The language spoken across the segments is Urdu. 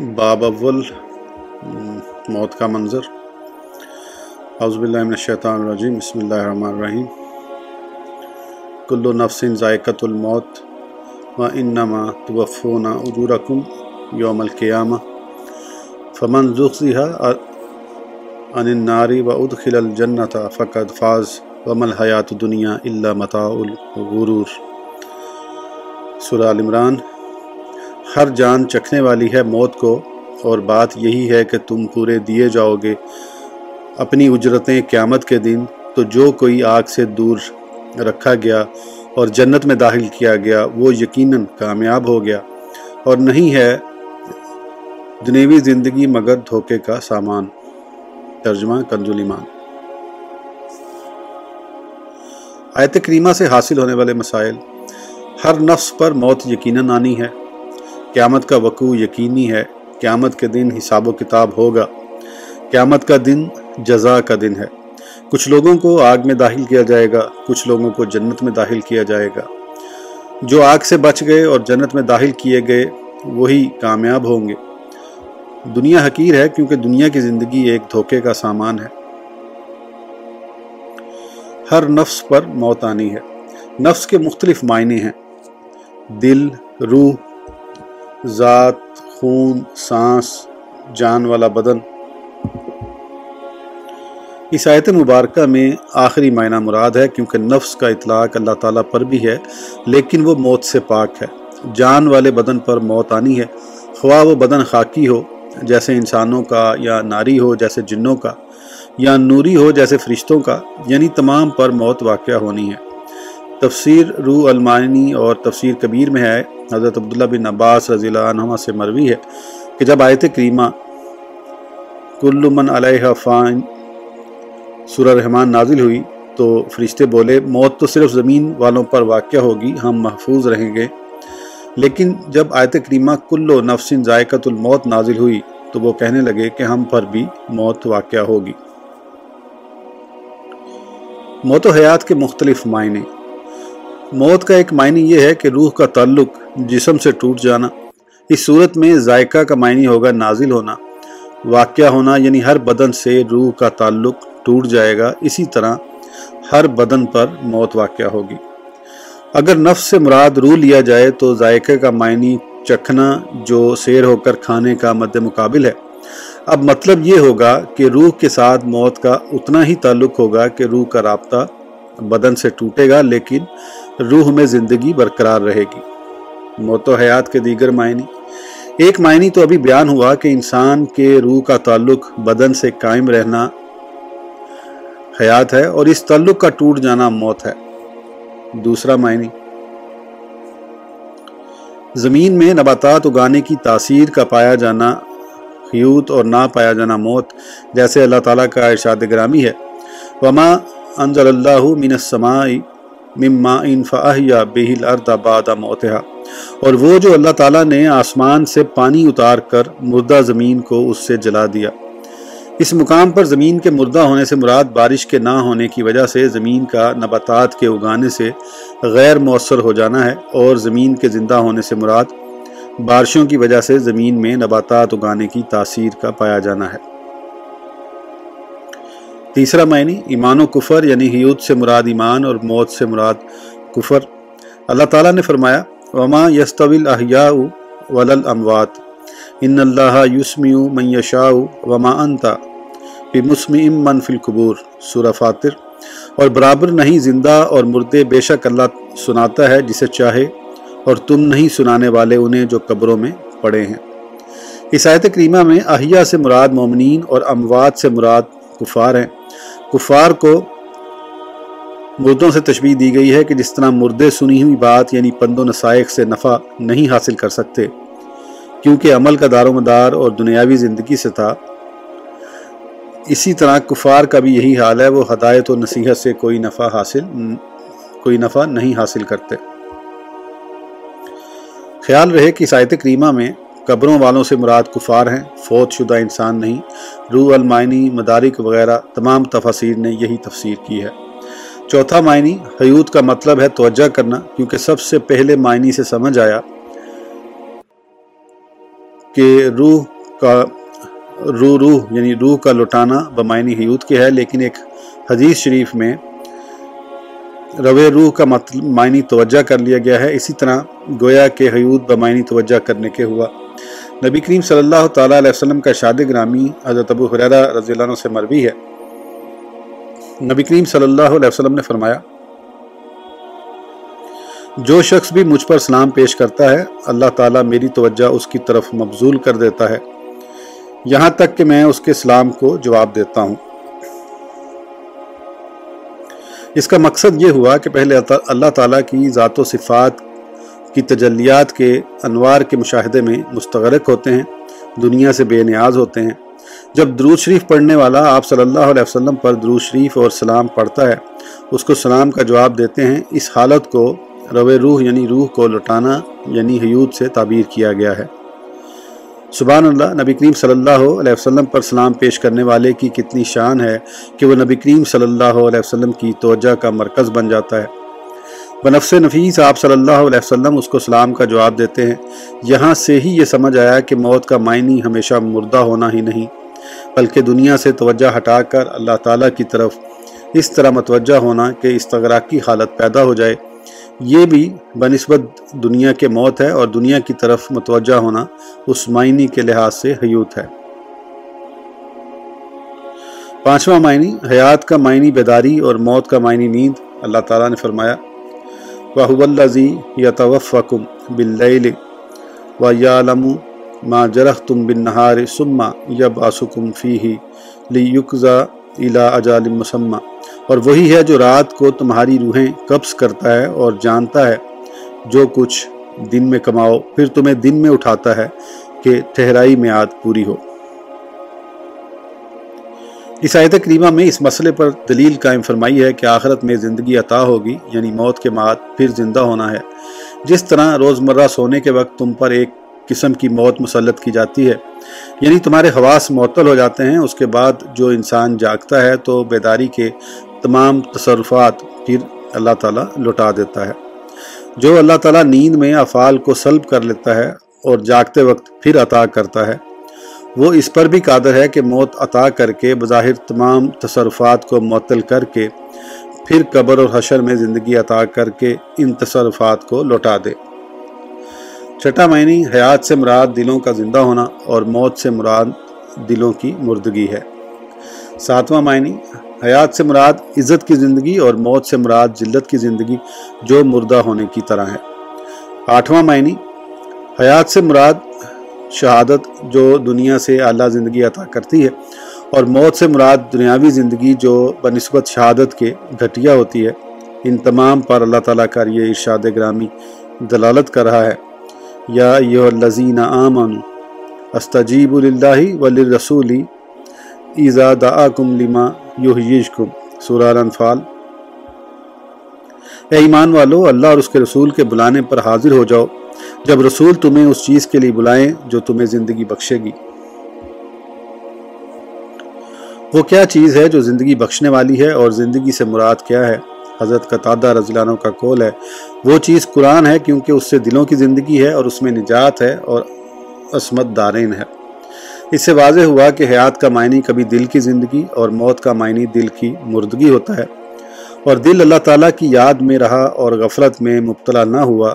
باب اول، موت کا منظر۔ اعوذ باللہ من الشیطان الرجیم، بسم اللہ الرحمن الرحیم۔ کل نفس ذائقۃ الموت و انما توفون اجورکم یوم القیامہ۔ فمن زخزها عن النار و ادخل الجنت فقد فاز۔ وما الحیات دنیا الا متاع الغرور۔ سورہ عمران ہر جان چکھنے والی ہے موت کو، اور بات یہی ہے کہ تم پورے دیے جاؤ گے اپنی اجرتیں قیامت کے دن۔ تو جو کوئی آگ سے دور رکھا گیا اور جنت میں داخل کیا گیا، وہ یقیناً کامیاب ہو گیا۔ اور نہیں ہے دنیوی زندگی مگر دھوکے کا سامان۔ ترجمہ کنزولیمان آیت کریمہ سے حاصل ہونے والے مسائل۔ ہر نفس پر موت یقیناً آنی ہے۔ قیامت کا وقوع یقینی ہے، قیامت کے دن حساب و کتاب ہوگا۔ قیامت کا دن جزا کا دن ہے۔ کچھ لوگوں کو آگ میں داخل کیا جائے گا، کچھ لوگوں کو جنت میں داخل کیا جائے گا۔ جو آگ سے بچ گئے اور جنت میں داخل کیے گئے، وہی کامیاب ہوں گے۔ دنیا حقیر ہے کیونکہ دنیا کی زندگی ایک دھوکے کا سامان ہے۔ ہر نفس پر موت آنی ہے۔ نفس کے مختلف معنی ہیں۔ دل، روح ذات، خون، سانس، جان والا بدن۔ اس آیت مبارکہ میں آخری معنی مراد ہے کیونکہ نفس کا اطلاق اللہ تعالیٰ پر بھی ہے، لیکن وہ موت سے پاک ہے۔ جان والے بدن پر موت آنی ہے۔ خواہ وہ بدن خاکی ہو، جیسے انسانوں کا یا ناری ہو، جیسے جنوں کا، یا نوری ہو، جیسے فرشتوں کا یعنی تمام پر موت واقعہ ہونی ہے۔ تفسیر روح المانی اور تفسیر کبیر میں ہے حضرت عبداللہ بن عباس رضی اللہ عنہ سے مروی ہے کہ جب آیت کریمہ کل من علیہ فائن سورہ رحمان نازل ہوئی تو فرشتے بولے، موت تو صرف زمین والوں پر واقع ہوگی، ہم محفوظ رہیں گے۔ لیکن جب آیت کریمہ کل و نفسن ذائقت الموت نازل ہوئی تو وہ کہنے لگے کہ ہم پر بھی موت واقع ہوگی۔ موت و حیات کے مختلف معنی۔ موت کا ایک معنی یہ ہے کہ روح کا تعلق جسم سے ٹوٹ جانا۔ اس صورت میں ذائقہ کا معنی ہوگا نازل ہونا۔ واقعہ ہونا یعنی ہر بدن سے روح کا تعلق ٹوٹ جائے گا۔ اسی طرح ہر بدن پر موت واقعہ ہوگی۔ اگر نفس سے مراد روح لیا جائے تو ذائقے کا معنی چکھنا جو سیر ہو کر کھانے کا مد مقابل ہے۔ اب مطلب یہ ہوگا کہ روح کے ساتھ موت کا اتنا ہی تعلق ہوگا کہ روح کا رابطہ بدن سے ٹوٹے گا، لیکن روح میں زندگی برقرار رہے گی۔ موت و حیات کے دیگر معنی۔ ایک معنی تو ابھی بیان ہوا کہ انسان کے روح کا تعلق بدن سے قائم رہنا حیات ہے اور اس تعلق کا ٹوٹ جانا موت ہے۔ دوسرا معنی۔ زمین میں نباتات اگانے کی تاثیر کا پایا جانا خیوت اور نہ پایا جانا موت، جیسے اللہ تعالیٰ کا ارشاد گرامی ہے۔ وما انزل اللہ من السماء مما ان فاہیا بہل اردا بعد موتہا اور وہ جو اللہ تعالیٰ نے آسمان سے پانی اتار کر مردہ زمین کو اس سے جلا دیا۔ اس مقام پر زمین کے مردہ ہونے سے مراد بارش کے نہ ہونے کی وجہ سے زمین کا نباتات کے اگانے سے غیر مؤثر ہو جانا ہے اور زمین کے زندہ ہونے سے مراد بارشوں کی وجہ سے زمین میں نباتات اگانے کی تاثیر کا پایا جانا ہے۔ تیسرا معنی، ایمان و کفر یعنی ہیوت سے مراد ایمان اور موت سے مراد کفر۔ اللہ تعالیٰ نے فرمایا، وما یستویل احیاء ولل اموات ان اللہ یسمی من یشاء وما انتا بمسمی من فی القبور۔ سورہ فاتر۔ اور برابر نہیں، زندہ اور مردے بے شک اللہ سناتا ہے جسے چاہے، اور تم نہیں سنانے والے انہیں جو قبروں میں پڑے ہیں۔ اس آیت کریمہ میں احیاء سے مراد مومنین اور اموات سے مراد کفار ہیں۔ کفار کو مردوں سے تشبیح دی گئی ہے کہ جس طرح مردے سنی ہوئی بات یعنی پند و نسائق سے نفع نہیں حاصل کر سکتے، کیونکہ عمل کا دار و مدار اور دنیاوی زندگی سے تھا۔ اسی طرح کفار کا بھی یہی حال ہے، وہ ہدایت و نصیحت سے کوئی نفع حاصل کوئی نفع نہیں حاصل کرتے۔ خیال رہے کہ سائت کریمہ میں قبروں والوں سے مراد کفار ہیں، فوت شدہ انسان نہیں۔ روح المائنی مدارک وغیرہ تمام تفاصیر نے یہی تفسیر کی ہے۔ چوتھا معنی حیوت کا مطلب ہے توجہ کرنا، کیونکہ سب سے پہلے معنی سے سمجھ آیا کہ روح کا روح روح یعنی روح کا لٹانا بمائنی حیوت کے ہے، لیکن ایک حدیث شریف میں روے روح کا معنی توجہ کر لیا گیا ہے۔ اسی طرح گویا کہ حیوت بمائنی توجہ کرنے کے ہوا۔ نبی کریم صلی اللہ تعالیٰ علیہ وسلم کا شاد گرامی حضرت ابو حریرہ رضی اللہ عنہ سے مروی ہے۔ نبی کریم صلی اللہ علیہ وسلم نے فرمایا، جو شخص بھی مجھ پر سلام پیش کرتا ہے، اللہ تعالیٰ میری توجہ اس کی طرف مبزول کر دیتا ہے۔ یہاں تک کہ میں اس کے سلام کو جواب دیتا ہوں۔ اس کا مقصد یہ ہوا کہ پہلے اللہ تعالیٰ کی ذات و صفات کی تجلیات کے انوار کے مشاہدے میں مستغرق ہوتے ہیں، دنیا سے بے نیاز ہوتے ہیں۔ جب درود شریف پڑھنے والا آپ صلی اللہ علیہ وسلم پر درود شریف اور سلام پڑھتا ہے، اس کو سلام کا جواب دیتے ہیں، اس حالت کو رو روح یعنی روح کو لٹانا یعنی حیود سے تعبیر کیا گیا ہے۔ سبحان اللہ، نبی کریم صلی اللہ علیہ وسلم پر سلام پیش کرنے والے کی کتنی شان ہے کہ وہ نبی کریم صلی اللہ علیہ وسلم کی توجہ کا مرکز بن جاتا ہے۔ بنفس نفیس آپ صلی اللہ علیہ وسلم اس کو سلام کا جواب دیتے ہیں۔ یہاں سے ہی یہ سمجھ آیا کہ موت کا معنی ہمیشہ مردہ ہونا ہی نہیں، بلکہ دنیا سے توجہ ہٹا کر اللہ تعالیٰ کی طرف اس طرح متوجہ ہونا کہ استغراق کی حالت پیدا ہو جائے۔ یہ بھی بنسبت دنیا کے موت ہے اور دنیا کی طرف متوجہ ہونا اس معنی کے لحاظ سے حیوت ہے۔ پانچواں معنی، حیات کا معنی بیداری اور موت کا معنی نیند۔ اللہ تعالیٰ نے فرمایا واہب اللہ یتوفکم باللیل و یعلم ما جرختم بالنہار سما یب آسکم فیہ لیکزا الى اجال مسمہ اور وہی ہے جو رات کو تمہاری روحیں قبض کرتا ہے اور جانتا ہے۔ جو کچھ دن میں کماؤ، پھر تمہیں دن میں اٹھاتا ہے کہ ٹھہرائی میعاد پوری ہو۔ اس آیت کریمہ میں اس مسئلے پر دلیل قائم فرمائی ہے کہ آخرت میں زندگی عطا ہوگی یعنی موت کے بعد پھر زندہ ہونا ہے۔ جس طرح روزمرہ سونے کے وقت تم پر ایک قسم کی موت مسلط کی جاتی ہے یعنی تمہارے حواس معطل ہو جاتے ہیں، اس کے بعد جو انسان جاگتا ہے تو بیداری کے تمام تصرفات پھر اللہ تعالیٰ لٹا دیتا ہے۔ جو اللہ تعالیٰ نیند میں افعال کو سلب کر لیتا ہے اور جاگتے وقت پھر عطا کرتا ہے وہ اس پر بھی قادر ہے کہ موت عطا کر کے بظاہر تمام تصرفات کو معطل کر کے پھر قبر اور حشر میں زندگی عطا کر کے ان تصرفات کو لوٹا دے۔ چھٹا معنی حیات سے مراد دلوں کا زندہ ہونا اور موت سے مراد دلوں کی مردگی ہے۔ ساتواں معنی، حیات سے مراد عزت کی زندگی اور موت سے مراد جلت کی زندگی جو مردہ ہونے کی طرح ہے۔ آٹھواں معنی، حیات سے مراد شہادت جو دنیا سے اعلیٰ زندگی عطا کرتی ہے اور موت سے مراد دنیاوی زندگی جو بنسبت شہادت کے گھٹیا ہوتی ہے، ان تمام پر اللہ تعالیٰ کا یہ ارشاد گرامی دلالت کر رہا ہے۔ یا یو الزین آمن استجیب اللہ ولی رسولی ایزا دعاکم لما یحییجکم سورہ الانفال۔ اے ایمان والو، اللہ اور اس کے رسول کے بلانے پر حاضر ہو جاؤ۔ جب رسول تمہیں اس چیز کے لیے بلائیں جو تمہیں زندگی بخشے گی۔ وہ کیا چیز ہے جو زندگی بخشنے والی ہے اور زندگی سے مراد کیا ہے؟ حضرت قطادہ رضی اللہ عنہ کا کول ہے، وہ چیز قرآن ہے کیونکہ اس سے دلوں کی زندگی ہے اور اس میں نجات ہے اور عصمت دارین ہے۔ اس سے واضح ہوا کہ حیات کا معنی کبھی دل کی زندگی اور موت کا معنی دل کی مردگی ہوتا ہے۔ اور دل اللہ تعالیٰ کی یاد میں رہا اور غفلت میں مبتلا نہ ہوا،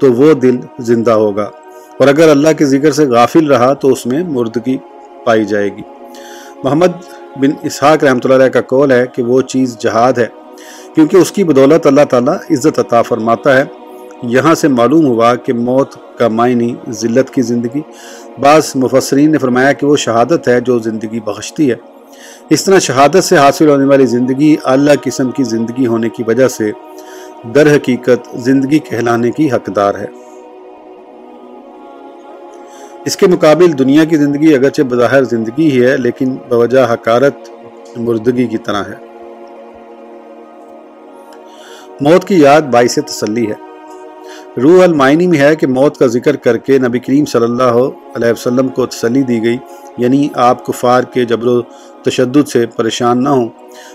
تو وہ دل زندہ ہوگا۔ اور اگر اللہ کے ذکر سے غافل رہا، تو اس میں مردگی پائی جائے گی۔ محمد بن اسحاق رحمۃ اللہ علیہ کا قول ہے کہ وہ چیز جہاد ہے، کیونکہ اس کی بدولت اللہ تعالیٰ عزت عطا فرماتا ہے۔ یہاں سے معلوم ہوا کہ موت کا معنی ذلت کی زندگی۔ بعض مفسرین نے فرمایا کہ وہ شہادت ہے جو زندگی بخشتی ہے۔ اس طرح شہادت سے حاصل ہونے والی زندگی اللہ قسم کی زندگی ہونے کی وجہ سے در حقیقت زندگی کہلانے کی حقدار ہے۔ اس کے مقابل دنیا کی زندگی اگرچہ بظاہر زندگی ہی ہے، لیکن بوجہ حکارت مردگی کی طرح ہے۔ موت کی یاد باعث تسلی ہے۔ روح المائنی میں ہے کہ موت کا ذکر کر کے نبی کریم صلی اللہ علیہ وسلم کو تسلی دی گئی یعنی آپ کفار کے جبر و تشدد سے پریشان نہ ہوں۔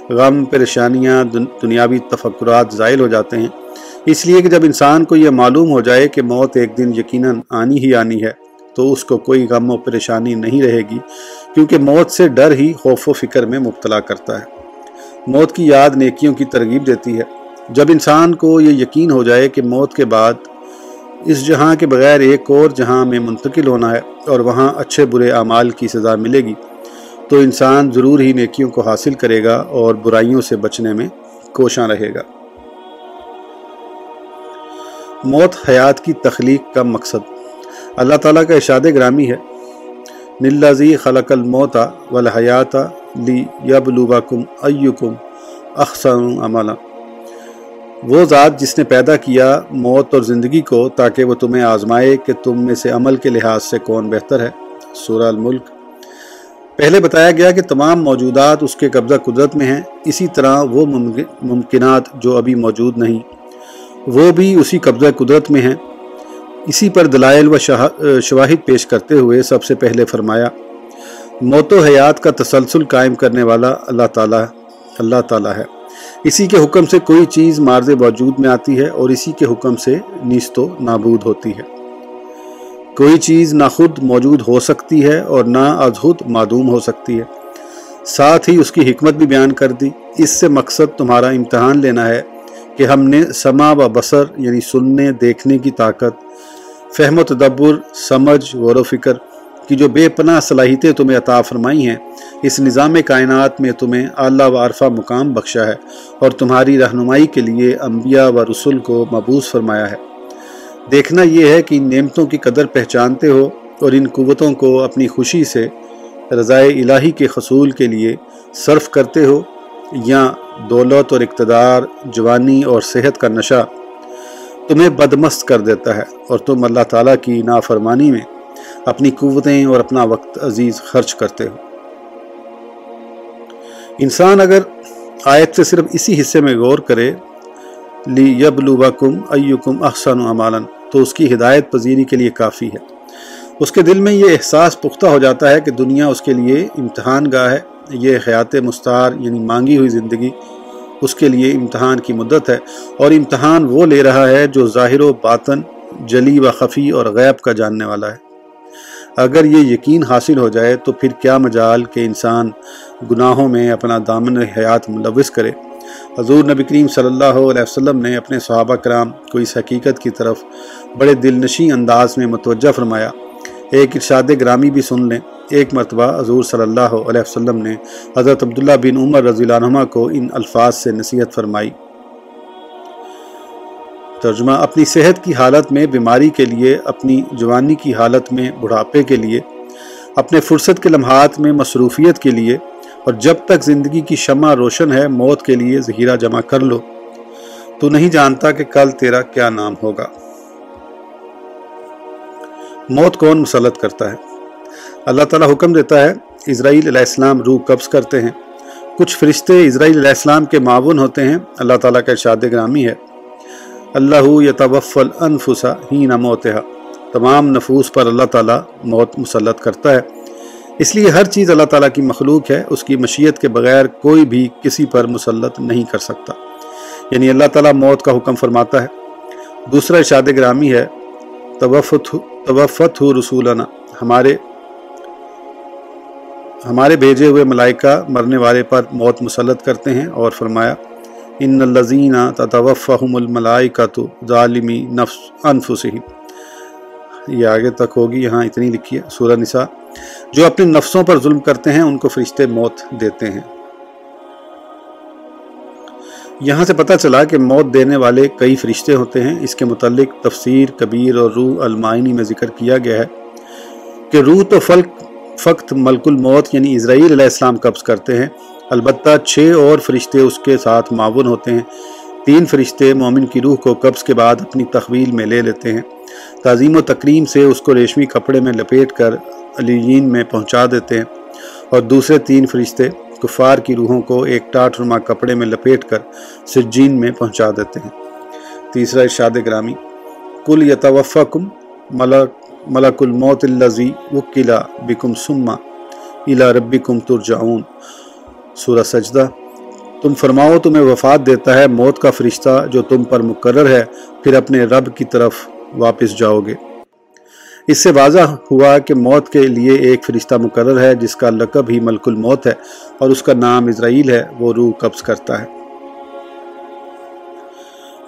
غم، پریشانیاں دنیاوی تفکرات زائل ہو جاتے ہیں۔ اس لیے کہ جب انسان کو یہ معلوم ہو جائے کہ موت ایک دن یقیناً آنی ہی آنی ہے، تو اس کو کوئی غم و پریشانی نہیں رہے گی، کیونکہ موت سے ڈر ہی خوف و فکر میں مبتلا کرتا ہے۔ موت کی یاد نیکیوں کی ترغیب دیتی ہے۔ جب انسان کو یہ یقین ہو جائے کہ موت کے بعد اس جہاں کے بغیر ایک اور جہاں میں منتقل ہونا ہے اور وہاں اچھے برے اعمال کی سزا ملے گی، تو انسان ضرور ہی نیکیوں کو حاصل کرے گا اور برائیوں سے بچنے میں کوشاں رہے گا۔ موت حیات کی تخلیق کا مقصد۔ اللہ تعالیٰ کا اشاد گرامی ہے نلزی خلق الموتا والحیات لی یبلوبکم ایکم احسن عملا۔ وہ ذات جس نے پیدا کیا موت اور زندگی کو تاکہ وہ تمہیں آزمائے کہ تم میں سے عمل کے لحاظ سے کون بہتر ہے۔ سورہ الملک۔ پہلے بتایا گیا کہ تمام موجودات اس کے قبضہ قدرت میں ہیں۔ اسی طرح وہ ممکنات جو ابھی موجود نہیں، وہ بھی اسی قبضہ قدرت میں ہیں۔ اسی پر دلائل و شواہد پیش کرتے ہوئے سب سے پہلے فرمایا، موت و حیات کا تسلسل قائم کرنے والا اللہ تعالیٰ اللہ تعالیٰ ہے۔ اسی کے حکم سے کوئی چیز مارز وجود میں آتی ہے اور اسی کے حکم سے نیست و نابود ہوتی ہے۔ کوئی چیز نہ خود موجود ہو سکتی ہے اور نہ از خود معدوم ہو سکتی ہے۔ ساتھ ہی اس کی حکمت بھی بیان کر دی۔ اس سے مقصد تمہارا امتحان لینا ہے کہ ہم نے سما و بصر یعنی سننے، دیکھنے کی طاقت، فہم و تدبر، سمجھ، غور و فکر کی جو بے پناہ صلاحیتیں تمہیں عطا فرمائی ہیں، اس نظام کائنات میں تمہیں اعلیٰ و عرفہ مقام بخشا ہے اور تمہاری رہنمائی کے لیے انبیاء و رسول کو مبوس فرمایا ہے۔ دیکھنا یہ ہے کہ ان نعمتوں کی قدر پہچانتے ہو اور ان قوتوں کو اپنی خوشی سے رضائے الہی کے حصول کے لیے صرف کرتے ہو یا دولت اور اقتدار، جوانی اور صحت کا نشہ تمہیں بدمست کر دیتا ہے اور تم اللہ تعالیٰ کی نافرمانی میں اپنی قوتیں اور اپنا وقت عزیز خرچ کرتے ہو۔ انسان اگر آیت سے صرف اسی حصے میں غور کرے لی یبلوبکم ایکم احسن عمالا، تو اس کی ہدایت پذیری کے لیے کافی ہے۔ اس کے دل میں یہ احساس پختہ ہو جاتا ہے کہ دنیا اس کے لیے امتحان گاہ ہے۔ یہ حیات مستار یعنی مانگی ہوئی زندگی، اس کے لیے امتحان کی مدت ہے۔ اور امتحان وہ لے رہا ہے جو ظاہر و باطن، جلی و خفی اور غیب کا جاننے والا ہے۔ اگر یہ یقین حاصل ہو جائے تو پھر کیا مجال کہ انسان گناہوں میں اپنا دامن حیات ملوث کرے؟ حضور نبی کریم صلی اللہ علیہ وسلم نے اپنے صحابہ کرام کو اس حقیقت کی طرف بڑے دل نشی انداز میں متوجہ فرمایا۔ ایک ارشاد گرامی بھی سن لیں۔ ایک مرتبہ حضور صلی اللہ علیہ وسلم نے حضرت عبداللہ بن عمر رضی اللہ عنہ کو ان الفاظ سے نصیحت فرمائی۔ ترجمہ، اپنی صحت کی حالت میں، بیماری کے لیے، اپنی جوانی کی حالت میں، بڑھاپے کے لیے، اپنے فرصت کے لمحات میں، مصروفیت کے لیے، اور جب تک زندگی کی شمع روشن ہے، موت کے لیے ذخیرہ جمع کر لو۔ تو نہیں جانتا کہ کل تیرا کیا نام ہوگا۔ موت کون مسلط کرتا ہے؟ اللہ تعالیٰ حکم دیتا ہے، اسرائیل علیہ السلام روح قبض کرتے ہیں۔ کچھ فرشتے اسرائیل علیہ السلام کے معاون ہوتے ہیں۔ اللہ تعالیٰ کا ارشاد گرامی ہے۔ اللہ یتوفل انفسا ہی نہ موتحا تمام نفوس پر اللہ تعالیٰ موت مسلط کرتا ہے۔ اس لیے ہر چیز اللہ تعالیٰ کی مخلوق ہے، اس کی مشیت کے بغیر کوئی بھی کسی پر مسلط نہیں کر سکتا۔ یعنی اللہ تعالیٰ موت کا حکم فرماتا ہے۔ دوسرا ارشاد گرامی ہے، توفت توفت ہو رسولنا۔ ہمارے ہمارے بھیجے ہوئے ملائکہ مرنے والے پر موت مسلط کرتے ہیں اور فرمایا ان الزین تتوفہم الملائکہ تو ظالمی نفس انفسہم۔ یہ آگے تک ہوگی، یہاں اتنی لکھی ہے سورہ نساء۔ جو اپنے نفسوں پر ظلم کرتے ہیں، ان کو فرشتے موت دیتے ہیں۔ یہاں سے پتہ چلا کہ موت دینے والے کئی فرشتے ہوتے ہیں۔ اس کے متعلق تفسیر، کبیر اور روح المائنی میں ذکر کیا گیا ہے کہ روح تو فلک، فقط ملک الموت یعنی اسرائیل علیہ السلام قبض کرتے ہیں۔ البتہ چھ اور فرشتے اس کے ساتھ معاون ہوتے ہیں۔ تین فرشتے مومن کی روح کو قبض کے بعد اپنی تخویل میں لے لیتے ہیں۔ تعظیم و تکریم سے اس کو ریشمی کپڑے میں لپیٹ کر علیین میں پہنچا دیتے ہیں۔ اور دوسرے تین فرشتے کفار کی روحوں کو ایک ٹاٹ رما کپڑے میں لپیٹ کر سجین میں پہنچا دیتے ہیں۔ تیسرا ارشاد گرامی۔ کل یتوفکم ملک ملک الموت اللذی وکلا بکم سما الا ربکم ترجعون۔ سورہ سجدہ۔ تم فرماؤ، تمہیں وفات دیتا ہے موت کا فرشتہ جو تم پر مقرر ہے، پھر اپنے رب کی طرف واپس جاؤ گے۔ اس سے واضح ہوا کہ موت کے لیے ایک فرشتہ مقرر ہے، جس کا لقب ہی ملک الموت ہے اور اس کا نام اسرائیل ہے، وہ روح قبض کرتا ہے۔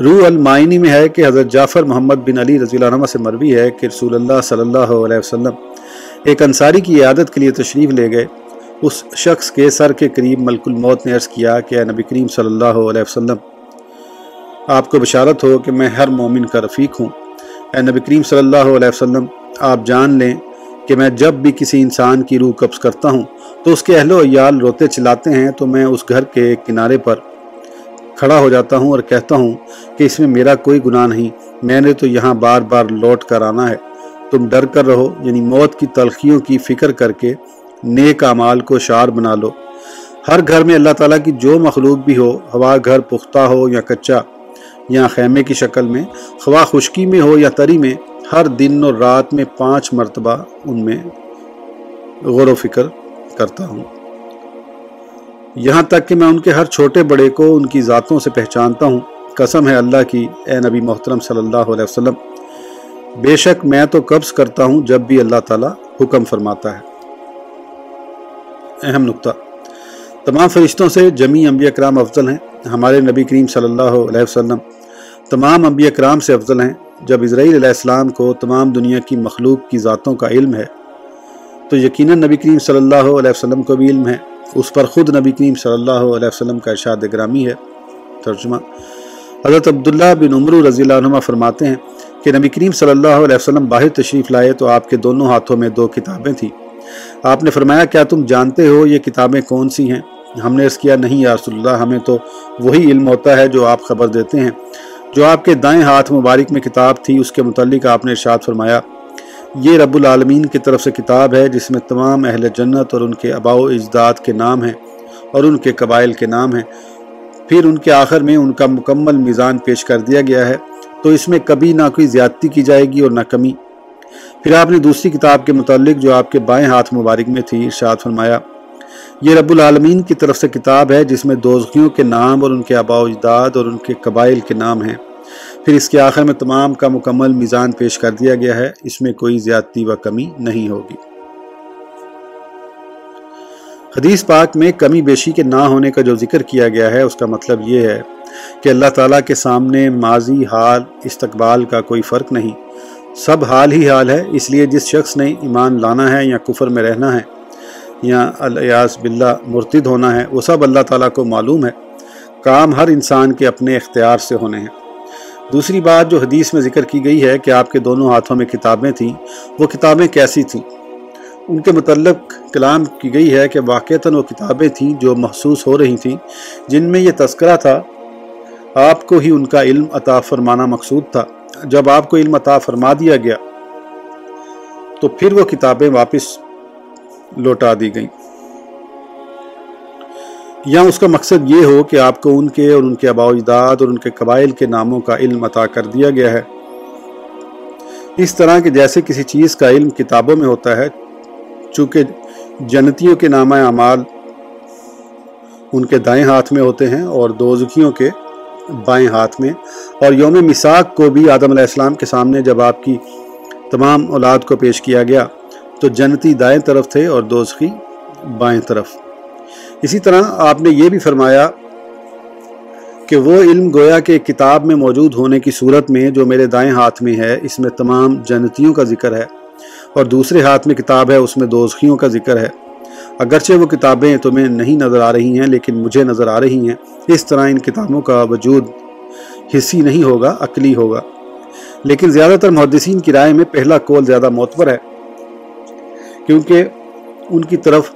روح المائنی میں ہے کہ حضرت جعفر محمد بن علی رضی اللہ عنہ سے مروی ہے کہ رسول اللہ صلی اللہ علیہ وسلم ایک انصاری کی عیادت کے لیے تشریف لے گئے۔ اس شخص کے سر کے قریب ملک الموت نے عرض کیا کہ اے نبی کریم صلی اللہ علیہ وسلم، آپ کو بشارت ہو کہ میں ہر مومن کا رفیق ہوں۔ اے نبی کریم صلی اللہ علیہ وسلم، آپ جان لیں کہ میں جب بھی کسی انسان کی روح قبض کرتا ہوں تو اس کے اہل و عیال روتے چلاتے ہیں تو میں اس گھر کے کنارے پر کھڑا ہو جاتا ہوں اور کہتا ہوں کہ اس میں میرا کوئی گناہ نہیں، میں نے تو یہاں بار بار لوٹ کر آنا ہے۔ تم ڈر کر رہو یعنی موت کی تلخیوں کی فکر کر کے نیک اعمال کو شعار بنا لو۔ ہر گھر میں اللہ تعالیٰ کی جو مخلوق بھی ہو، ہوا گھر پختہ ہو یا کچا، یا خیمے کی شکل میں خواہ خشکی میں ہو یا تری میں، ہر دن اور رات میں پانچ مرتبہ ان میں غور و فکر کرتا ہوں۔ یہاں تک کہ میں ان کے ہر چھوٹے بڑے کو ان کی ذاتوں سے پہچانتا ہوں۔ قسم ہے اللہ کی، اے نبی محترم صلی اللہ علیہ وسلم۔ بے شک میں تو قبض کرتا ہوں جب بھی اللہ تعالیٰ حکم فرماتا ہے۔ اہم نقطہ۔ تمام فرشتوں سے جمی انبیاء کرام افضل ہیں۔ ہمارے نبی کریم صلی اللہ علیہ وسلم تمام انبیاء کرام سے افضل ہیں۔ جب اسرائیل علیہ السلام کو تمام دنیا کی مخلوق کی ذاتوں کا علم ہے، تو یقیناً نبی کریم صلی اللہ علیہ وسلم کو بھی علم ہے۔ اس پر خود نبی کریم صلی اللہ علیہ وسلم کا ارشاد گرامی ہے۔ ترجمہ۔ حضرت عبداللہ بن عمرو رضی اللہ عنہ فرماتے ہیں کہ نبی کریم صلی اللہ علیہ وسلم باہر تشریف لائے تو آپ کے دونوں ہاتھوں میں دو کتابیں تھیں۔ آپ نے فرمایا، کیا تم جانتے ہو یہ کتابیں کون سی ہیں؟ ہم نے اس کیا، نہیں یا رسول اللہ، ہمیں تو وہی علم ہوتا ہے جو آپ خبر دیتے ہیں۔ جو آپ کے دائیں ہاتھ مبارک میں کتاب تھی، اس کے متعلق آپ نے ارشاد فرمایا۔ یہ رب العالمین کی طرف سے کتاب ہے، جس میں تمام اہل جنت اور ان کے اباء و اجداد کے نام ہیں اور ان کے قبائل کے نام ہیں۔ پھر ان کے آخر میں ان کا مکمل میزان پیش کر دیا گیا ہے۔ تو اس میں کبھی نہ کوئی زیادتی کی جائے گی اور نہ کمی۔ پھر آپ نے دوسری کتاب کے متعلق جو آپ کے بائیں ہاتھ مبارک میں تھی، ارشاد فرمایا، یہ رب العالمین کی طرف سے کتاب ہے جس میں دوزخیوں کے نام اور ان کے آبا اجداد اور ان کے قبائل کے نام ہیں۔ پھر اس کے آخر میں تمام کا مکمل میزان پیش کر دیا گیا ہے، اس میں کوئی زیادتی و کمی نہیں ہوگی۔ حدیث پاک میں کمی بیشی کے نہ ہونے کا جو ذکر کیا گیا ہے، اس کا مطلب یہ ہے کہ اللہ تعالیٰ کے سامنے ماضی، حال، استقبال کا کوئی فرق نہیں۔ سب حال ہی حال ہے، اس لیے جس شخص نے ایمان لانا ہے یا کفر میں رہنا ہے یا الیاس باللہ مرتد ہونا ہے، وہ سب اللہ تعالیٰ کو معلوم ہے۔ کام ہر انسان کے اپنے اختیار سے ہونے ہیں۔ دوسری بات جو حدیث میں ذکر کی گئی ہے کہ آپ کے دونوں ہاتھوں میں کتابیں تھیں، وہ کتابیں کیسی تھیں؟ ان کے متعلق کلام کی گئی ہے کہ واقعتاً وہ کتابیں تھیں جو محسوس ہو رہی تھیں، جن میں یہ تذکرہ تھا، آپ کو ہی ان کا علم عطا فرمانا مقصود تھا۔ جب آپ کو علم عطا فرما دیا گیا، تو پھر وہ کتابیں واپس لوٹا دی گئیں۔ یا اس کا مقصد یہ ہو کہ آپ کو ان کے اور ان کے آبا اجداد اور ان کے قبائل کے ناموں کا علم عطا کر دیا گیا ہے۔ اس طرح کہ جیسے کسی چیز کا علم کتابوں میں ہوتا ہے، چونکہ جنتیوں کے نامہ اعمال ان کے دائیں ہاتھ میں ہوتے ہیں اور دوزکیوں کے بائیں ہاتھ میں اور یوم مساق کو بھی آدم علیہ السلام کے سامنے جب آپ کی تمام اولاد کو پیش کیا گیا تو جنتی دائیں طرف تھے اور دوزخی بائیں طرف۔ اسی طرح آپ نے یہ بھی فرمایا کہ وہ علم گویا کہ کتاب میں موجود ہونے کی صورت میں جو میرے دائیں ہاتھ میں ہے، اس میں تمام جنتیوں کا ذکر ہے اور دوسرے ہاتھ میں کتاب ہے، اس میں دوزخیوں کا ذکر ہے۔ اگرچہ وہ کتابیں تمہیں نہیں نظر آ رہی ہیں، لیکن مجھے نظر آ رہی ہیں۔ اس طرح ان کتابوں کا وجود حصی نہیں ہوگا، عقلی ہوگا۔ لیکن زیادہ تر محدثین کی رائے میں پہلا کول زیادہ معتبر ہے، کیونکہ ان کی طرف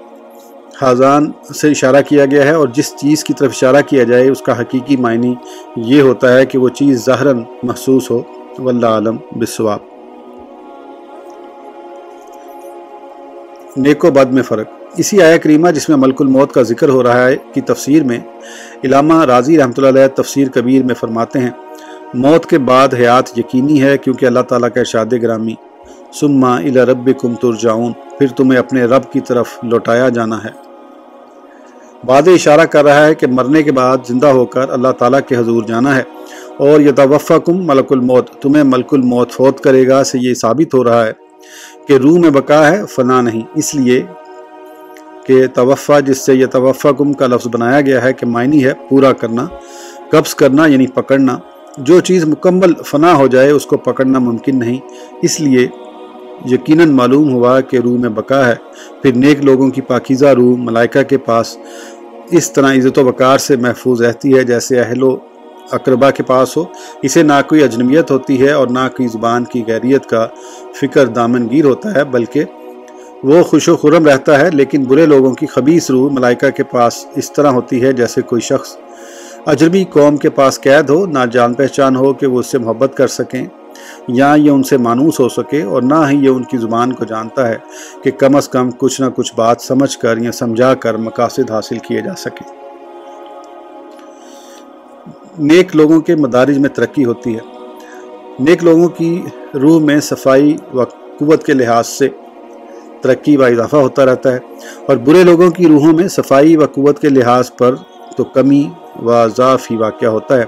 حاضان سے اشارہ کیا گیا ہے اور جس چیز کی طرف اشارہ کیا جائے، اس کا حقیقی معنی یہ ہوتا ہے کہ وہ چیز ظاہراً محسوس ہو۔ واللہ عالم بسواب نیک و بد میں فرق۔ اسی آیا کریمہ جس میں ملک الموت کا ذکر ہو رہا ہے کی تفسیر میں علامہ راضی رحمۃ اللہ علیہ تفسیر کبیر میں فرماتے ہیں، موت کے بعد حیات یقینی ہے کیونکہ اللہ تعالیٰ کا ارشاد گرامی سما الا رب کم ترجعون، پھر تمہیں اپنے رب کی طرف لوٹایا جانا ہے۔ بعد اشارہ کر رہا ہے کہ مرنے کے بعد زندہ ہو کر اللہ تعالیٰ کے حضور جانا ہے اور یہ کم ملک الموت، تمہیں ملک الموت فوت کرے گا سے یہ ثابت ہو رہا ہے کہ روح میں بقا ہے، فنا نہیں۔ اس لیے کہ توفع جس سے یہ توفع کم کا لفظ بنایا گیا ہے کہ معنی ہے پورا کرنا، قبض کرنا یعنی پکڑنا۔ جو چیز مکمل فنا ہو جائے اس کو پکڑنا ممکن نہیں۔ اس لیے یقیناً معلوم ہوا کہ روح میں بقا ہے۔ پھر نیک لوگوں کی پاکیزہ روح ملائکہ کے پاس اس طرح عزت و وقار سے محفوظ رہتی ہے جیسے اہل و اقربا کے پاس ہو۔ اسے نہ کوئی اجنبیت ہوتی ہے اور نہ کوئی زبان کی غیریت کا فکر دامن گیر ہوتا ہے، بلکہ وہ خوش و خرم رہتا ہے، لیکن برے لوگوں کی خبیص روح ملائکہ کے پاس اس طرح ہوتی ہے جیسے کوئی شخص اجربی قوم کے پاس قید ہو، نہ جان پہچان ہو کہ وہ اس سے محبت کر سکیں، یا یہ ان سے مانوس ہو سکے، اور نہ ہی یہ ان کی زبان کو جانتا ہے کہ کم از کم کچھ نہ کچھ بات سمجھ کر یا سمجھا کر مقاصد حاصل کیے جا سکے نیک لوگوں کے مدارج میں ترقی ہوتی ہے۔ نیک لوگوں کی روح میں صفائی و قوت کے لحاظ سے ترقی و اضافہ ہوتا رہتا ہے اور برے لوگوں کی روحوں میں صفائی و قوت کے لحاظ پر تو کمی و ضعف ہی واقعہ ہوتا ہے۔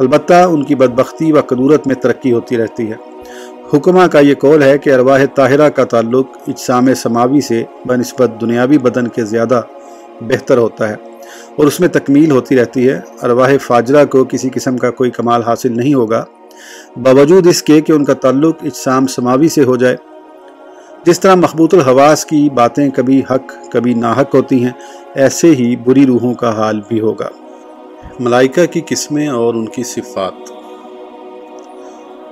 البتہ ان کی بدبختی و قدورت میں ترقی ہوتی رہتی ہے۔ حکمہ کا یہ قول ہے کہ ارواح طاہرہ کا تعلق اجسام سماوی سے بنسبت دنیاوی بدن کے زیادہ بہتر ہوتا ہے اور اس میں تکمیل ہوتی رہتی ہے۔ ارواح فاجرہ کو کسی قسم کا کوئی کمال حاصل نہیں ہوگا۔ باوجود اس کے کہ ان کا تعلق اجسام سماوی سے ہو جائے جس طرح مخبوط الحواس کی باتیں کبھی حق، کبھی ناحق ہوتی ہیں، ایسے ہی بری روحوں کا حال بھی ہوگا۔ ملائکہ کی قسمیں اور ان کی صفات۔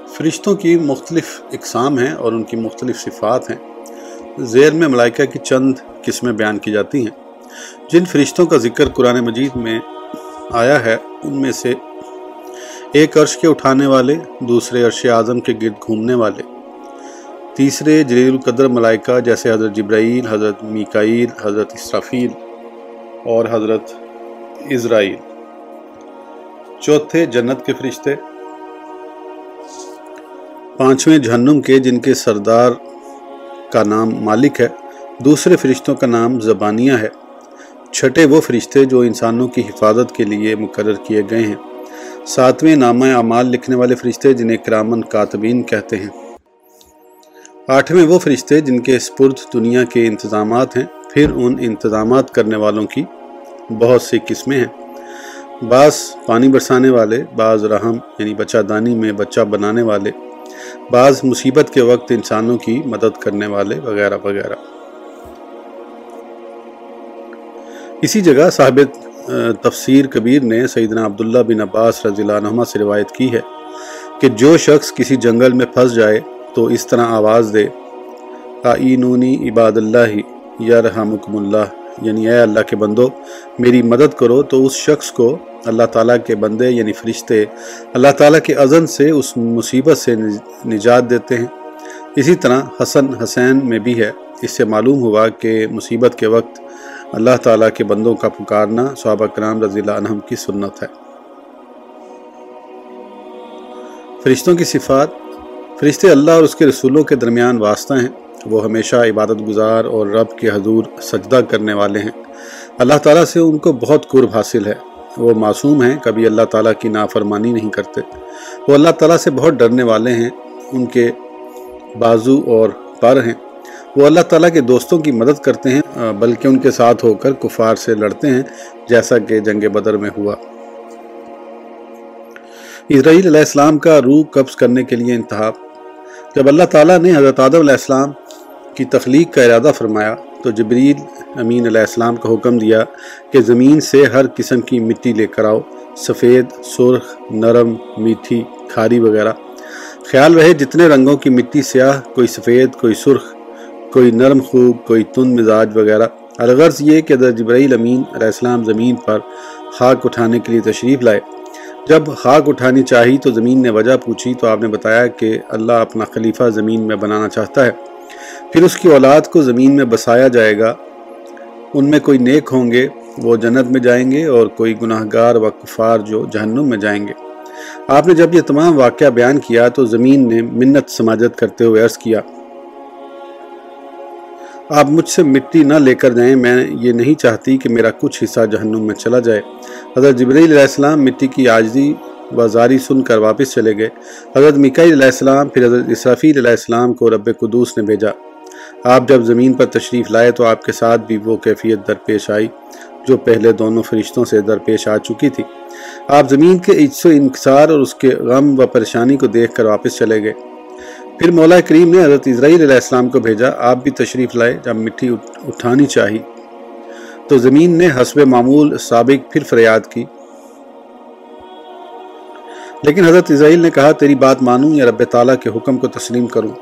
فرشتوں کی مختلف اقسام ہیں اور ان کی مختلف صفات ہیں۔ زیر میں ملائکہ کی چند قسمیں بیان کی جاتی ہیں۔ جن فرشتوں کا ذکر قرآن مجید میں آیا ہے، ان میں سے ایک عرش کے اٹھانے والے، دوسرے عرش اعظم کے گرد گھومنے والے۔ تیسرے جلیل القدر ملائکہ جیسے حضرت جبرائیل، حضرت میکائیل، حضرت اسرافیل اور حضرت اسرائیل۔ چوتھے جنت کے فرشتے۔ پانچویں جہنم کے جن کے سردار کا نام مالک ہے، دوسرے فرشتوں کا نام زبانیہ ہے۔ چھٹے وہ فرشتے جو انسانوں کی حفاظت کے لیے مقرر کیے گئے ہیں۔ ساتویں نامہ اعمال لکھنے والے فرشتے جنہیں کرامن کاتبین کہتے ہیں۔ آٹھویں وہ فرشتے جن کے سپرد دنیا کے انتظامات ہیں، پھر ان انتظامات کرنے والوں کی بہت سی قسمیں ہیں۔ بعض پانی برسانے والے، بعض رحم یعنی بچہ دانی میں بچہ بنانے والے، بعض مصیبت کے وقت انسانوں کی مدد کرنے والے، وغیرہ وغیرہ۔ اسی جگہ صاحب تفسیر کبیر نے سیدنا عبداللہ بن عباس رضی اللہ عنہ سے روایت کی ہے کہ جو شخص کسی جنگل میں پھنس جائے تو اس طرح آواز دے، آئینونی عباد اللہ یرحمکم اللہ یعنی اے اللہ کے بندو، میری مدد کرو تو اس شخص کو اللہ تعالیٰ کے بندے یعنی فرشتے اللہ تعالیٰ کے اذن سے اس مصیبت سے نجات دیتے ہیں۔ اسی طرح حسن حسین میں بھی ہے۔ اس سے معلوم ہوا کہ مصیبت کے وقت اللہ تعالیٰ کے بندوں کا پکارنا صحابہ کرام رضی اللہ عنہم کی سنت ہے۔ فرشتوں کی صفات فرشتے اللہ اور اس کے رسولوں کے درمیان واسطہ ہیں۔ وہ ہمیشہ عبادت گزار اور رب کے حضور سجدہ کرنے والے ہیں۔ اللہ تعالیٰ سے ان کو بہت قرب حاصل ہے۔ وہ معصوم ہیں، کبھی اللہ تعالیٰ کی نافرمانی نہیں کرتے۔ وہ اللہ تعالیٰ سے بہت ڈرنے والے ہیں، ان کے بازو اور پر ہیں۔ وہ اللہ تعالیٰ کے دوستوں کی مدد کرتے ہیں، بلکہ ان کے ساتھ ہو کر کفار سے لڑتے ہیں، جیسا کہ جنگ بدر میں ہوا۔ اسرائیل علیہ السلام کا روح قبض کرنے کے لیے انتہا۔ جب اللہ تعالیٰ نے حضرت آدم علیہ السلام کی تخلیق کا ارادہ فرمایا تو جبریل امین علیہ السلام کا حکم دیا کہ زمین سے ہر قسم کی مٹی لے کر آؤ، سفید، سرخ، نرم، میٹھی، کھاری وغیرہ۔ خیال رہے جتنے رنگوں کی مٹی سیاہ، کوئی سفید، کوئی سرخ، کوئی نرم خوب، کوئی تند مزاج وغیرہ۔ الغرض یہ کہ حضرت جبرائیل امین علیہ السلام زمین پر خاک اٹھانے کے لیے تشریف لائے۔ جب خاک اٹھانی چاہی تو زمین نے وجہ پوچھی تو آپ نے بتایا کہ اللہ اپنا خلیفہ زمین میں بنانا چاہتا ہے۔ پھر اس کی اولاد کو زمین میں بسایا جائے گا۔ ان میں کوئی نیک ہوں گے، وہ جنت میں جائیں گے اور کوئی گناہ گار و کفار جو جہنم میں جائیں گے۔ آپ نے جب یہ تمام واقعہ بیان کیا تو زمین نے منت سماجت کرتے ہوئے عرض کیا۔ آپ مجھ سے مٹی نہ لے کر جائیں، میں یہ نہیں چاہتی کہ میرا کچھ حصہ جہنم میں چلا جائے۔ حضرت جبریل علیہ السلام مٹی کی آجزی بازاری سن کر واپس چلے گئے۔ حضرت مکئی علیہ السلام، پھر حضرت اسرافیل علیہ السلام کو رب قدوس نے بھیجا۔ آپ جب زمین پر تشریف لائے تو آپ کے ساتھ بھی وہ کیفیت درپیش آئی، جو پہلے دونوں فرشتوں سے درپیش آ چکی تھی۔ آپ زمین کے عجس و انکسار اور اس کے غم و پریشانی کو دیکھ کر واپس چلے گئے۔ پھر مولا کریم نے حضرت اسرائیل علیہ السلام کو بھیجا، آپ بھی تشریف لائے جب مٹی اٹھانی چاہی۔ تو زمین نے حسب معمول سابق پھر فریاد کی۔ لیکن حضرت اسرائیل نے کہا، تیری بات مانوں یا رب تعالیٰ کے حکم کو تسلیم کروں۔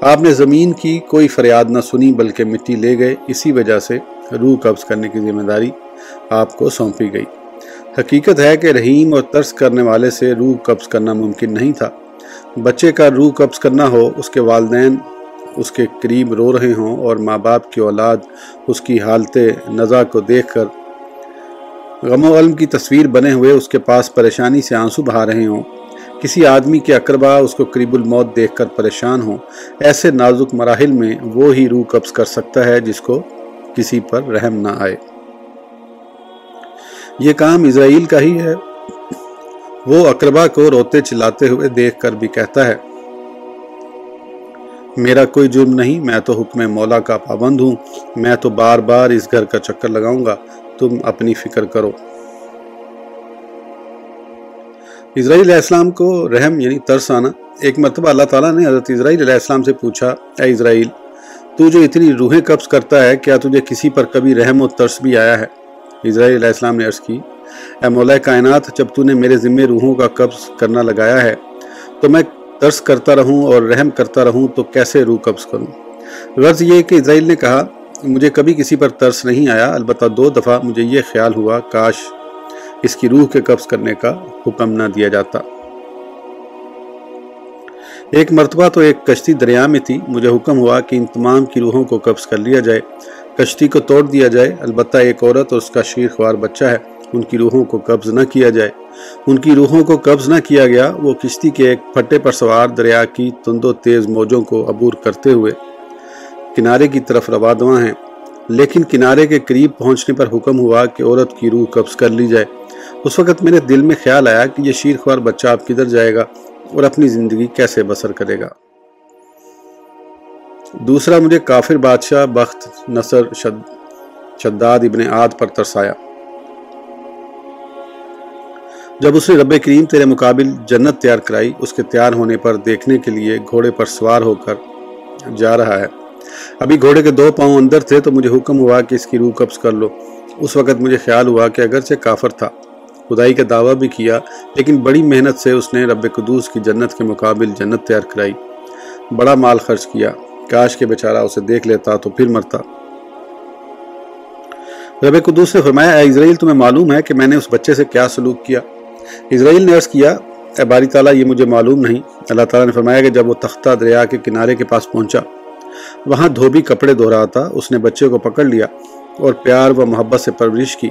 آپ نے زمین کی کوئی فریاد نہ سنی، بلکہ مٹی لے گئے۔ اسی وجہ سے روح قبض کرنے کی ذمہ داری آپ کو سونپی گئی۔ حقیقت ہے کہ رحیم اور ترس کرنے والے سے روح قبض کرنا ممکن نہیں تھا۔ بچے کا روح قبض کرنا ہو، اس کے والدین اس کے قریب رو رہے ہوں اور ماں باپ کی اولاد اس کی حالت نزا کو دیکھ کر غم و علم کی تصویر بنے ہوئے اس کے پاس پریشانی سے آنسو بہا رہے ہوں۔ کسی آدمی کے اقربا اس کو قریب الموت دیکھ کر پریشان ہوں۔ ایسے نازک مراحل میں وہ ہی روح قبض کر سکتا ہے جس کو کسی پر رحم نہ آئے۔ یہ کام اسرائیل کا ہی ہے۔ وہ اقربا کو روتے چلاتے ہوئے دیکھ کر بھی کہتا ہے، میرا کوئی جرم نہیں، میں تو حکم مولا کا پابند ہوں، میں تو بار بار اس گھر کا چکر لگاؤں گا، تم اپنی فکر کرو۔ اسرائیل علیہ السلام کو رحم یعنی ترس آنا ایک مرتبہ اللہ تعالیٰ نے حضرت اسرائیل علیہ السلام سے پوچھا، اے اسرائیل، تو جو اتنی روحیں قبض کرتا ہے، کیا تجھے کسی پر کبھی رحم و ترس بھی آیا ہے؟ اسرائیل علیہ السلام نے عرض کی اے مولا کائنات، جب تو نے میرے ذمے روحوں کا قبض کرنا لگایا ہے، تو میں ترس کرتا رہوں اور رحم کرتا رہوں، تو کیسے روح قبض کروں؟ غرض یہ کہ اسرائیل نے کہا، مجھے کبھی کسی پر ترس نہیں آیا، البتہ دو دفعہ مجھے یہ خیال ہوا، کاش اس کی روح کے قبض کرنے کا حکم نہ دیا جاتا۔ ایک مرتبہ تو ایک کشتی دریا میں تھی، مجھے حکم ہوا کہ ان تمام کی روحوں کو قبض کر لیا جائے، کشتی کو توڑ دیا جائے، البتہ ایک عورت اور اس کا شیر خوار بچہ ہے۔ ان کی روحوں کو قبض نہ کیا جائے۔ ان کی روحوں کو قبض نہ کیا گیا، وہ کشتی کے ایک پھٹے پر سوار دریا کی تند و تیز موجوں کو عبور کرتے ہوئے کنارے کی طرف روادواں ہیں۔ لیکن کنارے کے قریب پہنچنے پر حکم ہوا کہ عورت کی روح قبض کر لی جائے۔ اس وقت میرے دل میں خیال آیا کہ یہ شیر خوار بچہ آپ کدھر جائے گا اور اپنی زندگی کیسے بسر کرے گا۔ دوسرا، مجھے کافر بادشاہ بخت نصر شد شداد ابن عاد پر ترسایا۔ جب اس نے رب کریم تیرے مقابل جنت تیار کرائی، اس کے تیار ہونے پر دیکھنے کے لیے گھوڑے پر سوار ہو کر جا رہا ہے۔ ابھی گھوڑے کے دو پاؤں اندر تھے تو مجھے حکم ہوا کہ اس کی روح قبض کر لو۔ اس وقت مجھے خیال ہوا کہ اگرچہ کافر تھا، خدائی کا دعویٰ بھی کیا، لیکن بڑی محنت سے اس نے رب قدوس کی جنت کے مقابل جنت تیار کرائی۔ بڑا مال خرچ کیا، کاش کے بیچارہ اسے دیکھ لیتا تو پھر مرتا۔ رب قدوس نے فرمایا، اے اسرائیل، تمہیں معلوم ہے کہ میں نے اس بچے سے کیا سلوک کیا؟ اسرائیل نے عرض کیا، اے باری تعالیٰ، یہ مجھے معلوم نہیں۔ اللہ تعالیٰ نے فرمایا کہ جب وہ تختہ دریا کے کنارے کے پاس پہنچا، وہاں دھوبی کپڑے دھو رہا تھا۔ اس نے بچے کو پکڑ لیا اور پیار و محبت سے پرورش کی۔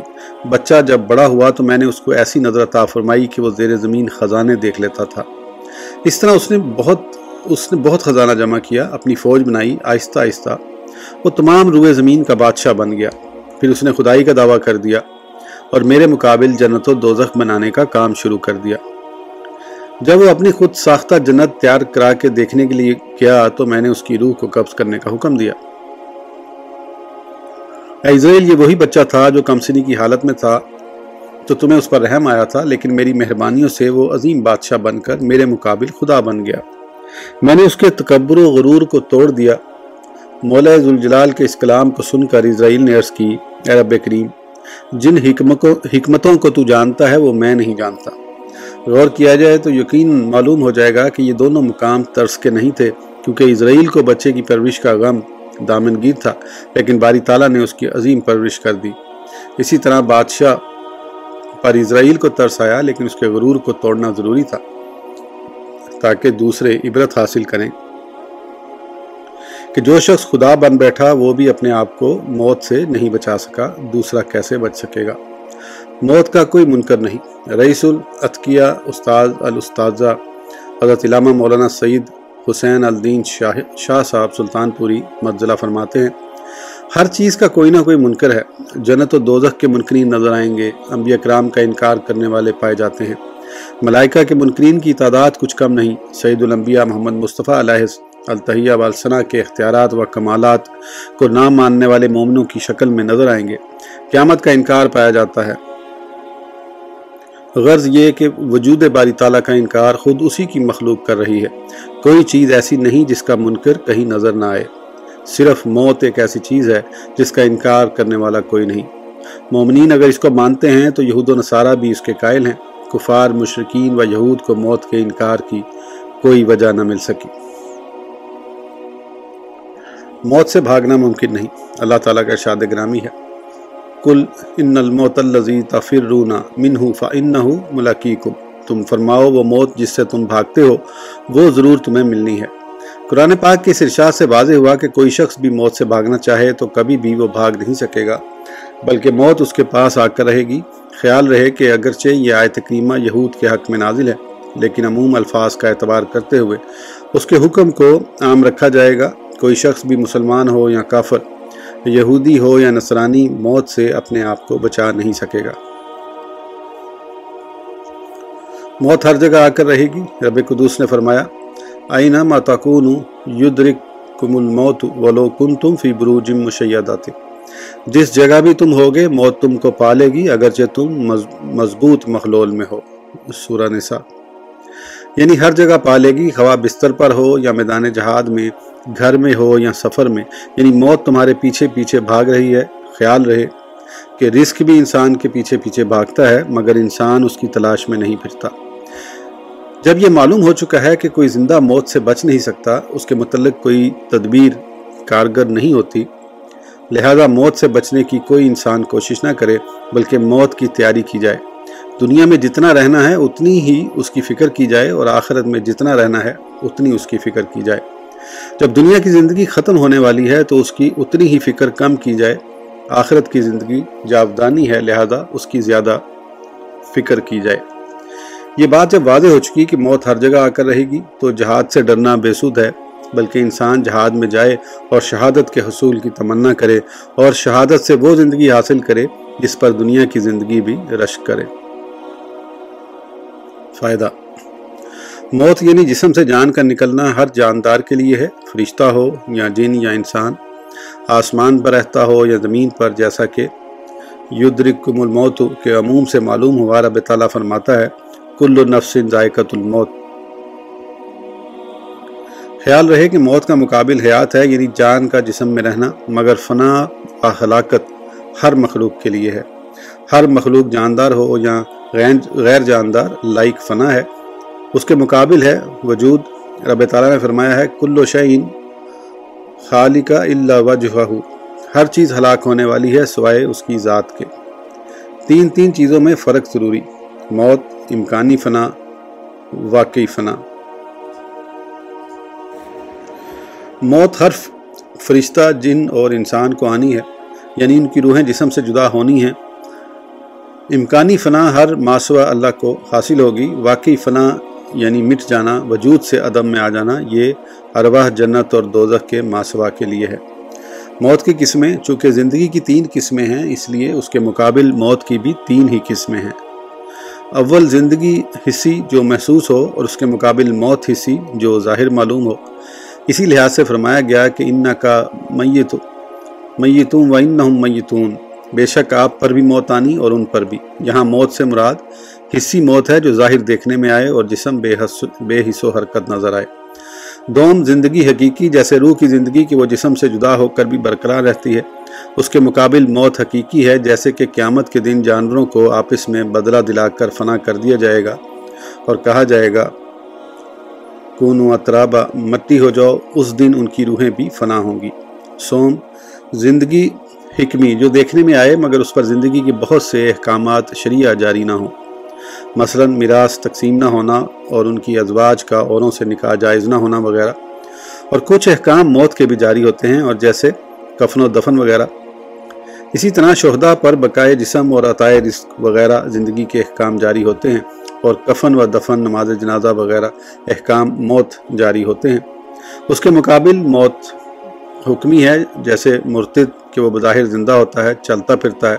بچہ جب بڑا ہوا تو میں نے اس کو ایسی نظر عطا فرمائی کہ وہ زیر زمین خزانے دیکھ لیتا تھا۔ اس طرح اس نے بہت، اس نے بہت خزانہ جمع کیا، اپنی فوج بنائی، آہستہ آہستہ۔ وہ تمام روئے زمین کا بادشاہ بن گیا۔ پھر اس نے خدائی کا دعویٰ کر دیا۔ اور میرے مقابل جنت و دوزخ بنانے کا کام شروع کر دیا۔ جب وہ اپنی خود ساختہ جنت تیار کرا کے دیکھنے کے لیے کیا تو میں نے اس کی روح کو قبض کرنے کا حکم دیا۔ اسرائیل، یہ وہی بچہ تھا جو کمسنی کی حالت میں تھا تو تمہیں اس پر رحم آیا تھا، لیکن میری مہربانیوں سے وہ عظیم بادشاہ بن کر میرے مقابل خدا بن گیا۔ میں نے اس کے تکبر و غرور کو توڑ دیا۔ مولا ذوالجلال کے اس کلام کو سن کر اسرائیل نے عرض کی، اے رب کریم جن حکمتوں کو تو جانتا ہے، وہ میں نہیں جانتا۔ غور کیا جائے تو یقین معلوم ہو جائے گا کہ یہ دونوں مقام ترس کے نہیں تھے، کیونکہ اسرائیل کو بچے کی پرورش کا غم دامن گیر تھا، لیکن باری تعالیٰ نے اس کی عظیم پرورش کر دی۔ اسی طرح بادشاہ پر اسرائیل کو ترس آیا، لیکن اس کے غرور کو توڑنا ضروری تھا، تاکہ دوسرے عبرت حاصل کریں۔ کہ جو شخص خدا بن بیٹھا وہ بھی اپنے آپ کو موت سے نہیں بچا سکا، دوسرا کیسے بچ سکے گا؟ موت کا کوئی منکر نہیں۔ رئیس العطقیہ استاد الاستاذہ حضرت علامہ مولانا سعید حسین الدین شاہ شاہ صاحب سلطان پوری متضلہ فرماتے ہیں، ہر چیز کا کوئی نہ کوئی منکر ہے۔ جنت و دوزخ کے منکرین نظر آئیں گے، انبیاء کرام کا انکار کرنے والے پائے جاتے ہیں۔ ملائکہ کے منکرین کی تعداد کچھ کم نہیں۔ سعید الانبیاء محمد مصطفیٰ علیہ التحیہ والسنہ کے اختیارات و کمالات کو نام ماننے والے مومنوں کی شکل میں نظر آئیں گے۔ قیامت کا انکار پایا جاتا ہے۔ غرض یہ کہ وجود باری تعالیٰ کا انکار خود اسی کی مخلوق کر رہی ہے۔ کوئی چیز ایسی نہیں جس کا منکر کہیں نظر نہ آئے۔ صرف موت ایک ایسی چیز ہے جس کا انکار کرنے والا کوئی نہیں۔ مومنین اگر اس کو مانتے ہیں تو یہود و نصارہ بھی اس کے قائل ہیں۔ کفار مشرقین و یہود کو موت کے انکار کی کوئی وجہ نہ مل سکی۔ موت سے بھاگنا ممکن نہیں۔ اللہ تعالیٰ کا شاد گرامی ہے۔ کل ان الموت الزی تفرون منہ فن ملاقیکم۔ تم فرماؤ وہ موت جس سے تم بھاگتے ہو، وہ ضرور تمہیں ملنی ہے۔ قرآن پاک کے ارشاد سے واضح ہوا کہ کوئی شخص بھی موت سے بھاگنا چاہے تو کبھی بھی وہ بھاگ نہیں سکے گا، بلکہ موت اس کے پاس آ کر رہے گی۔ خیال رہے کہ اگرچہ یہ آیت کریمہ یہود کے حق میں نازل ہے، لیکن عموم الفاظ کا اعتبار کرتے ہوئے اس کے حکم کو عام رکھا جائے گا۔ کوئی شخص بھی مسلمان ہو یا کافر، یہودی ہو یا نصرانی، موت سے اپنے آپ کو بچا نہیں سکے گا۔ موت ہر جگہ آ کر رہے گی، رب قدوس نے فرمایا، آئینہ ما تکون یدرککم الموت ولو کنتم فی بروج مشیدات جس جگہ بھی تم ہوگے، موت تم کو پالے گی، اگرچہ تم مضبوط مخلول میں ہو۔ سورہ نساء۔ یعنی ہر جگہ پالے گی خواہ بستر پر ہو یا میدان جہاد میں، گھر میں ہو یا سفر میں۔ یعنی موت تمہارے پیچھے پیچھے بھاگ رہی ہے، خیال رہے کہ رزق بھی انسان کے پیچھے پیچھے بھاگتا ہے، مگر انسان اس کی تلاش میں نہیں پھرتا۔ جب یہ معلوم ہو چکا ہے کہ کوئی زندہ موت سے بچ نہیں سکتا، اس کے متعلق کوئی تدبیر، کارگر نہیں ہوتی۔ لہذا موت سے بچنے کی کوئی انسان کوشش نہ کرے، بلکہ موت کی تیاری کی جائے۔ دنیا میں جتنا رہنا ہے اتنی ہی اس کی فکر کی جائے اور آخرت میں جتنا رہنا ہے اتنی اس کی فکر کی جائے۔ جب دنیا کی زندگی ختم ہونے والی ہے تو اس کی اتنی ہی فکر کم کی جائے۔ آخرت کی زندگی جاودانی ہے، لہذا اس کی زیادہ فکر کی جائے۔ یہ بات جب واضح ہو چکی کہ موت ہر جگہ آ کر رہے گی تو جہاد سے ڈرنا بے سود ہے، بلکہ انسان جہاد میں جائے اور شہادت کے حصول کی تمنا کرے اور شہادت سے وہ زندگی حاصل کرے جس پر دنیا کی زندگی بھی رشک کرے۔ فائدہ۔ موت یعنی جسم سے جان کا نکلنا ہر جاندار کے لیے ہے، فرشتہ ہو یا جن یا انسان۔ آسمان پر رہتا ہو یا زمین پر، جیسا کہ یدرکم الموت کے عموم سے معلوم ہوا، رب تعالیٰ فرماتا ہے، کل نفس ذائقت الموت۔ خیال رہے کہ موت کا مقابل حیات ہے یعنی جان کا جسم میں رہنا، مگر فنا و ہلاکت ہر مخلوق کے لیے ہے۔ ہر مخلوق جاندار ہو یا غیر جاندار لائک فنا ہے۔ اس کے مقابل ہے وجود۔ رب تعالیٰ نے فرمایا ہے کل و شعین خالق اللہ وجہ ہر چیز ہلاک ہونے والی ہے سوائے اس کی ذات کے۔ تین تین چیزوں میں فرق ضروری۔ موت، امکانی فنا، واقعی فنا۔ موت ہر فرشتہ، جن اور انسان کو آنی ہے یعنی ان کی روحیں جسم سے جدا ہونی ہیں۔ امکانی فنا ہر ماسوہ اللہ کو حاصل ہوگی، واقعی فنا یعنی مٹ جانا، وجود سے عدم میں آ جانا، یہ ارواح جنت اور دوزخ کے ماسوا کے لیے ہے۔ موت کی قسمیں، چونکہ زندگی کی تین قسمیں ہیں، اس لیے اس کے مقابل موت کی بھی تین ہی قسمیں ہیں۔ اول زندگی حصی جو محسوس ہو اور اس کے مقابل موت حصی جو ظاہر معلوم ہو۔ اسی لحاظ سے فرمایا گیا کہ ان کا میت میتون و ان میتون۔ بے شک آپ پر بھی موت آنی اور ان پر بھی۔ یہاں موت سے مراد حصی موت ہے جو ظاہر دیکھنے میں آئے اور جسم بے حس بے حص و حرکت نظر آئے۔ دوم زندگی حقیقی، جیسے روح کی زندگی کہ وہ جسم سے جدا ہو کر بھی برقرار رہتی ہے۔ اس کے مقابل موت حقیقی ہے، جیسے کہ قیامت کے دن جانوروں کو آپس میں بدلہ دلا کر فنا کر دیا جائے گا اور کہا جائے گا کون و اطرابہ مٹی ہو جاؤ، اس دن ان کی روحیں بھی فنا ہوں گی۔ سوم، زندگی حکمی جو دیکھنے میں آئے مگر اس پر زندگی کے بہت سے احکامات شریعہ جاری نہ ہوں۔ مثلا میراث تقسیم نہ ہونا اور ان کی ازواج کا اوروں سے نکاح جائز نہ ہونا وغیرہ۔ اور کچھ احکام موت کے بھی جاری ہوتے ہیں اور جیسے کفن و دفن وغیرہ۔ اسی طرح شہدہ پر بقائے جسم اور عطائے رزق وغیرہ زندگی کے احکام جاری ہوتے ہیں اور کفن و دفن، نماز جنازہ وغیرہ احکام موت جاری ہوتے ہیں۔ اس کے مقابل موت حکمی ہے، جیسے مرتد کہ وہ بظاہر زندہ ہوتا ہے، چلتا پھرتا ہے۔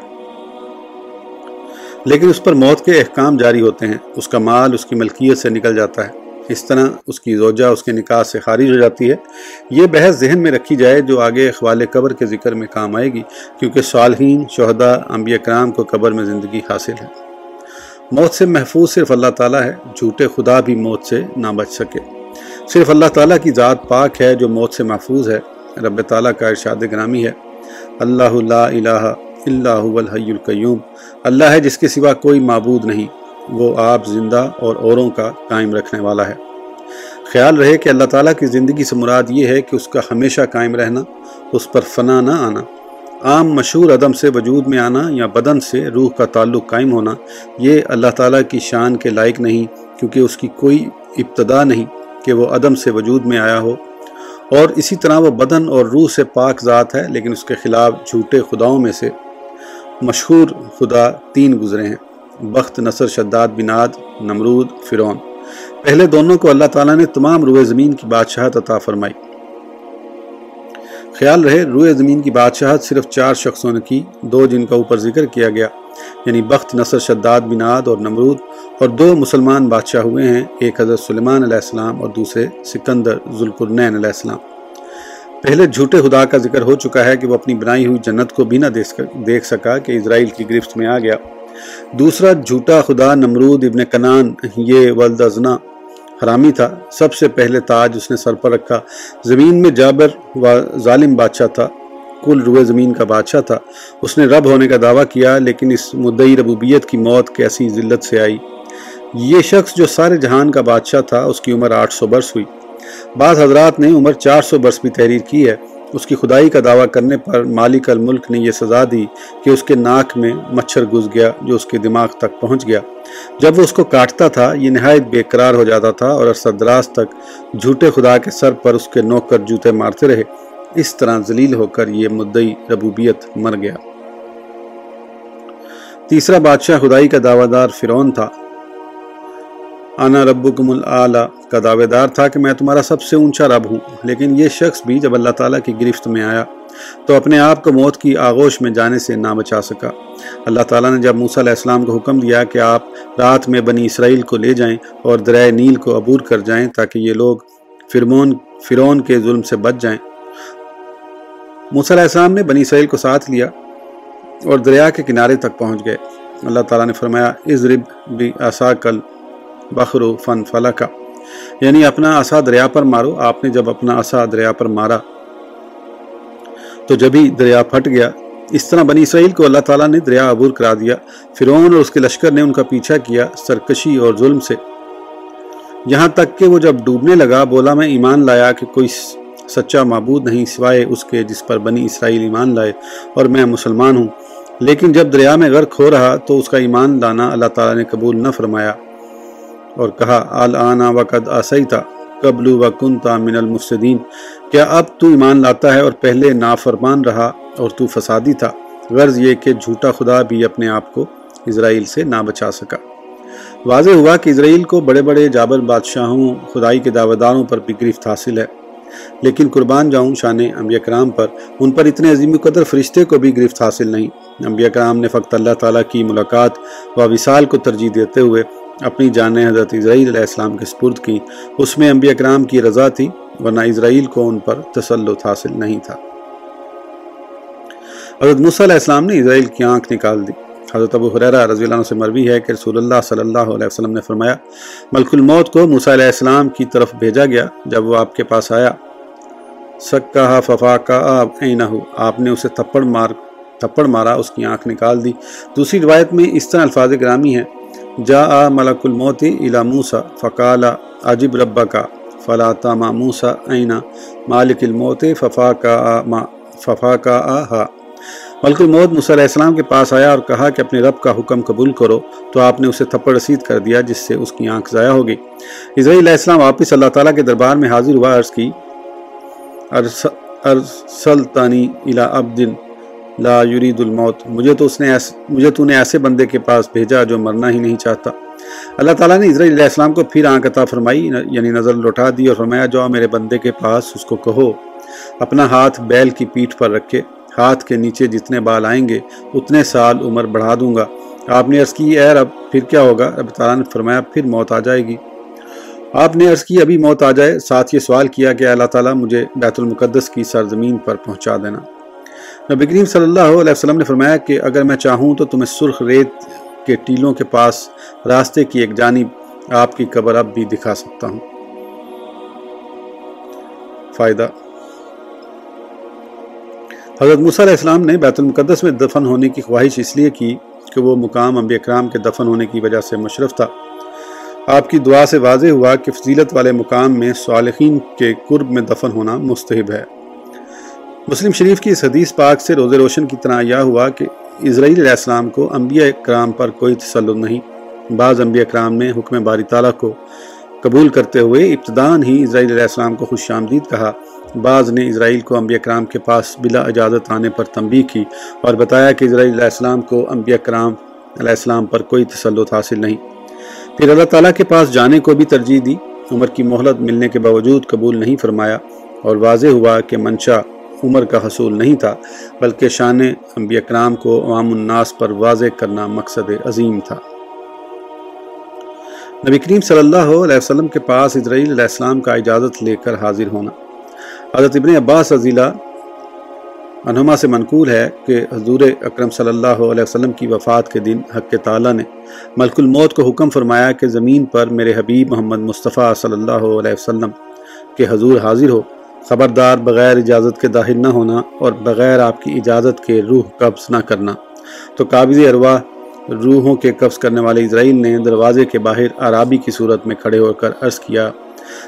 لیکن اس پر موت کے احکام جاری ہوتے ہیں۔ اس کا مال اس کی ملکیت سے نکل جاتا ہے۔ اس طرح اس کی زوجہ اس کے نکاح سے خارج ہو جاتی ہے۔ یہ بحث ذہن میں رکھی جائے جو آگے اخوال قبر کے ذکر میں کام آئے گی، کیونکہ صالحین، شہداء، انبیاء کرام کو قبر میں زندگی حاصل ہے۔ موت سے محفوظ صرف اللہ تعالیٰ ہے۔ جھوٹے خدا بھی موت سے نہ بچ سکے۔ صرف اللہ تعالیٰ کی ذات پاک ہے جو موت سے محفوظ ہے۔ رب تعالیٰ کا ارشاد گرامی ہے۔ اللہ لا الہ اللہ الحی القیوم۔ اللہ ہے جس کے سوا کوئی معبود نہیں۔ وہ آپ زندہ اور اوروں کا قائم رکھنے والا ہے۔ خیال رہے کہ اللہ تعالیٰ کی زندگی سے مراد یہ ہے کہ اس کا ہمیشہ قائم رہنا، اس پر فنا نہ آنا۔ عام مشہور عدم سے وجود میں آنا یا بدن سے روح کا تعلق قائم ہونا، یہ اللہ تعالیٰ کی شان کے لائق نہیں، کیونکہ اس کی کوئی ابتدا نہیں کہ وہ عدم سے وجود میں آیا ہو۔ اور اسی طرح وہ بدن اور روح سے پاک ذات ہے، لیکن اس کے خلاف جھوٹے خداؤں میں سے مشہور خدا تین گزرے ہیں۔ بخت، نصر، شداد، بناد، نمرود فرون پہلے دونوں کو اللہ تعالیٰ نے تمام روئے زمین کی بادشاہت عطا فرمائی۔ خیال رہے، روئے زمین کی بادشاہت صرف چار شخصوں نے کی، دو جن کا اوپر ذکر کیا گیا۔ یعنی بخت نصر شداد بناد اور نمرود اور دو مسلمان بادشاہ ہوئے ہیں، ایک حضرت سلیمان علیہ السلام اور دوسرے سکندر ذوالقرنین علیہ السلام۔ پہلے جھوٹے خدا کا ذکر ہو چکا ہے کہ وہ اپنی بنائی ہوئی جنت کو بھی نہ دیکھ سکا کہ اسرائیل کی گرفت میں آ گیا۔ دوسرا جھوٹا خدا نمرود ابن کنان، یہ ولدزنا حرامی تھا۔ سب سے پہلے تاج اس نے سر پر رکھا۔ زمین میں جابر و ظالم بادشاہ تھا۔ کل روئے زمین کا بادشاہ تھا۔ اس نے رب ہونے کا دعویٰ کیا، لیکن اس مدعی ربوبیت کی موت کیسی ذلت سے آئی۔ یہ شخص جو سارے جہان کا بادشاہ تھا، اس کی عمر آٹھ سو برس ہوئی۔ بعض حضرات نے عمر چار سو برس بھی تحریر کی ہے۔ اس کی خدائی کا دعویٰ کرنے پر مالک الملک نے یہ سزا دی کہ اس کے ناک میں مچھر گز گیا، جو اس کے دماغ تک پہنچ گیا۔ جب وہ اس کو کاٹتا تھا، یہ نہایت بے قرار ہو جاتا تھا اور عرصہ دراز تک جھوٹے خدا کے سر پر اس کے نوکر جوتے مارتے رہے۔ اس طرح ذلیل ہو کر یہ مدعی ربوبیت مر گیا۔ تیسرا بادشاہ خدائی کا دعویٰ دار فرون تھا۔ آنا ربکم العلیٰ کا دعوے دار تھا کہ میں تمہارا سب سے اونچا رب ہوں، لیکن یہ شخص بھی جب اللہ تعالیٰ کی گرفت میں آیا تو اپنے آپ کو موت کی آغوش میں جانے سے نہ بچا سکا۔ اللہ تعالیٰ نے جب موسیٰ علیہ السلام کو حکم دیا کہ آپ رات میں بنی اسرائیل کو لے جائیں اور درائے نیل کو عبور کر جائیں تاکہ یہ لوگ فرمون فرون کے ظلم سے بچ جائیں موسیٰ علیہ السلام نے بنی اسرائیل کو ساتھ لیا اور دریا کے کنارے تک پہنچ گئے۔ اللہ تعالیٰ نے فرمایا ازرب بھی آسا کل بخرو فن فلکا یعنی اپنا عصا دریا پر مارو۔ آپ نے جب اپنا عصا دریا پر مارا تو جبھی دریا پھٹ گیا، اس طرح بنی اسرائیل کو اللہ تعالیٰ نے دریا عبور کرا دیا۔ فرعون اور اس کے لشکر نے ان کا پیچھا کیا سرکشی اور ظلم سے۔ یہاں تک کہ وہ جب ڈوبنے لگا، بولا، میں ایمان لایا کہ کوئی سچا معبود نہیں سوائے اس کے جس پر بنی اسرائیل ایمان لائے اور میں مسلمان ہوں۔ لیکن جب دریا میں غرق ہو رہا تو اس کا ایمان لانا اللہ تعالیٰ نے قبول نہ فرمایا اور کہا آلآنا وقد آسیتا قبل وکنتا من المفسدین۔ کیا اب تو ایمان لاتا ہے اور پہلے نافرمان رہا اور تو فسادی تھا؟ غرض یہ کہ جھوٹا خدا بھی اپنے آپ کو اسرائیل سے نہ بچا سکا۔ واضح ہوا کہ اسرائیل کو بڑے بڑے جابر بادشاہوں، خدائی کے دعویداروں پر بھی گرفت حاصل ہے۔ لیکن قربان جاؤں شان انبیاء کرام پر، ان پر اتنے عظیم قدر فرشتے کو بھی گرفت حاصل نہیں۔ انبیاء کرام نے فقط اللہ تعالیٰ کی ملاقات و وصال کو ترجیح دیتے ہوئے اپنی جانیں حضرت اسرائیل علیہ السلام کے سپرد کی اس میں انبیاء کرام کی رضا تھی، ورنہ اسرائیل کو ان پر تسلط حاصل نہیں تھا۔ حضرت موسیٰ علیہ السلام نے اسرائیل کی آنکھ نکال دی۔ حضرت ابو حریرہ رضی اللہ عنہ سے مروی ہے کہ رسول اللہ صلی اللہ علیہ وسلم نے فرمایا، ملک الموت کو موسیٰ علیہ السلام کی طرف بھیجا گیا جب وہ آپ کے پاس آیا۔ سکا ففا کا آپ نے اسے تھپڑ مار، تھپڑ مارا، اس کی آنکھ نکال دی۔ دوسری روایت میں اس طرح الفاظ گرامی ہیں۔ جا آ ملک الموت الى موسا فقال عجب ربا کا فلا تاما موسا اینا مالک الموت ففا کا ففا کا آہا۔ ملک الموت موسیٰ علیہ السلام کے پاس آیا اور کہا کہ اپنے رب کا حکم قبول کرو، تو آپ نے اسے تھپڑ رسید کر دیا، جس سے اس کی آنکھ ضائع ہو گئی۔ اسرائیل علیہ السلام واپس اللہ تعالیٰ کے دربار میں حاضر ہوا، عرض کی ارسلتانی الى عبد لا یرید الموت۔ مجھے تو اس نے مجھے تو نے ایسے بندے کے پاس بھیجا جو مرنا ہی نہیں چاہتا۔ اللہ تعالیٰ نے اسرائیل علیہ السلام کو پھر آنکھ عطا فرمائی یعنی نظر لوٹا دی اور فرمایا جو میرے بندے کے پاس، اس کو کہو، اپنا ہاتھ بیل کی پیٹھ پر رکھے، ہاتھ کے نیچے جتنے بال آئیں گے، اتنے سال عمر بڑھا دوں گا۔ آپ نے عرض کی، اے رب، پھر کیا ہوگا؟ رب تعالیٰ نے فرمایا، پھر موت آ جائے گی۔ آپ نے عرض کی، ابھی موت آ جائے۔ ساتھ یہ سوال کیا کہ اللہ تعالیٰ مجھے بیت المقدس کی سرزمین پر پہنچا دینا۔ نبی کریم صلی اللہ علیہ وسلم نے فرمایا کہ اگر میں چاہوں تو تمہیں سرخ ریت کے ٹیلوں کے پاس راستے کی ایک جانب آپ کی قبر اب بھی دکھا سکتا ہوں۔ فائدہ۔ حضرت موسیٰ علیہ السلام نے بیت المقدس میں دفن ہونے کی خواہش اس لیے کی کہ وہ مقام انبیاء اکرام کے دفن ہونے کی وجہ سے مشرف تھا۔ آپ کی دعا سے واضح ہوا کہ فضیلت والے مقام میں صالحین کے قرب میں دفن ہونا مستحب ہے۔ مسلم شریف کی اس حدیث پاک سے روز روشن کی طرح یہ ہوا کہ اسرائیل علیہ السلام کو انبیاء اکرام پر کوئی تسلط نہیں۔ بعض انبیاء اکرام نے حکم باری تعالیٰ کو قبول کرتے ہوئے ابتدان ہی اسرائیل علیہ السلام کو خوش آمدید کہا۔ بعض نے اسرائیل کو انبیاء کرام کے پاس بلا اجازت آنے پر تنبیہ کی اور بتایا کہ اسرائیل علیہ السلام کو انبیاء کرام علیہ السلام پر کوئی تسلط حاصل نہیں۔ پھر اللہ تعالیٰ کے پاس جانے کو بھی ترجیح دی، عمر کی مہلت ملنے کے باوجود قبول نہیں فرمایا اور واضح ہوا کہ منشا عمر کا حصول نہیں تھا، بلکہ شان انبیاء کرام کو عوام الناس پر واضح کرنا مقصد عظیم تھا۔ نبی کریم صلی اللہ علیہ وسلم کے پاس اسرائیل علیہ السلام کا اجازت لے کر حاضر ہونا۔ حضرت ابن عباس رضی اللہ عنہما سے منقول ہے کہ حضور اکرم صلی اللہ علیہ وسلم کی وفات کے دن حق تعالیٰ نے ملک الموت کو حکم فرمایا کہ زمین پر میرے حبیب محمد مصطفیٰ صلی اللہ علیہ وسلم کے حضور حاضر ہو، خبردار بغیر اجازت کے داخل نہ ہونا اور بغیر آپ کی اجازت کے روح قبض نہ کرنا۔ تو قابض ارواح روحوں کے قبض کرنے والے اسرائیل نے دروازے کے باہر عرابی کی صورت میں کھڑے ہو کر عرض کیا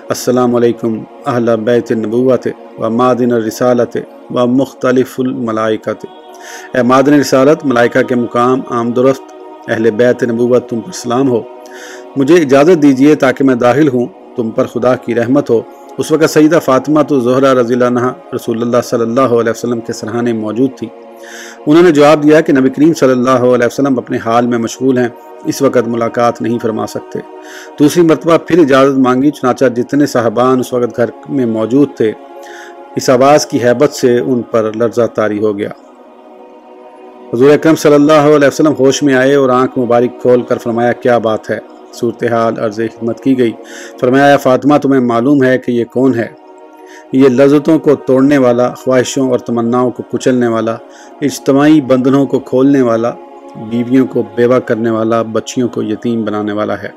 السلام علیکم، اہل بیت النبوت و مادن الرسالت و مختلف الملائکت۔ اے مادن رسالت ملائکہ کے مقام، عام درست، اہل بیت نبوت تم پر سلام ہو۔ مجھے اجازت دیجیے تاکہ میں داخل ہوں، تم پر خدا کی رحمت ہو۔ اس وقت سیدہ فاطمہ تو زہرہ رضی اللہ عنہ رسول اللہ صلی اللہ علیہ وسلم کے سرحانے موجود تھی۔ انہوں نے جواب دیا کہ نبی کریم صلی اللہ علیہ وسلم اپنے حال میں مشغول ہیں۔ اس وقت ملاقات نہیں فرما سکتے۔ دوسری مرتبہ پھر اجازت مانگی، چنانچہ جتنے صاحبان اس وقت گھر میں موجود تھے، اس آواز کی حیبت سے ان پر لرزہ تاری ہو گیا۔ حضور اکرم صلی اللہ علیہ وسلم ہوش میں آئے اور آنکھ مبارک کھول کر فرمایا، کیا بات ہے؟ صورتحال عرض خدمت کی گئی۔ فرمایا، فاطمہ، تمہیں معلوم ہے کہ یہ کون ہے؟ یہ لذتوں کو توڑنے والا، خواہشوں اور تمناؤں کو کچلنے والا، اجتماعی بندھنوں کو کھولنے والا بیویوں کو بیوہ کرنے والا، بچیوں کو یتیم بنانے والا ہے۔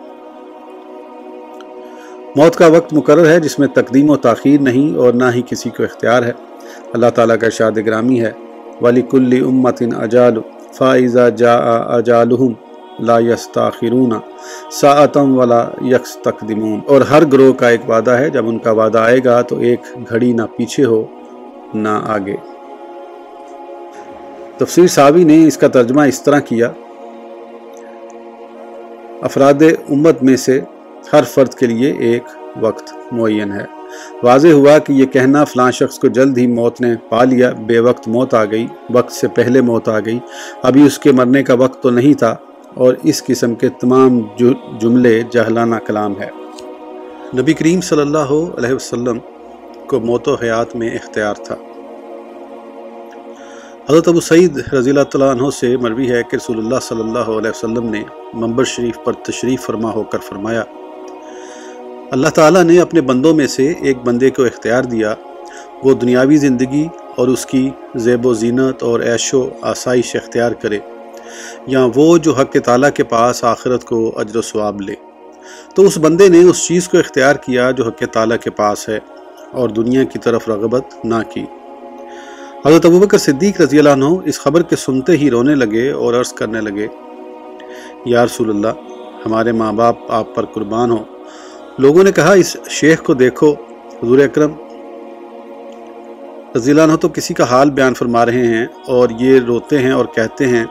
موت کا وقت مقرر ہے جس میں تقدیم و تاخیر نہیں اور نہ ہی کسی کو اختیار ہے۔ اللہ تعالیٰ کا شاد گرامی ہے ولی کل امت اجال فائزہ جا اجالحم لا یستاخرون ساعتم ولا یکس تقدمون اور ہر گروہ کا ایک وعدہ ہے، جب ان کا وعدہ آئے گا تو ایک گھڑی نہ پیچھے ہو، نہ آگے۔ تفسیر صحابی نے اس کا ترجمہ اس طرح کیا۔ افراد امت میں سے ہر فرد کے لیے ایک وقت معین ہے۔ واضح ہوا کہ یہ کہنا فلاں شخص کو جلد ہی موت نے پا لیا، بے وقت موت آ گئی، وقت سے پہلے موت آ گئی۔ ابھی اس کے مرنے کا وقت تو نہیں تھا اور اس قسم کے تمام جملے جہلانہ کلام ہے نبی کریم صلی اللہ علیہ وسلم کو موت و حیات میں اختیار تھا۔ حضرت ابو سعید رضی اللہ تعالیٰ عنہ سے مروی ہے کہ رسول اللہ صلی اللہ علیہ وسلم نے ممبر شریف پر تشریف فرما ہو کر فرمایا، اللہ تعالیٰ نے اپنے بندوں میں سے ایک بندے کو اختیار دیا۔ وہ دنیاوی زندگی اور اس کی زیب و زینت اور عیش و آسائش اختیار کرے، یا وہ جو حق تعالیٰ کے پاس آخرت کو اجر و ثواب لے۔ تو اس بندے نے اس چیز کو اختیار کیا جو حق تعالیٰ کے پاس ہے اور دنیا کی طرف رغبت نہ کی۔ حضرت ابوبکر صدیق رضی اللہ عنہ اس خبر کے سنتے ہی رونے لگے اور عرض کرنے لگے، یا رسول اللہ، ہمارے ماں باپ آپ پر قربان ہو لوگوں نے کہا، اس شیخ کو دیکھو، حضور اکرم۔ رضی اللہ عنہ تو کسی کا حال بیان فرما رہے ہیں اور یہ روتے ہیں اور کہتے ہیں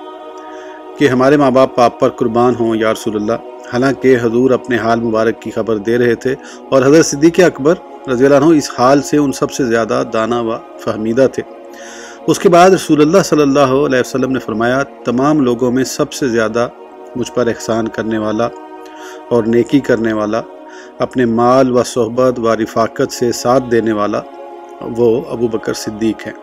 کہ ہمارے ماں باپ آپ پر قربان ہوں، یا رسول اللہ۔ حالانکہ حضور اپنے حال مبارک کی خبر دے رہے تھے اور حضرت صدیق اکبر رضی اللہ عنہ اس حال سے ان سب سے زیادہ دانا و فہمیدہ تھے۔ اس کے بعد رسول اللہ صلی اللہ علیہ وسلم نے فرمایا، تمام لوگوں میں سب سے زیادہ مجھ پر احسان کرنے والا اور نیکی کرنے والا، اپنے مال و صحبت و رفاقت سے ساتھ دینے والا وہ ابو بکر صدیق ہیں۔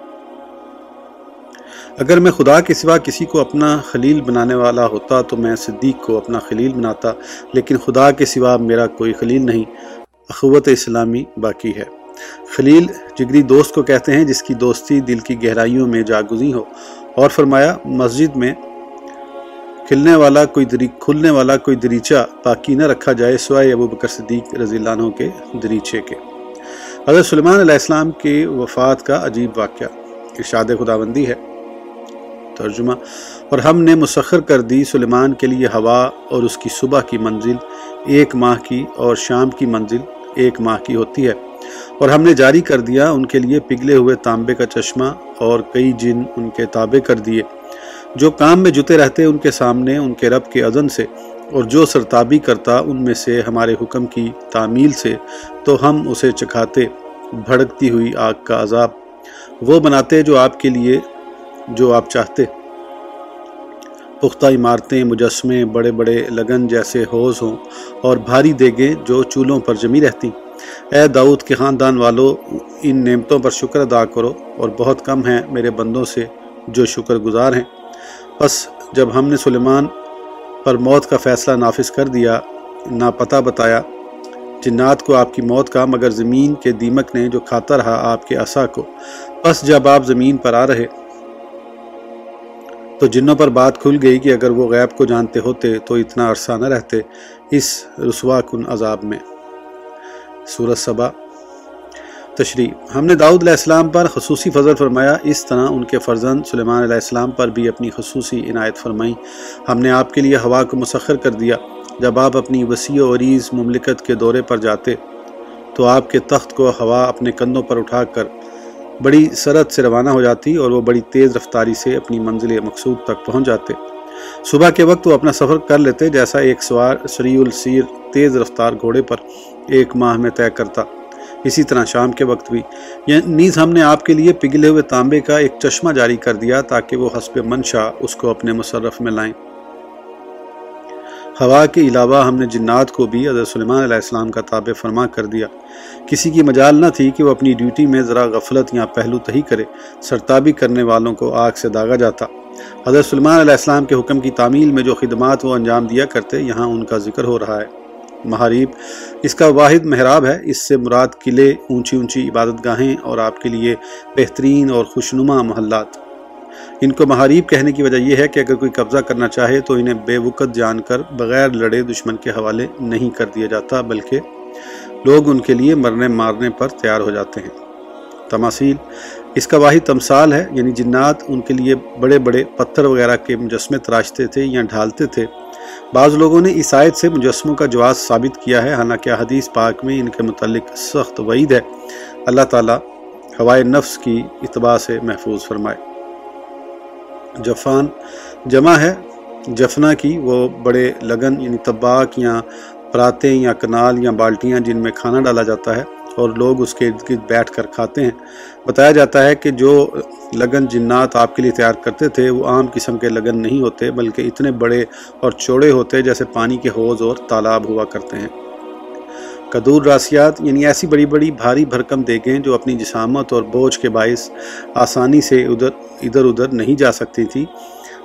اگر میں خدا کے سوا کسی کو اپنا خلیل بنانے والا ہوتا تو میں صدیق کو اپنا خلیل بناتا، لیکن خدا کے سوا میرا کوئی خلیل نہیں۔ اخوت اسلامی باقی ہے۔ خلیل جگری دوست کو کہتے ہیں، جس کی دوستی دل کی گہرائیوں میں جاگزی ہو۔ اور فرمایا، مسجد میں کھلنے والا کوئی دری، کھلنے والا کوئی دریچہ باقی نہ رکھا جائے سوائے ابو بکر صدیق رضی اللہ عنہ کے دریچے کے۔ حضرت سلمان علیہ السلام کی وفات کا عجیب واقعہ۔ ارشاد خداوندی ہے۔ ترجمہ، اور ہم نے مسخر کر دی سلیمان کے لیے ہوا اور اس کی صبح کی منزل ایک ماہ کی اور شام کی منزل ایک ماہ کی ہوتی ہے۔ اور ہم نے جاری کر دیا ان کے لیے پگھلے ہوئے تانبے کا چشمہ اور کئی جن ان کے تابع کر دیے۔ جو کام میں جتے رہتے ان کے سامنے، ان کے رب کے اذن سے، اور جو سرتابی کرتا ان میں سے ہمارے حکم کی تعمیل سے، تو ہم اسے چکھاتے، بھڑکتی ہوئی آگ کا عذاب۔ وہ بناتے جو آپ کے لیے، جو آپ چاہتے۔ پختہ عمارتیں، مجسمے، بڑے بڑے لگن جیسے حوض ہوں، اور بھاری دیگیں جو چولوں پر جمی رہتی اے داؤد کے خاندان والو، ان نعمتوں پر شکر ادا کرو اور بہت کم ہیں میرے بندوں سے جو شکر گزار ہیں۔ بس جب ہم نے سلیمان پر موت کا فیصلہ نافذ کر دیا نہ پتہ بتایا، جنات کو آپ کی موت کا، مگر زمین کے دیمک نے جو کھاتا رہا آپ کے عصا کو۔ بس جب آپ زمین پر آ رہے، تو جنوں پر بات کھل گئی کہ اگر وہ غیب کو جانتے ہوتے تو اتنا عرصہ نہ رہتے اس رسوا کن عذاب میں۔ سورت صبا تشریح۔ ہم نے داؤد علیہ السلام پر خصوصی فضل فرمایا، اس طرح ان کے فرزند سلیمان علیہ السلام پر بھی اپنی خصوصی عنایت فرمائی ہم نے آپ کے لیے ہوا کو مسخر کر دیا۔ جب آپ اپنی وسیع و عریض مملکت کے دورے پر جاتے، تو آپ کے تخت کو ہوا اپنے کندھوں پر اٹھا کر بڑی سرد سے روانہ ہو جاتی اور وہ بڑی تیز رفتاری سے اپنی منزل مقصود تک پہنچ جاتے۔ صبح کے وقت وہ اپنا سفر کر لیتے جیسا ایک سوار سری السیر تیز رفتار گھوڑے پر ایک ماہ میں طے کرتا۔ اسی طرح شام کے وقت بھی۔ نیز ہم نے آپ کے لیے پگھلے ہوئے تانبے کا ایک چشمہ جاری کر دیا تاکہ وہ حسب منشا اس کو اپنے مصرف میں لائیں۔ ہوا کے علاوہ ہم نے جنات کو بھی حضرت سلیمان علیہ السلام کا تابع فرما کر دیا۔ کسی کی مجال نہ تھی کہ وہ اپنی ڈیوٹی میں ذرا غفلت یا پہلو تہی کرے۔ سرتابی کرنے والوں کو آگ سے داغا جاتا۔ حضرت سلمان علیہ السلام کے حکم کی تعمیل میں جو خدمات وہ انجام دیا کرتے، یہاں ان کا ذکر ہو رہا ہے۔ محاریب اس کا واحد محراب ہے۔ اس سے مراد قلعے، اونچی اونچی عبادت گاہیں اور آپ کے لیے بہترین اور خوشنما محلات۔ ان کو محاریب کہنے کی وجہ یہ ہے کہ اگر کوئی قبضہ کرنا چاہے تو انہیں بے وقت جان کر بغیر لڑے دشمن کے حوالے نہیں کر دیا جاتا، بلکہ لوگ ان کے لیے مرنے مارنے پر تیار ہو جاتے ہیں۔ تماثیل اس کا واحد تمثال ہے یعنی جنات ان کے لیے بڑے بڑے پتھر وغیرہ کے مجسمے تراشتے تھے یا ڈھالتے تھے۔ بعض لوگوں نے اس آیت سے مجسموں کا جواز ثابت کیا ہے، حالانکہ حدیث پاک میں ان کے متعلق سخت وعید ہے۔ اللہ تعالیٰ ہوائے نفس کی اتباع سے محفوظ فرمائے۔ جفان جمع ہے، جفنا کی وہ بڑے لگن یعنی طباق یا پراتیں یا کنال یا بالٹیاں جن میں کھانا ڈالا جاتا ہے۔ اور لوگ اس کے ارد گرد بیٹھ کر کھاتے ہیں۔ بتایا جاتا ہے کہ جو لگن جنات آپ کے لیے تیار کرتے تھے، وہ عام قسم کے لگن نہیں ہوتے، بلکہ اتنے بڑے اور چوڑے ہوتے جیسے پانی کے حوض اور تالاب ہوا کرتے ہیں۔ قدور راسیات یعنی ایسی بڑی بڑی بھاری بھرکم دیگیں جو اپنی جسامت اور بوجھ کے باعث آسانی سے ادھر ادھر ادھر نہیں جا سکتی تھی،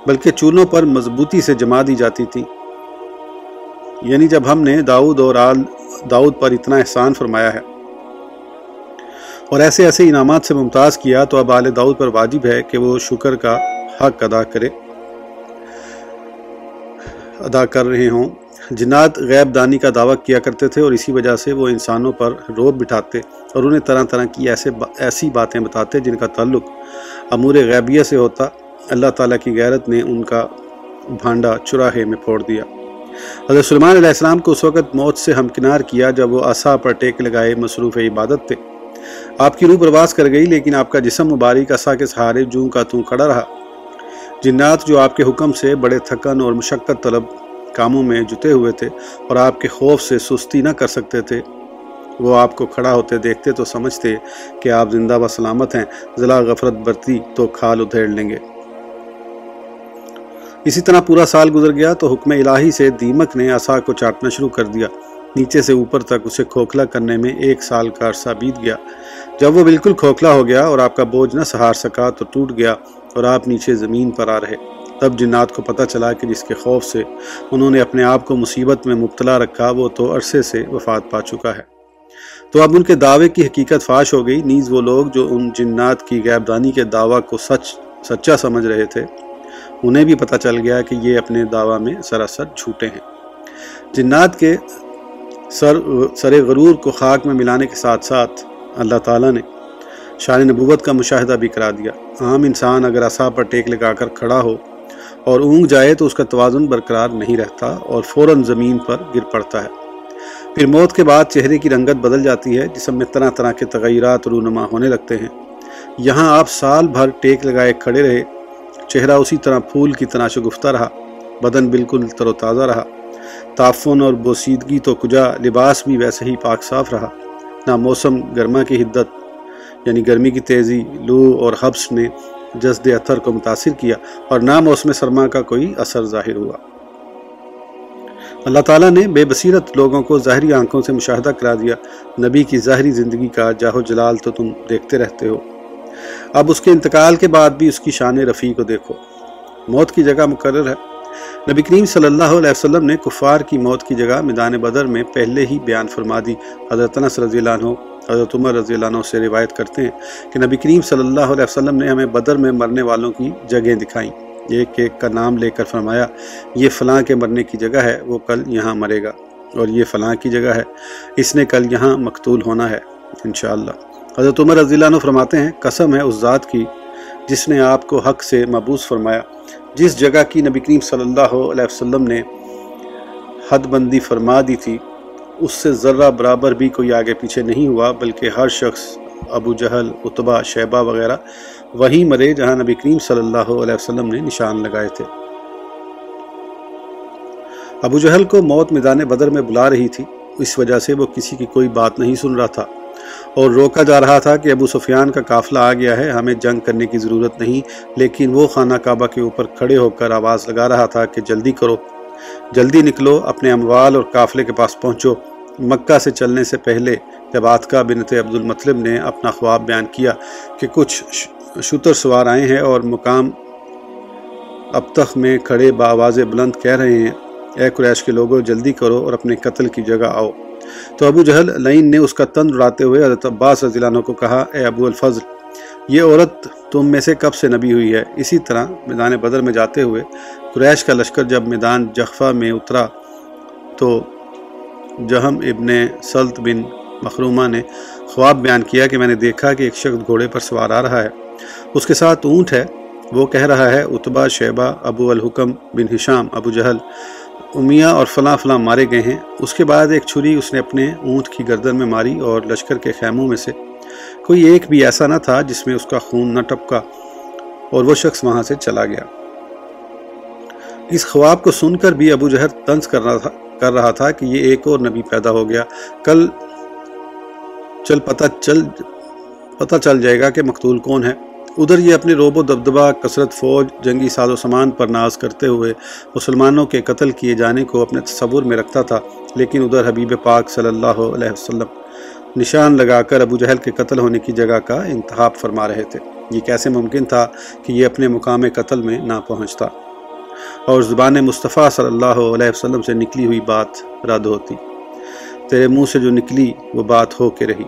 بلکہ چولوں پر مضبوطی سے جما دی جاتی تھی۔ یعنی جب ہم نے داؤد اور آل، داؤد پر اتنا احسان فرمایا ہے۔ اور ایسے ایسے انعامات سے ممتاز کیا تو اب آل داؤد پر واجب ہے کہ وہ شکر کا حق ادا کرے، ادا کر رہے ہوں۔ جنات غیب دانی کا دعویٰ کیا کرتے تھے اور اسی وجہ سے وہ انسانوں پر روب بٹھاتے اور انہیں طرح طرح کی ایسے ایسی باتیں بتاتے جن کا تعلق امور غیبیہ سے ہوتا۔ اللہ تعالیٰ کی غیرت نے ان کا بھانڈا چراہے میں پھوڑ دیا۔ حضرت سلمان علیہ السلام کو اس وقت موت سے ہمکنار کیا جب وہ عصا پر ٹیک لگائے مصروف عبادت تھے آپ کی روح پرواز کر گئی، لیکن آپ کا جسم مبارک، عصا کے سہارے، جوں کا توں کھڑا رہا۔ جنات جو آپ کے حکم سے بڑے تھکن اور مشقت طلب کاموں میں جتے ہوئے تھے اور آپ کے خوف سے سستی نہ کر سکتے تھے، وہ آپ کو کھڑا ہوتے دیکھتے تو سمجھتے کہ آپ زندہ و سلامت ہیں۔ ضلع غفرت برتی تو کھال ادھیڑ لیں گے۔ اسی طرح پورا سال گزر گیا تو حکم الہی سے دیمک نے عصا کو چاٹنا شروع کر دیا۔ نیچے سے اوپر تک اسے کھوکھلا کرنے میں ایک سال کا عرصہ بیت گیا۔ جب وہ بالکل کھوکھلا ہو گیا اور آپ کا بوجھ نہ سہار سکا تو ٹوٹ گیا اور آپ نیچے زمین پر آ رہے۔ تب جنات کو پتہ چلا کہ جس کے خوف سے انہوں نے اپنے آپ کو مصیبت میں مبتلا رکھا، وہ تو عرصے سے وفات پا چکا ہے۔ تو اب ان کے دعوے کی حقیقت فاش ہو گئی۔ نیز وہ لوگ جو ان جنات کی غیبدانی کے دعویٰ کو سچ، سچا سمجھ رہے تھے، انہیں بھی پتہ چل گیا کہ یہ اپنے دعویٰ میں سراسر جھوٹے ہیں۔ جنات کے سر سر غرور کو خاک میں ملانے کے ساتھ ساتھ اللہ تعالیٰ نے شان نبوت کا مشاہدہ بھی کرا دیا۔ عام انسان اگر اصا پر ٹیک لگا کر کھڑا ہو اور اونگ جائے تو اس کا توازن برقرار نہیں رہتا اور فوراً زمین پر گر پڑتا ہے۔ پھر موت کے بعد چہرے کی رنگت بدل جاتی ہے، جسم میں طرح طرح کے تغیرات رونما ہونے لگتے ہیں۔ یہاں آپ سال بھر ٹیک لگائے کھڑے رہے، چہرہ اسی طرح پھول کی طرح شگفتہ رہا، بدن بالکل تر و تازہ رہا۔ تعفن اور بوسیدگی تو کجا، لباس بھی ویسے ہی پاک صاف رہا۔ نہ موسم گرما کی حدت یعنی گرمی کی تیزی، لو اور حبس نے جسد اتھر کو متاثر کیا اور نہ موسم سرما کا کوئی اثر ظاہر ہوا۔ اللہ تعالیٰ نے بے بصیرت لوگوں کو ظاہری آنکھوں سے مشاہدہ کرا دیا۔ نبی کی ظاہری زندگی کا جاہو جلال تو تم دیکھتے رہتے ہو۔ اب اس کے انتقال کے بعد بھی اس کی شان رفیع کو دیکھو۔ موت کی جگہ مقرر ہے۔ نبی کریم صلی اللہ علیہ وسلم نے کفار کی موت کی جگہ میدان بدر میں پہلے ہی بیان فرما دی۔ حضرت انس رضی اللہ عنہ، حضرت عمر رضی اللہ عنہ سے روایت کرتے ہیں کہ نبی کریم صلی اللہ علیہ وسلم نے ہمیں بدر میں مرنے والوں کی جگہیں دکھائیں۔ ایک ایک کا نام لے کر فرمایا، یہ فلاں کے مرنے کی جگہ ہے، وہ کل یہاں مرے گا۔ اور یہ فلاں کی جگہ ہے، اس نے کل یہاں مقتول ہونا ہے، انشاءاللہ۔ حضرت عمر رضی اللہ عنہ فرماتے ہیں، قسم ہے اس ذات کی جس نے آپ کو حق سے مبوس فرمایا۔ جس جگہ کی نبی کریم صلی اللہ علیہ وسلم نے حد بندی فرما دی تھی، اس سے ذرہ برابر بھی کوئی آگے پیچھے نہیں ہوا، بلکہ ہر شخص، ابو جہل اتبا شیبہ وغیرہ، وہی مرے جہاں نبی کریم صلی اللہ علیہ وسلم نے نشان لگائے تھے۔ ابو جہل کو موت میدان بدر میں بلا رہی تھی، اس وجہ سے وہ کسی کی کوئی بات نہیں سن رہا تھا۔ اور روکا جا رہا تھا کہ ابو سفیان کا قافلہ آ گیا ہے، ہمیں جنگ کرنے کی ضرورت نہیں، لیکن وہ خانہ کعبہ کے اوپر کھڑے ہو کر آواز لگا رہا تھا کہ جلدی کرو۔ جلدی نکلو، اپنے اموال اور قافلے کے پاس پہنچو۔ مکہ سے چلنے سے پہلے جب آتکا بنت عبد المطلب نے اپنا خواب بیان کیا کہ کچھ شتر سوار آئے ہیں اور مقام اب تک میں کھڑے باواز بلند کہہ رہے ہیں، اے قریش کے لوگوں جلدی کرو اور اپنے قتل کی جگہ آؤ۔ تو ابو جہل لین نے اس کا تن اڑاتے ہوئے حضرت عباس رضی اللہ عنہ کو کہا، اے ابو الفضل، یہ عورت تم میں سے کب سے نبی ہوئی ہے؟ اسی طرح میدان بدر میں جاتے ہوئے قریش کا لشکر جب میدان جخفہ میں اترا تو جہم ابن سلط بن مخرومہ نے خواب بیان کیا کہ میں نے دیکھا کہ ایک شخص گھوڑے پر سوار آ رہا ہے۔ اس کے ساتھ اونٹ ہے، وہ کہہ رہا ہے اتبا شیبہ ابو الحکم بن حشام ابو جہل امیہ اور فلاں فلاں مارے گئے ہیں۔ اس کے بعد ایک چھری اس نے اپنے اونٹ کی گردن میں ماری اور لشکر کے خیموں میں سے، کوئی ایک بھی ایسا نہ تھا جس میں اس کا خون نہ ٹپکا اور وہ شخص وہاں سے چلا گیا۔ اس خواب کو سن کر بھی ابو جہر طنز کر رہا تھا، کر رہا تھا کہ یہ ایک اور نبی پیدا ہو گیا۔ کل چل پتہ چل پتہ چل جائے گا کہ مقتول کون ہے۔ ادھر یہ اپنے روب و دبدبہ، کثرت فوج، جنگی ساز و سامان پر ناز کرتے ہوئے مسلمانوں کے قتل کیے جانے کو اپنے تصور میں رکھتا تھا، لیکن ادھر حبیب پاک صلی اللہ علیہ وسلم نشان لگا کر ابو جہل کے قتل ہونے کی جگہ کا انتخاب فرما رہے تھے۔ یہ کیسے ممکن تھا کہ یہ اپنے مقام قتل میں نہ پہنچتا؟ اور زبان مصطفیٰ صلی اللہ علیہ وسلم سے نکلی ہوئی بات رد ہوتی۔ تیرے منہ سے جو نکلی وہ بات ہو کے رہی۔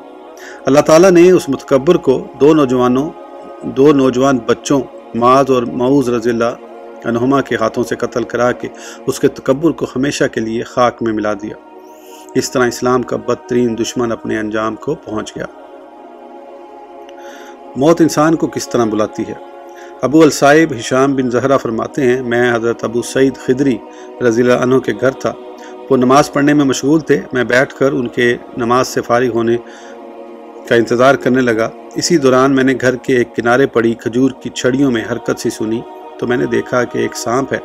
اللہ تعالیٰ نے اس متکبر کو دو نوجوانوں دو نوجوان بچوں، معاذ اور معوذ رضی اللہ عنہما کے ہاتھوں سے قتل کرا کے اس کے تکبر کو ہمیشہ کے لیے خاک میں ملا دیا۔ اس طرح اسلام کا بدترین دشمن اپنے انجام کو پہنچ گیا۔ موت انسان کو کس طرح بلاتی ہے؟ ابو الصائب ہشام بن زہرہ فرماتے ہیں، میں حضرت ابو سعید خدری رضی اللہ عنہ کے گھر تھا۔ وہ نماز پڑھنے میں مشغول تھے۔ میں بیٹھ کر ان کے نماز سے فارغ ہونے کا انتظار کرنے لگا۔ اسی دوران میں نے گھر کے ایک کنارے پڑی کھجور کی چھڑیوں میں حرکت سی سنی تو میں نے دیکھا کہ ایک سانپ ہے۔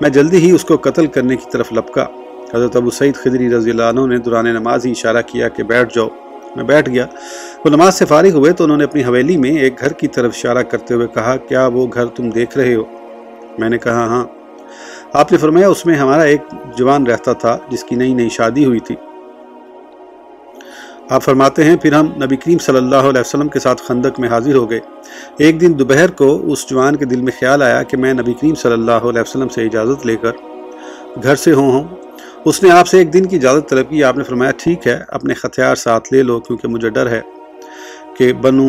میں جلدی ہی اس کو قتل کرنے کی طرف لپکا۔ حضرت ابو سعید خدری رضی اللہ عنہ نے دوران نماز ہی اشارہ کیا کہ بیٹھ جاؤ۔ میں بیٹھ گیا۔ وہ نماز سے فارغ ہوئے تو انہوں نے اپنی حویلی میں ایک گھر کی طرف اشارہ کرتے ہوئے کہا، کیا وہ گھر تم دیکھ رہے ہو؟ میں نے کہا ہاں۔ آپ نے فرمایا، اس میں ہمارا ایک جوان رہتا تھا جس کی نئی نئی شادی ہوئی تھی۔ آپ فرماتے ہیں، پھر ہم نبی کریم صلی اللہ علیہ وسلم کے ساتھ خندق میں حاضر ہو گئے۔ ایک دن دوپہر کو اس جوان کے دل میں خیال آیا کہ میں نبی کریم صلی اللہ علیہ وسلم سے اجازت لے کر گھر سے ہوں ہوں۔ اس نے آپ سے ایک دن کی اجازت طلب کی۔ آپ نے فرمایا، ٹھیک ہے، اپنے ہتھیار ساتھ لے لو، کیونکہ مجھے ڈر ہے کہ بنو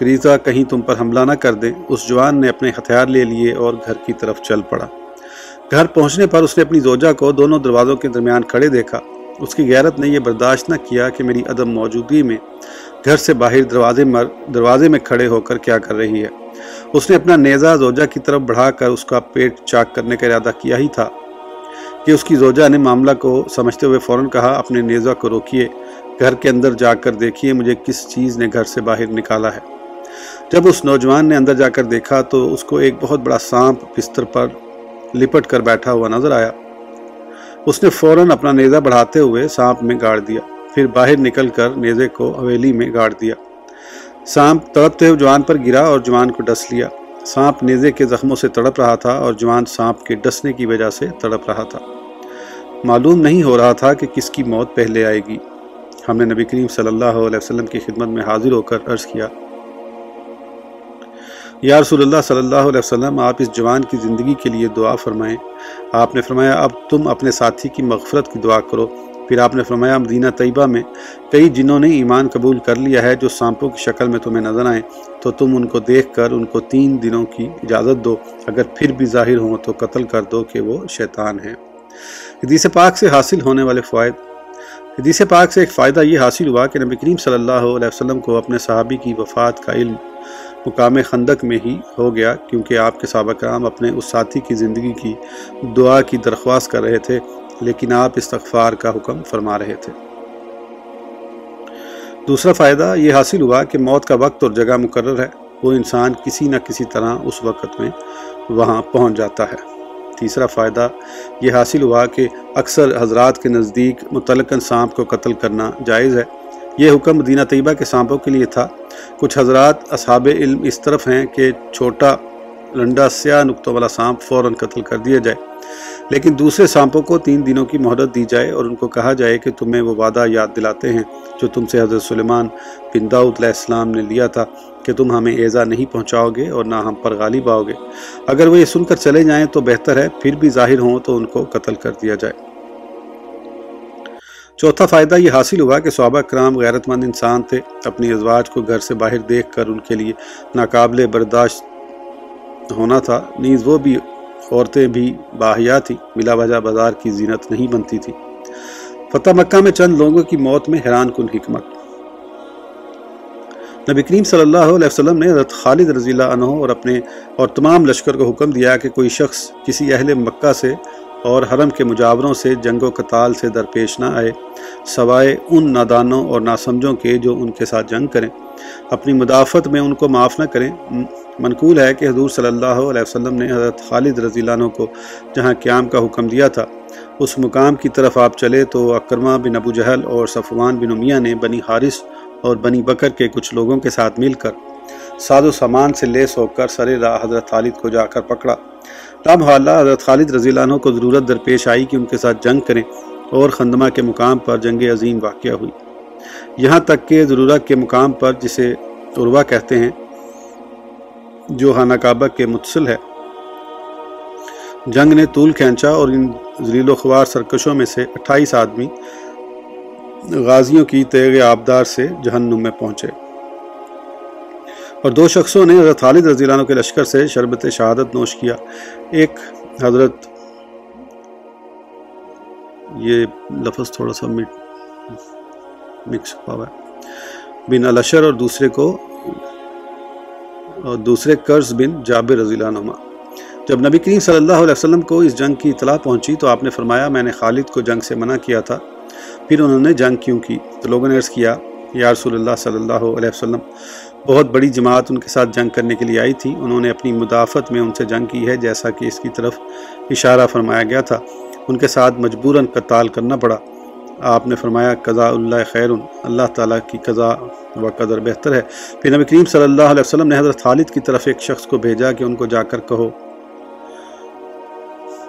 کریزا کہیں تم پر حملہ نہ کر دیں۔ اس جوان نے اپنے ہتھیار لے لیے اور گھر کی طرف چل پڑا۔ گھر پہنچنے پر اس نے اپنی زوجہ کو دونوں دروازوں کے درمیان کھڑے دیکھا۔ اس کی غیرت نے یہ برداشت نہ کیا کہ میری عدم موجودگی میں گھر سے باہر دروازے مر، دروازے میں کھڑے ہو کر کیا کر رہی ہے۔ اس نے اپنا نیزہ زوجہ کی طرف بڑھا کر اس کا پیٹ چاک کرنے کا ارادہ کیا ہی تھا کہ اس کی زوجہ نے معاملہ کو سمجھتے ہوئے فوراً کہا، اپنے نیزہ کو روکیے، گھر کے اندر جا کر دیکھیے مجھے کس چیز نے گھر سے باہر نکالا ہے۔ جب اس نوجوان نے اندر جا کر دیکھا تو اس کو ایک بہت بڑا سانپ بستر پر لپٹ کر بیٹھا ہوا نظر آیا۔ اس نے فوراً اپنا نیزہ بڑھاتے ہوئے سانپ میں گاڑ دیا، پھر باہر نکل کر نیزے کو حویلی میں گاڑ دیا۔ سانپ تڑپتے ہوئے جوان پر گرا اور جوان کو ڈس لیا۔ سانپ نیزے کے زخموں سے تڑپ رہا تھا اور جوان سانپ کے ڈسنے کی وجہ سے تڑپ رہا تھا۔ معلوم نہیں ہو رہا تھا کہ کس کی موت پہلے آئے گی۔ ہم نے نبی کریم صلی اللہ علیہ وسلم کی خدمت میں حاضر ہو کر عرض کیا یا رسول اللہ صلی اللہ علیہ وسلم، آپ اس جوان کی زندگی کے لیے دعا فرمائیں۔ آپ نے فرمایا، اب تم اپنے ساتھی کی مغفرت کی دعا کرو۔ پھر آپ نے فرمایا مدینہ طیبہ میں کئی جنہوں نے ایمان قبول کر لیا ہے جو سانپوں کی شکل میں تمہیں نظر آئیں، تو تم ان کو دیکھ کر ان کو تین دنوں کی اجازت دو۔ اگر پھر بھی ظاہر ہوں تو قتل کر دو کہ وہ شیطان ہیں۔ حدیث پاک سے حاصل ہونے والے فوائد۔ حدیث پاک سے ایک فائدہ یہ حاصل ہوا کہ نبی کریم صلی اللہ علیہ وسلم کو اپنے صحابی کی وفات کا علم مقام خندق میں ہی ہو گیا کیونکہ آپ کے سابق کرام اپنے اس ساتھی کی زندگی کی دعا کی درخواست کر رہے تھے، لیکن آپ استغفار کا حکم فرما رہے تھے۔ دوسرا فائدہ یہ حاصل ہوا کہ موت کا وقت اور جگہ مقرر ہے، وہ انسان کسی نہ کسی طرح اس وقت میں وہاں پہنچ جاتا ہے۔ تیسرا فائدہ یہ حاصل ہوا کہ اکثر حضرات کے نزدیک متعلقاً سانپ کو قتل کرنا جائز ہے۔ یہ حکم مدینہ طیبہ کے سانپوں کے لیے تھا کچھ حضرات اصحاب علم اس طرف ہیں کہ چھوٹا لنڈا سیاہ نقطوں والا سانپ فوراً قتل کر دیا جائے۔ لیکن دوسرے سانپوں کو تین دنوں کی مہرت دی جائے اور ان کو کہا جائے کہ تمہیں وہ وعدہ یاد دلاتے ہیں جو تم سے حضرت سلیمان بن داؤد علیہ السلام نے لیا تھا کہ تم ہمیں ایزا نہیں پہنچاؤ گے اور نہ ہم پر غالب آؤ گے۔ اگر وہ یہ سن کر چلے جائیں تو بہتر ہے، پھر بھی ظاہر ہوں تو ان کو قتل کر دیا جائے۔ چوتھا فائدہ یہ حاصل ہوا کہ صحابہ کرام غیرت مند انسان تھے، اپنی ازواج کو گھر سے باہر دیکھ کر ان کے لیے ناقابل برداشت ہونا تھا۔ نیز وہ بھی عورتیں بھی باحیا تھی ملا وجہ بازار کی زینت نہیں بنتی تھی۔ فتح مکہ میں چند لوگوں کی موت میں حیران کن حکمت۔ نبی کریم صلی اللہ علیہ وسلم نے حضرت خالد رضی اللہ عنہ اور اپنے اور تمام لشکر کو حکم دیا کہ کوئی شخص کسی اہل مکہ سے اور حرم کے مجاوروں سے جنگ و قتال سے درپیش نہ آئے، سوائے ان نادانوں اور ناسمجھوں کے جو ان کے ساتھ جنگ کریں۔ اپنی مدافعت میں ان کو معاف نہ کریں۔ منقول ہے کہ حضور صلی اللہ علیہ وسلم نے حضرت خالد رضی اللہ عنہ کو جہاں قیام کا حکم دیا تھا، اس مقام کی طرف آپ چلے تو اکرمہ بن ابو جہل اور صفوان بن امیہ نے بنی حارث اور بنی بکر کے کچھ لوگوں کے ساتھ مل کر ساز و سامان سے لیس ہو کر سر راہ حضرت خالد کو جا کر پکڑا۔ تاب حالہ حضرت خالد رضی اللہ عنہ کو ضرورت درپیش آئی کہ ان کے ساتھ جنگ کریں اور خندمہ کے مقام پر جنگ عظیم واقعہ ہوئی۔ یہاں تک کہ ضرورت کے مقام پر جسے عروا کہتے ہیں، جو خانہ کعبہ کے متصل ہے۔ جنگ نے طول کھینچا اور ان ذلیل و خوار سرکشوں میں سے اٹھائیس آدمی غازیوں کی تیغ آبدار سے جہنم میں پہنچے۔ اور دو شخصوں نے حضرت خالد رضی اللہ عنہ کے لشکر سے شربت شہادت نوش کیا۔ ایک حضرت، یہ لفظ تھوڑا سا مکس ہوا ہے۔ بن الشر اور دوسرے کو، اور دوسرے قرض بن جابر رضی اللہ عنہ جب نبی کریم صلی اللہ علیہ وسلم کو اس جنگ کی اطلاع پہنچی تو آپ نے فرمایا، میں نے خالد کو جنگ سے منع کیا تھا۔ پھر انہوں نے جنگ کیوں کی؟ تو لوگوں نے عرض کیا، یا رسول اللہ صلی اللہ علیہ وسلم بہت بڑی جماعت ان کے ساتھ جنگ کرنے کے لیے آئی تھی۔ انہوں نے اپنی مدافعت میں ان سے جنگ کی ہے، جیسا کہ اس کی طرف اشارہ فرمایا گیا تھا۔ ان کے ساتھ مجبوراً قتال کرنا پڑا۔ آپ نے فرمایا، قضاء اللہ خیر، اللہ تعالیٰ کی قضاء و قدر بہتر ہے۔ پھر نبی کریم صلی اللہ علیہ وسلم نے حضرت خالد کی طرف ایک شخص کو بھیجا کہ ان کو جا کر کہو۔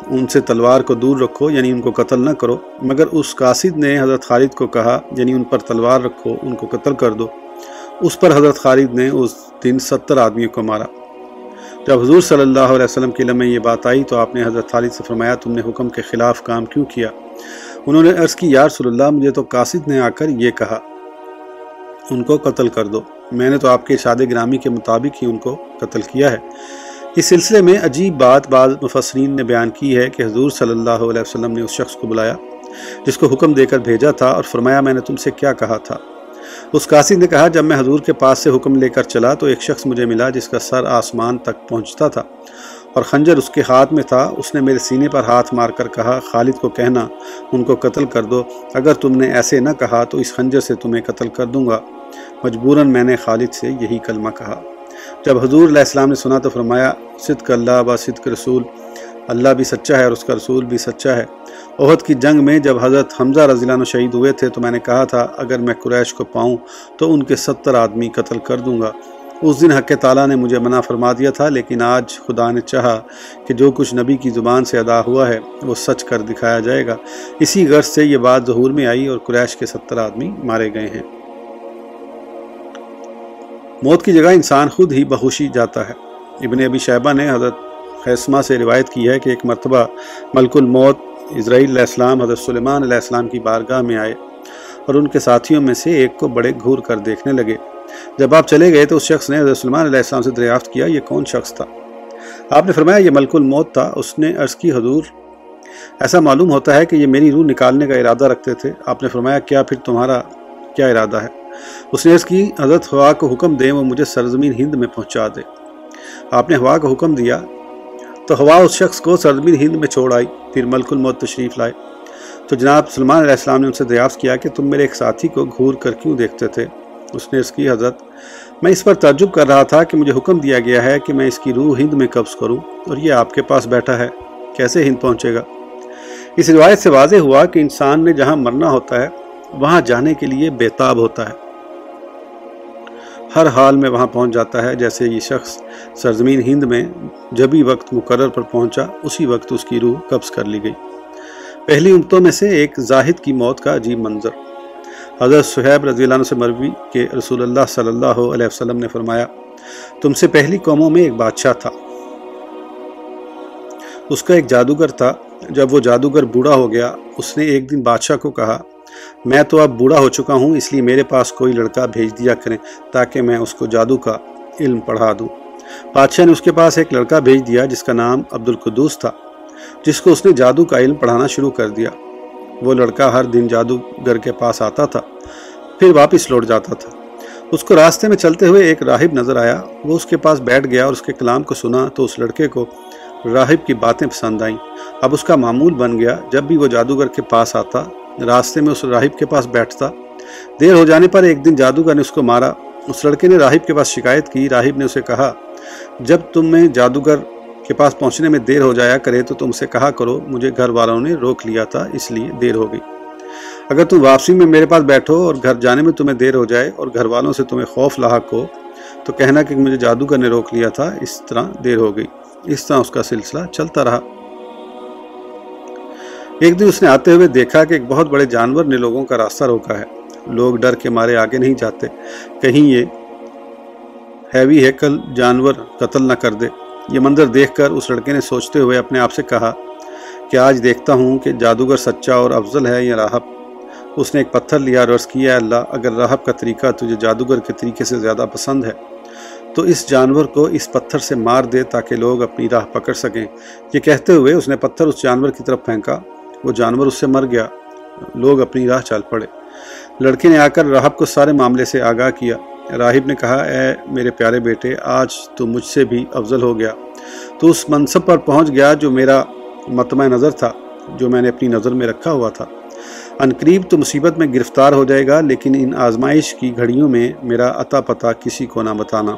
ان سے تلوار کو دور رکھو یعنی ان کو قتل نہ کرو۔ مگر اس قاصد نے حضرت خالد کو کہا یعنی ان پر تلوار رکھو، ان کو قتل کر دو۔ اس پر حضرت خالد نے اس دن ستر آدمیوں کو مارا۔ جب حضور صلی اللہ علیہ وسلم کے لمحے یہ بات آئی تو آپ نے حضرت خالد سے فرمایا، تم نے حکم کے خلاف کام کیوں کیا؟ انہوں نے عرض کی، یا رسول اللہ، مجھے تو قاصد نے آ کر یہ کہا، ان کو قتل کر دو۔ میں نے تو آپ کے اشاد گرامی کے مطابق ہی ان کو قتل کیا ہے۔ اس سلسلے میں عجیب بات بعض مفسرین نے بیان کی ہے کہ حضور صلی اللہ علیہ وسلم نے اس شخص کو بلایا، جس کو حکم دے کر بھیجا تھا اور فرمایا، میں نے تم سے کیا کہا تھا؟ اس قاصد نے کہا، جب میں حضور کے پاس سے حکم لے کر چلا تو ایک شخص مجھے ملا جس کا سر آسمان تک پہنچتا تھا اور خنجر اس کے ہاتھ میں تھا۔ اس نے میرے سینے پر ہاتھ مار کر کہا، خالد کو کہنا، ان کو قتل کر دو، اگر تم نے ایسے نہ کہا تو اس خنجر سے تمہیں قتل کر دوں گا۔ مجبوراً میں نے خالد سے یہی کلمہ کہا۔ جب حضور علیہ السلام نے سنا تو فرمایا، صدق اللہ با صدق رسول اللہ بھی سچا ہے اور اس کا رسول بھی سچا ہے۔ عہد کی جنگ میں جب حضرت حمزہ رضی اللہ عنہ شہید ہوئے تھے تو میں نے کہا تھا، اگر میں قریش کو پاؤں تو ان کے ستر آدمی قتل کر دوں گا۔ اس دن حق تعالیٰ نے مجھے منع فرما دیا تھا، لیکن آج خدا نے چاہا کہ جو کچھ نبی کی زبان سے ادا ہوا ہے وہ سچ کر دکھایا جائے گا۔ اسی غرض سے یہ بات ظہور میں آئی اور قریش کے ستر آدمی مارے گئے ہیں۔ موت کی جگہ انسان خود ہی بہوشی جاتا ہے۔ ابن ابی شیبہ نے حضرت خیسمہ سے روایت کی ہے کہ ایک مرتبہ ملک الموت اسرائیل علیہ السلام، حضرت سلیمان علیہ السلام کی بارگاہ میں آئے اور ان کے ساتھیوں میں سے ایک کو بڑے گھور کر دیکھنے لگے۔ جب آپ چلے گئے تو اس شخص نے حضرت سلیمان علیہ السلام سے دریافت کیا، یہ کون شخص تھا؟ آپ نے فرمایا، یہ ملک الموت تھا، اس نے عرض کی، حضور، ایسا معلوم ہوتا ہے کہ یہ میری روح نکالنے کا ارادہ رکھتے تھے۔ آپ نے فرمایا، کیا پھر تمہارا کیا ارادہ ہے؟ اس نے اس کی، حضرت ہوا کو حکم دیں، وہ مجھے سرزمین ہند میں پہنچا دے۔ آپ نے ہوا کو حکم دیا تو ہوا اس شخص کو سرزمین ہند میں چھوڑ آئی، پھر ملک الموت تشریف لائے۔ تو جناب سلمان علیہ السلام نے ان سے دریافت کیا کہ تم میرے ایک ساتھی کو گھور کر کیوں دیکھتے تھے؟ اس نے اس کی حضرت، میں اس پر تعجب کر رہا تھا کہ مجھے حکم دیا گیا ہے کہ میں اس کی روح ہند میں قبض کروں اور یہ آپ کے پاس بیٹھا ہے۔ کیسے ہند پہنچے گا؟ اس روایت سے واضح ہوا کہ انسان نے جہاں مرنا ہوتا ہے، وہاں جانے کے لیے بےتاب ہوتا ہے۔ ہر حال میں وہاں پہنچ جاتا ہے، جیسے یہ شخص سرزمین ہند میں جب ہی وقت مقرر پر پہنچا، اسی وقت اس کی روح قبض کر لی گئی۔ پہلی امتوں میں سے ایک زاہد کی موت کا عجیب منظر۔ حضرت صحیب رضی اللہ عنہ سے مروی کہ رسول اللہ صلی اللہ علیہ وسلم نے فرمایا، تم سے پہلی قوموں میں ایک بادشاہ تھا۔ اس کا ایک جادوگر تھا۔ جب وہ جادوگر بوڑھا ہو گیا، اس نے ایک دن بادشاہ کو کہا میں تو اب بوڑھا ہو چکا ہوں، اس لیے میرے پاس کوئی لڑکا بھیج دیا کریں تاکہ میں اس کو جادو کا علم پڑھا دوں۔ بادشاہ نے اس کے پاس ایک لڑکا بھیج دیا جس کا نام عبد القدوس تھا، جس کو اس نے جادو کا علم پڑھانا شروع کر دیا۔ وہ لڑکا ہر دن جادوگر کے پاس آتا تھا، پھر واپس لوٹ جاتا تھا۔ اس کو راستے میں چلتے ہوئے ایک راہب نظر آیا، وہ اس کے پاس بیٹھ گیا اور اس کے کلام کو سنا تو اس لڑکے کو راہب کی باتیں پسند آئیں۔ اب اس کا معمول بن گیا، جب بھی وہ جادوگر کے پاس آتا راستے میں اس راہب کے پاس بیٹھتا۔ دیر ہو جانے پر ایک دن جادوگر نے اس کو مارا۔ اس لڑکے نے راہب کے پاس شکایت کی۔ راہب نے اسے کہا، جب تم میں جادوگر کے پاس پہنچنے میں دیر ہو جایا کرے تو تم سے کہا کرو، مجھے گھر والوں نے روک لیا تھا، اس لیے دیر ہو گئی۔ اگر تم واپسی میں میرے پاس بیٹھو اور گھر جانے میں تمہیں دیر ہو جائے اور گھر والوں سے تمہیں خوف لاحق ہو، تو کہنا کہ مجھے جادوگر نے روک لیا تھا، اس طرح دیر ہو گئی۔ اس طرح اس کا سلسلہ چلتا رہا۔ ایک دن اس نے آتے ہوئے دیکھا کہ ایک بہت بڑے جانور نے لوگوں کا راستہ روکا ہے۔ لوگ ڈر کے مارے آگے نہیں جاتے۔ کہیں یہ ہیوی ہیکل جانور قتل نہ کر دے۔ یہ منظر دیکھ کر اس لڑکے نے سوچتے ہوئے اپنے آپ سے کہا کہ آج دیکھتا ہوں کہ جادوگر سچا اور افضل ہے یا راہب۔ اس نے ایک پتھر لیا اور عرض کیا، اللہ، اگر راہب کا طریقہ تجھے جادوگر کے طریقے سے زیادہ پسند ہے، تو اس جانور کو اس پتھر سے مار دے تاکہ لوگ اپنی راہ پکڑ سکیں۔ یہ کہتے ہوئے اس نے پتھر اس جانور کی طرف پھینکا۔ وہ جانور اس سے مر گیا۔ لوگ اپنی راہ چال پڑے۔ لڑکے نے آ کر راہب کو سارے معاملے سے آگاہ کیا۔ راہب نے کہا، اے میرے پیارے بیٹے، آج تو مجھ سے بھی افضل ہو گیا۔ تو اس منصب پر پہنچ گیا جو میرا متمع نظر تھا، جو میں نے اپنی نظر میں رکھا ہوا تھا۔ قریب تو مصیبت میں گرفتار ہو جائے گا، لیکن ان آزمائش کی گھڑیوں میں میرا عطا پتہ کسی کو نہ بتانا۔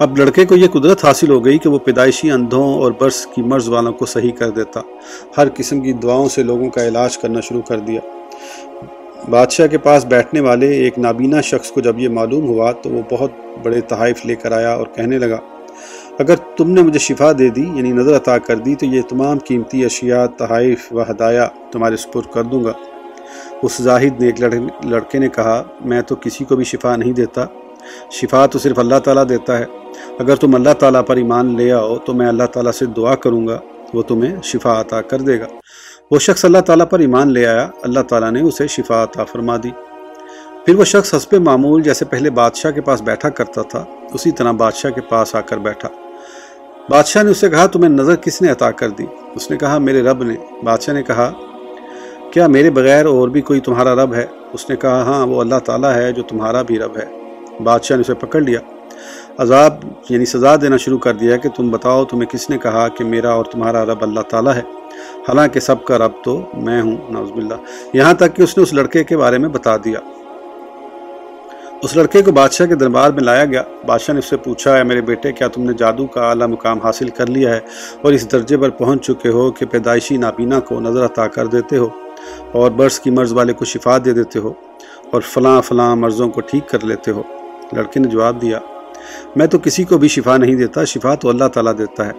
اب لڑکے کو یہ قدرت حاصل ہو گئی کہ وہ پیدائشی اندھوں اور برس کی مرض والوں کو صحیح کر دیتا۔ ہر قسم کی دعاؤں سے لوگوں کا علاج کرنا شروع کر دیا۔ بادشاہ کے پاس بیٹھنے والے ایک نابینا شخص کو جب یہ معلوم ہوا تو وہ بہت بڑے تحائف لے کر آیا اور کہنے لگا، اگر تم نے مجھے شفا دے دی یعنی نظر عطا کر دی، تو یہ تمام قیمتی اشیاء، تحائف و ہدایہ تمہارے سپر کر دوں گا۔ اس زاہد نے ایک لڑکے نے کہا، میں تو کسی کو بھی شفا نہیں دیتا۔ شفا تو صرف اللہ تعالیٰ دیتا ہے۔ اگر تم اللہ تعالیٰ پر ایمان لے آؤ تو میں اللہ تعالیٰ سے دعا کروں گا، وہ تمہیں شفا عطا کر دے گا۔ وہ شخص اللہ تعالیٰ پر ایمان لے آیا، اللہ تعالیٰ نے اسے شفا عطا فرما دی۔ پھر وہ شخص حسب معمول جیسے پہلے بادشاہ کے پاس بیٹھا کرتا تھا، اسی طرح بادشاہ کے پاس آ کر بیٹھا۔ بادشاہ نے اسے کہا، تمہیں نظر کس نے عطا کر دی؟ اس نے کہا، میرے رب نے۔ بادشاہ نے کہا، کیا میرے بغیر اور بھی کوئی تمہارا رب ہے؟ اس نے کہا ہاں وہ اللہ تعالیٰ ہے جو تمہارا بھی رب ہے۔ بادشاہ نے اسے پکڑ لیا۔ عذاب یعنی سزا دینا شروع کر دیا کہ تم بتاؤ تمہیں کس نے کہا کہ میرا اور تمہارا رب اللہ تعالیٰ ہے؟ حالانکہ سب کا رب تو میں ہوں، نعوذ باللہ۔ یہاں تک کہ اس نے اس لڑکے کے بارے میں بتا دیا۔ اس لڑکے کو بادشاہ کے دربار میں لایا گیا۔ بادشاہ نے اس سے پوچھا ہے میرے بیٹے، کیا تم نے جادو کا اعلیٰ مقام حاصل کر لیا ہے؟ اور اس درجے پر پہنچ چکے ہو کہ پیدائشی نابینا کو نظر عطا کر دیتے ہو اور برس کی مرض والے کو شفا دے دیتے ہو اور فلاں فلاں مرضوں کو ٹھیک کر لیتے ہو۔ لڑکے نے جواب دیا میں تو کسی کو بھی شفا نہیں دیتا، شفا تو اللہ تعالیٰ دیتا ہے۔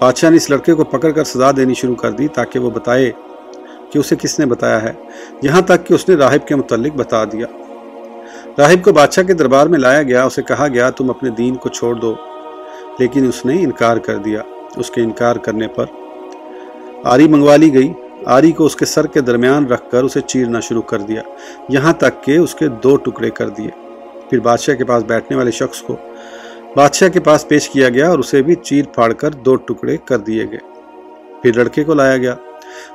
بادشاہ نے اس لڑکے کو پکڑ کر سزا دینی شروع کر دی تاکہ وہ بتائے کہ اسے کس نے بتایا ہے۔ یہاں تک کہ اس نے راہب کے متعلق بتا دیا۔ راہب کو بادشاہ کے دربار میں لایا گیا، اسے کہا گیا، تم اپنے دین کو چھوڑ دو۔ لیکن اس نے انکار کر دیا۔ اس کے انکار کرنے پر آری منگوا لی گئی۔ آری کو اس کے سر کے درمیان رکھ کر اسے چیرنا شروع کر دیا۔ یہاں تک کہ اس کے دو ٹکڑے کر دیے۔ پھر بادشاہ کے پاس بیٹھنے والے شخص کو بادشاہ کے پاس پیش کیا گیا اور اسے بھی چیر پھاڑ کر دو ٹکڑے کر دیے گئے۔ پھر لڑکے کو لایا گیا۔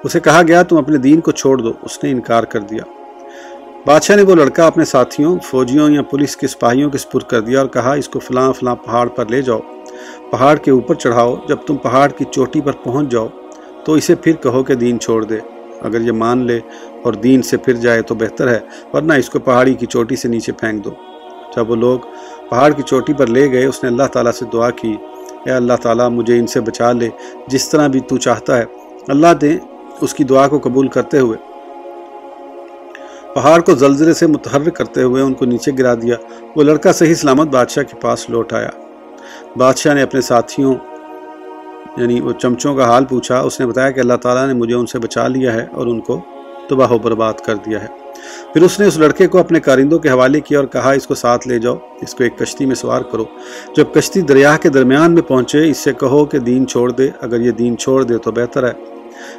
اسے کہا گیا، تم اپنے دین کو چھوڑ دو۔ اس نے انکار کر دیا۔ بادشاہ نے وہ لڑکا اپنے ساتھیوں، فوجیوں یا پولیس کے سپاہیوں کے سپر کر دیا اور کہا، اس کو فلاں فلاں پہاڑ پر لے جاؤ۔ پہاڑ کے اوپر چڑھاؤ۔ جب تم پہاڑ کی چوٹی پر پہنچ جاؤ، تو اسے پھر کہو کہ دین چھوڑ دے۔ اگر یہ مان لے اور دین سے پھر جائے تو بہتر ہے، ورنہ اس کو پہاڑی کی چوٹی سے نیچے پھینک دو۔ جب وہ لوگ پہاڑ کی چوٹی پر لے گئے، اس نے اللہ تعالیٰ سے دعا کی، اے اللہ تعالیٰ مجھے ان سے بچا لے، جس طرح بھی تو چاہتا ہے۔ اللہ دے اس کی دعا کو قبول کرتے ہوئے۔ پہاڑ کو زلزلے سے متحرک کرتے ہوئے ان کو نیچے گرا دیا۔ وہ لڑکا صحیح سلامت بادشاہ کے پاس لوٹ آیا۔ بادشاہ نے اپنے ساتھیوں یعنی وہ چمچوں کا حال پوچھا۔ اس نے بتایا کہ اللہ تعالیٰ نے مجھے ان سے بچا لیا ہے اور ان کو تباہ و برباد کر دیا ہے۔ پھر اس نے اس لڑکے کو اپنے کارندوں کے حوالے کیا اور کہا، اس کو ساتھ لے جاؤ، اس کو ایک کشتی میں سوار کرو۔ جب کشتی دریا کے درمیان میں پہنچے، اس سے کہو کہ دین چھوڑ دے، اگر یہ دین چھوڑ دے تو بہتر ہے،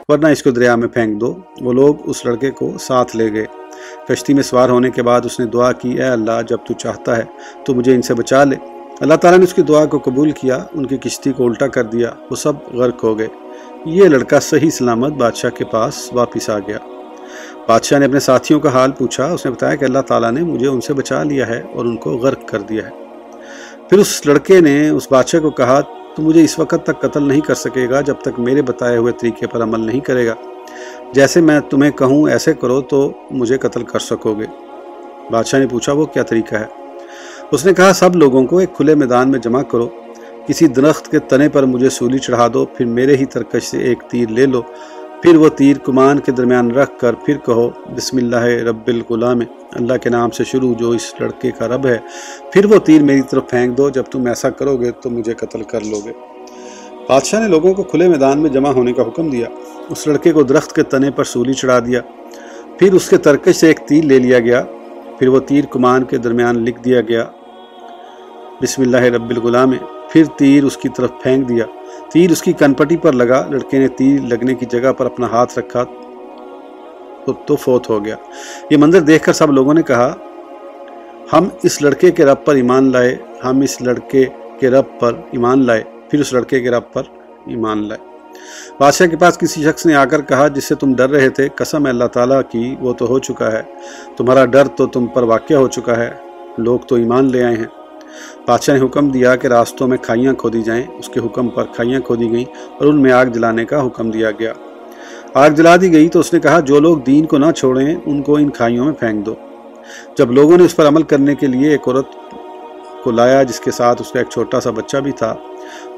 ورنہ اس کو دریا میں پھینک دو۔ وہ لوگ اس لڑکے کو ساتھ لے گئے۔ کشتی میں سوار ہونے کے بعد اس نے دعا کی، اے اللہ، جب تو چاہتا ہے تو مجھے ان سے بچا لے۔ اللہ تعالیٰ نے اس کی دعا کو قبول کیا، ان کی کشتی کو الٹا کر دیا، وہ سب غرق ہو گئے۔ یہ لڑکا صحیح سلامت بادشاہ کے پاس واپس آ گیا۔ بادشاہ نے اپنے ساتھیوں کا حال پوچھا، اس نے بتایا کہ اللہ تعالیٰ نے مجھے ان سے بچا لیا ہے اور ان کو غرق کر دیا ہے۔ پھر اس لڑکے نے اس بادشاہ کو کہا، تو مجھے اس وقت تک قتل نہیں کر سکے گا جب تک میرے بتائے ہوئے طریقے پر عمل نہیں کرے گا۔ جیسے میں تمہیں کہوں، ایسے کرو تو مجھے قتل کر سکو گے۔ بادشاہ نے پوچھا، وہ کیا طریقہ ہے؟ اس نے کہا، سب لوگوں کو ایک کھلے میدان میں جمع کرو۔ کسی درخت کے تنے پر مجھے سولی چڑھا دو، پھر میرے ہی ترکش سے ایک تیر لے لو۔ پھر وہ تیر کمان کے درمیان رکھ کر پھر کہو، بسم اللہ رب الغلام، اللہ کے نام سے شروع جو اس لڑکے کا رب ہے، پھر وہ تیر میری طرف پھینک دو، جب تم ایسا کرو گے تو مجھے قتل کر لو گے۔ بادشاہ نے لوگوں کو کھلے میدان میں جمع ہونے کا حکم دیا۔ اس لڑکے کو درخت کے تنے پر سولی چڑھا دیا۔ پھر اس کے ترکش سے ایک تیر لے لیا گیا۔ پھر وہ تیر کمان کے درمیان لکھ دیا گیا۔ بسم اللہ رب الغلام، پھر تیر اس کی طرف پھینک دیا۔ تیر اس کی کنپٹی پر لگا، لڑکے نے تیر لگنے کی جگہ پر اپنا ہاتھ رکھا تو فوت ہو گیا۔ یہ منظر دیکھ کر سب لوگوں نے کہا، ہم اس لڑکے کے رب پر ایمان لائے، ہم اس لڑکے کے رب پر ایمان لائے، پھر اس لڑکے کے رب پر ایمان لائے۔ بادشاہ کے پاس کسی شخص نے آ کر کہا، جس سے تم ڈر رہے تھے، قسم ہے اللہ تعالیٰ کی، وہ تو ہو چکا ہے۔ تمہارا ڈر تو تم پر واقع ہو چکا ہے، لوگ تو ایمان لے آئے ہیں۔ بادشاہ نے حکم دیا کہ راستوں میں کھائیاں کھودی جائیں۔ اس کے حکم پر کھائیاں کھودی گئیں اور ان میں آگ جلانے کا حکم دیا گیا۔ آگ جلا دی گئی تو اس نے کہا، جو لوگ دین کو نہ چھوڑیں، ان کو ان کھائیوں میں پھینک دو۔ جب لوگوں نے اس پر عمل کرنے کے لیے ایک عورت کو لایا، جس کے ساتھ اس کا ایک چھوٹا سا بچہ بھی تھا،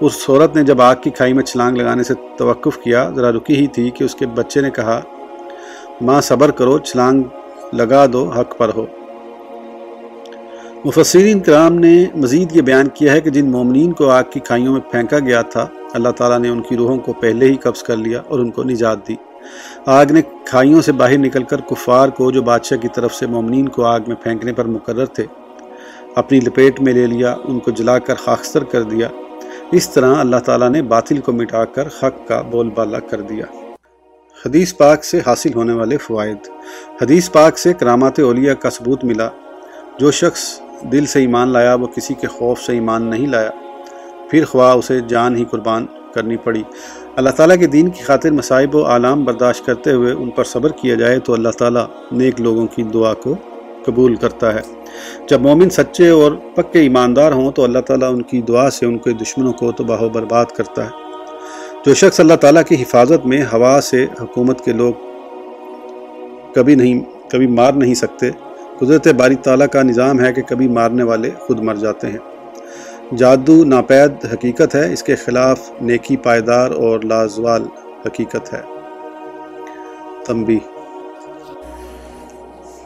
اس عورت نے جب آگ کی کھائی میں چھلانگ لگانے سے توقف کیا، ذرا رکی ہی تھی کہ اس کے بچے نے کہا، ماں صبر کرو، چھلانگ لگا دو، حق پر ہو۔ مفسرین کرام نے مزید یہ بیان کیا ہے کہ جن مومنین کو آگ کی کھائیوں میں پھینکا گیا تھا، اللہ تعالیٰ نے ان کی روحوں کو پہلے ہی قبض کر لیا اور ان کو نجات دی۔ آگ نے کھائیوں سے باہر نکل کر کفار کو، جو بادشاہ کی طرف سے مومنین کو آگ میں پھینکنے پر مقرر تھے، اپنی لپیٹ میں لے لیا، ان کو جلا کر خاکستر کر دیا۔ اس طرح اللہ تعالیٰ نے باطل کو مٹا کر حق کا بول بالا کر دیا۔ حدیث پاک سے حاصل ہونے والے فوائد۔ حدیث پاک سے کرامات اولیاء کا ثبوت ملا۔ جو شخص دل سے ایمان لایا، وہ کسی کے خوف سے ایمان نہیں لایا۔ پھر خواہ اسے جان ہی قربان کرنی پڑی۔ اللہ تعالیٰ کے دین کی خاطر مصائب و عالام برداشت کرتے ہوئے ان پر صبر کیا جائے تو اللہ تعالیٰ نیک لوگوں کی دعا کو قبول کرتا ہے۔ جب مومن سچے اور پکے ایماندار ہوں تو اللہ تعالیٰ ان کی دعا سے ان کے دشمنوں کو تباہ و برباد کرتا ہے۔ جو شخص اللہ تعالیٰ کی حفاظت میں ہوا سے حکومت کے لوگ کبھی نہیں، کبھی مار نہیں سکتے۔ قدرت باری تعالیٰ کا نظام ہے کہ کبھی مارنے والے خود مر جاتے ہیں۔ جادو ناپید حقیقت ہے، اس کے خلاف نیکی پائیدار اور لازوال حقیقت ہے۔ تنبی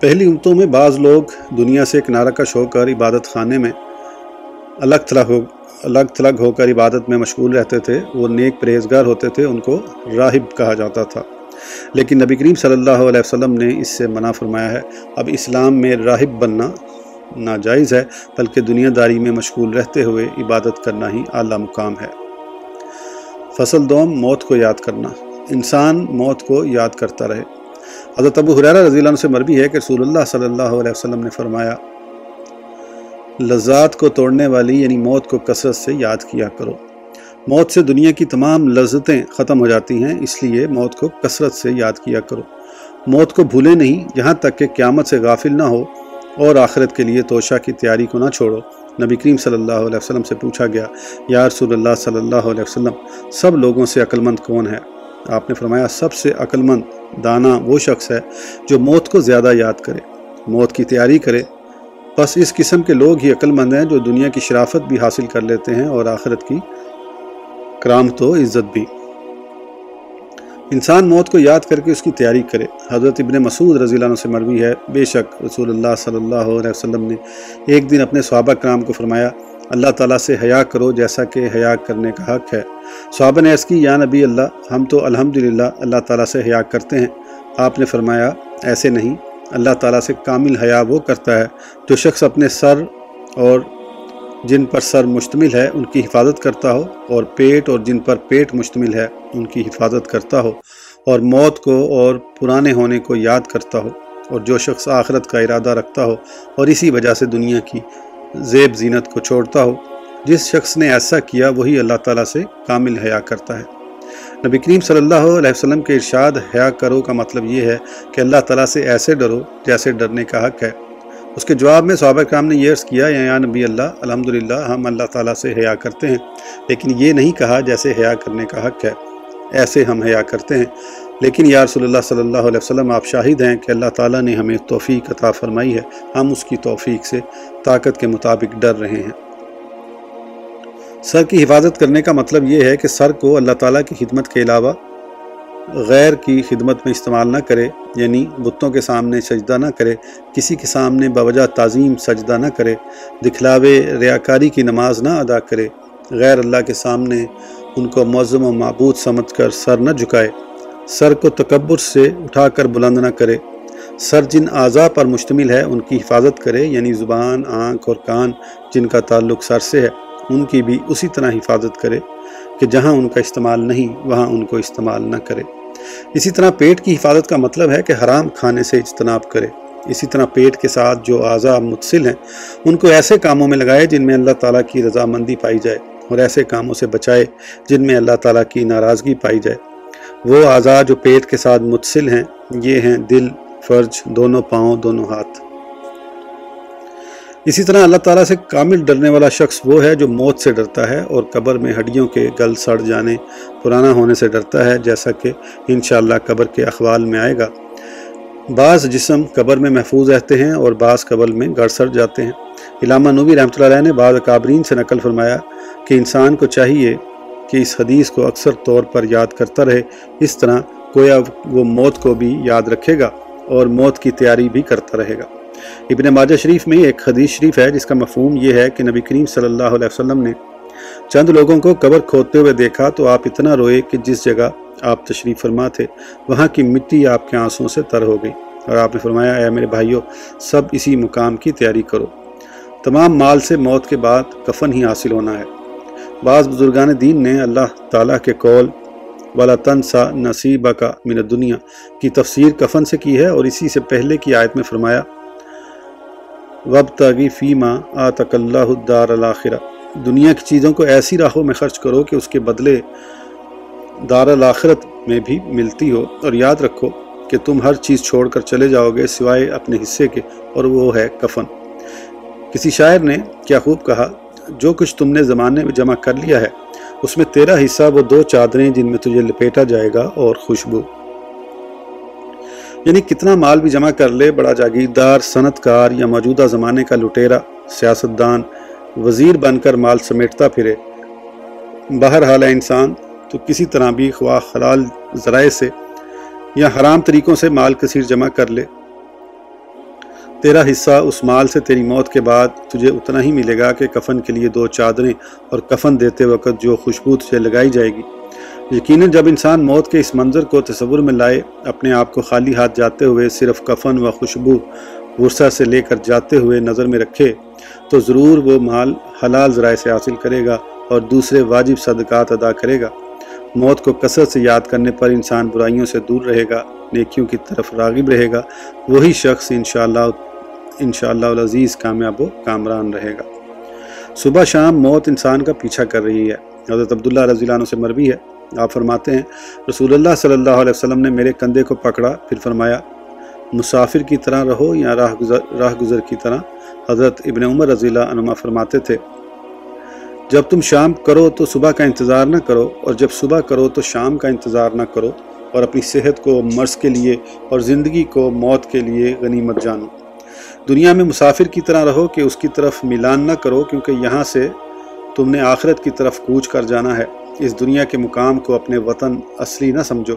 پہلی امتوں میں بعض لوگ دنیا سے کنارہ کش ہو کر عبادت خانے میں الگ تھلگ ہو، الگ تھلگ ہو کر عبادت میں مشغول رہتے تھے۔ وہ نیک پرہیزگار ہوتے تھے، ان کو راہب کہا جاتا تھا۔ لیکن نبی کریم صلی اللہ علیہ وسلم نے اس سے منع فرمایا ہے، اب اسلام میں راہب بننا ناجائز ہے، بلکہ دنیا داری میں مشغول رہتے ہوئے عبادت کرنا ہی اعلیٰ مقام ہے۔ فصل دوم، موت کو یاد کرنا۔ انسان موت کو یاد کرتا رہے۔ حضرت ابو حریرہ رضی اللہ عنہ سے مربی ہے کہ رسول اللہ صلی اللہ علیہ وسلم نے فرمایا، لذات کو توڑنے والی یعنی موت کو کثرت سے یاد کیا کرو۔ موت سے دنیا کی تمام لذتیں ختم ہو جاتی ہیں، اس لیے موت کو کثرت سے یاد کیا کرو۔ موت کو بھولے نہیں، یہاں تک کہ قیامت سے غافل نہ ہو۔ اور آخرت کے لیے توشہ کی تیاری کو نہ چھوڑو۔ نبی کریم صلی اللہ علیہ وسلم سے پوچھا گیا، یا رسول اللہ صلی اللہ علیہ وسلم، سب لوگوں سے مند کون ہے؟ آپ نے فرمایا، سب سے مند دانا وہ شخص ہے جو موت کو زیادہ یاد کرے۔ موت کی تیاری کرے۔ بس اس قسم کے لوگ ہی مند ہیں جو دنیا کی شرافت بھی حاصل کر لیتے ہیں اور آخرت کی کرامت و عزت بھی۔ انسان موت کو یاد کر کے اس کی تیاری کرے۔ حضرت ابن مسعود رضی اللہ عنہ سے مروی ہے۔ بے شک رسول اللہ صلی اللہ علیہ وسلم نے ایک دن اپنے صحابہ کرام کو فرمایا، اللہ تعالیٰ سے حیا کرو جیسا کہ حیا کرنے کا حق ہے۔ صحابہ نے ایس کی، یا نبی اللہ، ہم تو الحمدللہ اللہ تعالیٰ سے حیا کرتے ہیں۔ آپ نے فرمایا، ایسے نہیں۔ اللہ تعالیٰ سے کامل حیا وہ کرتا ہے جو شخص اپنے سر اور جن پر سر مشتمل ہے، ان کی حفاظت کرتا ہو، اور پیٹ اور جن پر پیٹ مشتمل ہے، ان کی حفاظت کرتا ہو، اور موت کو اور پرانے ہونے کو یاد کرتا ہو، اور جو شخص آخرت کا ارادہ رکھتا ہو، اور اسی وجہ سے دنیا کی زیب زینت کو چھوڑتا ہو۔ جس شخص نے ایسا کیا، وہی اللہ تعالیٰ سے کامل حیا کرتا ہے۔ نبی کریم صلی اللہ علیہ وسلم کے ارشاد، حیا کرو کا مطلب یہ ہے کہ اللہ تعالیٰ سے ایسے ڈرو جیسے ڈرنے کا حق ہے۔ اس کے جواب میں صحابہ کرام نے یہ عرض کیا، یا نبی اللہ، الحمدللہ، ہم اللہ تعالیٰ سے حیا کرتے ہیں۔ لیکن یہ نہیں کہا جیسے حیا کرنے کا حق ہے۔ ایسے ہم حیا کرتے ہیں۔ لیکن یا رسول اللہ صلی اللہ علیہ وسلم، آپ شاہد ہیں کہ اللہ تعالیٰ نے ہمیں توفیق عطا فرمائی ہے۔ ہم اس کی توفیق سے طاقت کے مطابق ڈر رہے ہیں۔ سر کی حفاظت کرنے کا مطلب یہ ہے کہ سر کو اللہ تعالیٰ کی خدمت کے علاوہ غیر کی خدمت میں استعمال نہ کرے یعنی بتوں کے سامنے سجدہ نہ کرے، کسی کے سامنے باوجہ تعظیم سجدہ نہ کرے، دکھلاوے ریاکاری کی نماز نہ ادا کرے، غیر اللہ کے سامنے ان کو معظم و معبود سمجھ کر سر نہ جھکائے، سر کو تکبر سے اٹھا کر بلند نہ کرے۔ سر جن اعضاء پر مشتمل ہے، ان کی حفاظت کرے یعنی زبان، آنکھ اور کان جن کا تعلق سر سے ہے، ان کی بھی اسی طرح حفاظت کرے۔ کہ جہاں ان کا استعمال نہیں، وہاں ان کو استعمال نہ کرے۔ اسی طرح پیٹ کی حفاظت کا مطلب ہے کہ حرام کھانے سے اجتناب کرے۔ اسی طرح پیٹ کے ساتھ جو اعضاء متصل ہیں، ان کو ایسے کاموں میں لگائے جن میں اللہ تعالیٰ کی رضامندی پائی جائے اور ایسے کاموں سے بچائے جن میں اللہ تعالیٰ کی ناراضگی پائی جائے۔ وہ اعضاء جو پیٹ کے ساتھ متصل ہیں، یہ ہیں دل، فرج، دونوں پاؤں، دونوں ہاتھ۔ اسی طرح اللہ تعالیٰ سے کامل ڈرنے والا شخص وہ ہے جو موت سے ڈرتا ہے اور قبر میں ہڈیوں کے گل سڑ جانے پرانا ہونے سے ڈرتا ہے، جیسا کہ انشاءاللہ قبر کے اخوال میں آئے گا۔ بعض جسم قبر میں محفوظ رہتے ہیں اور بعض قبر میں گڑ سڑ جاتے ہیں۔ علامہ نوبی رحمۃ اللہ علیہ نے بعض اکابرین سے نقل فرمایا کہ انسان کو چاہیے کہ اس حدیث کو اکثر طور پر یاد کرتا رہے۔ اس طرح گویا وہ موت کو بھی یاد رکھے گا اور موت کی تیاری بھی کرتا رہے گا۔ ابن ماجہ شریف میں ایک حدیث شریف ہے جس کا مفہوم یہ ہے کہ نبی کریم صلی اللہ علیہ وسلم نے چند لوگوں کو قبر کھودتے ہوئے دیکھا تو آپ اتنا روئے کہ جس جگہ آپ تشریف فرما تھے، وہاں کی مٹی آپ کے آنسوں سے تر ہو گئی۔ اور آپ نے فرمایا، اے میرے بھائیوں سب اسی مقام کی تیاری کرو۔ تمام مال سے موت کے بعد کفن ہی حاصل ہونا ہے۔ بعض بزرگان دین نے اللہ تعالیٰ کے قول والا تن سا نصیبہ کا من دنیا کی تفسیر کفن سے کی ہے اور اسی سے پہلے کی آیت میں فرمایا وب تغی فیما آتک اللہ الدار الآخرہ دنیا کی چیزوں کو ایسی راہوں میں خرچ کرو کہ اس کے بدلے دار الاخرت میں بھی ملتی ہو۔ اور یاد رکھو کہ تم ہر چیز چھوڑ کر چلے جاؤ گے سوائے اپنے حصے کے، اور وہ ہے کفن۔ کسی شاعر نے کیا خوب کہا، جو کچھ تم نے زمانے میں جمع کر لیا ہے، اس میں تیرا حصہ وہ دو چادریں جن میں تجھے لپیٹا جائے گا اور خوشبو۔ یعنی کتنا مال بھی جمع کر لے، بڑا جاگیردار صنعت کار یا موجودہ زمانے کا لٹیرا سیاستدان، وزیر بن کر مال سمیٹتا پھرے۔ بہرحال انسان، تو کسی طرح بھی خواہ خلال ذرائع سے یا حرام طریقوں سے مال کثیر جمع کر لے۔ تیرا حصہ اس مال سے تیری موت کے بعد تجھے اتنا ہی ملے گا کہ کفن کے لیے دو چادریں اور کفن دیتے وقت جو خوشبو تجھے لگائی جائے گی۔ یقیناً جب انسان موت کے اس منظر کو تصور میں لائے، اپنے آپ کو خالی ہاتھ جاتے ہوئے صرف کفن و خوشبو ورثہ سے لے کر جاتے ہوئے نظر میں رکھے، تو ضرور وہ مال حلال ذرائع سے حاصل کرے گا اور دوسرے واجب صدقات ادا کرے گا۔ موت کو کثرت سے یاد کرنے پر انسان برائیوں سے دور رہے گا، نیکیوں کی طرف راغب رہے گا۔ وہی شخص انشاءاللہ انشاءاللہ العزیز کامیاب و کامران رہے گا۔ صبح شام موت انسان کا پیچھا کر رہی ہے۔ حضرت عبداللہ رضی اللہ عنہ سے مروی ہے۔ آپ فرماتے ہیں، رسول اللہ صلی اللہ علیہ وسلم نے میرے کندھے کو پکڑا، پھر فرمایا، مسافر کی طرح رہو یا راہ گزر راہ گزر کی طرح؟ حضرت ابن عمر رضی اللہ عنہ فرماتے تھے، جب تم شام کرو تو صبح کا انتظار نہ کرو اور جب صبح کرو تو شام کا انتظار نہ کرو اور اپنی صحت کو، مرض کے لیے اور زندگی کو، موت کے لیے غنیمت جانو۔ دنیا میں مسافر کی طرح رہو کہ اس کی طرف ملان نہ کرو کیونکہ یہاں سے تم نے آخرت کی طرف کوچ کر جانا ہے۔ اس دنیا کے مقام کو اپنے وطن اصلی نہ سمجھو۔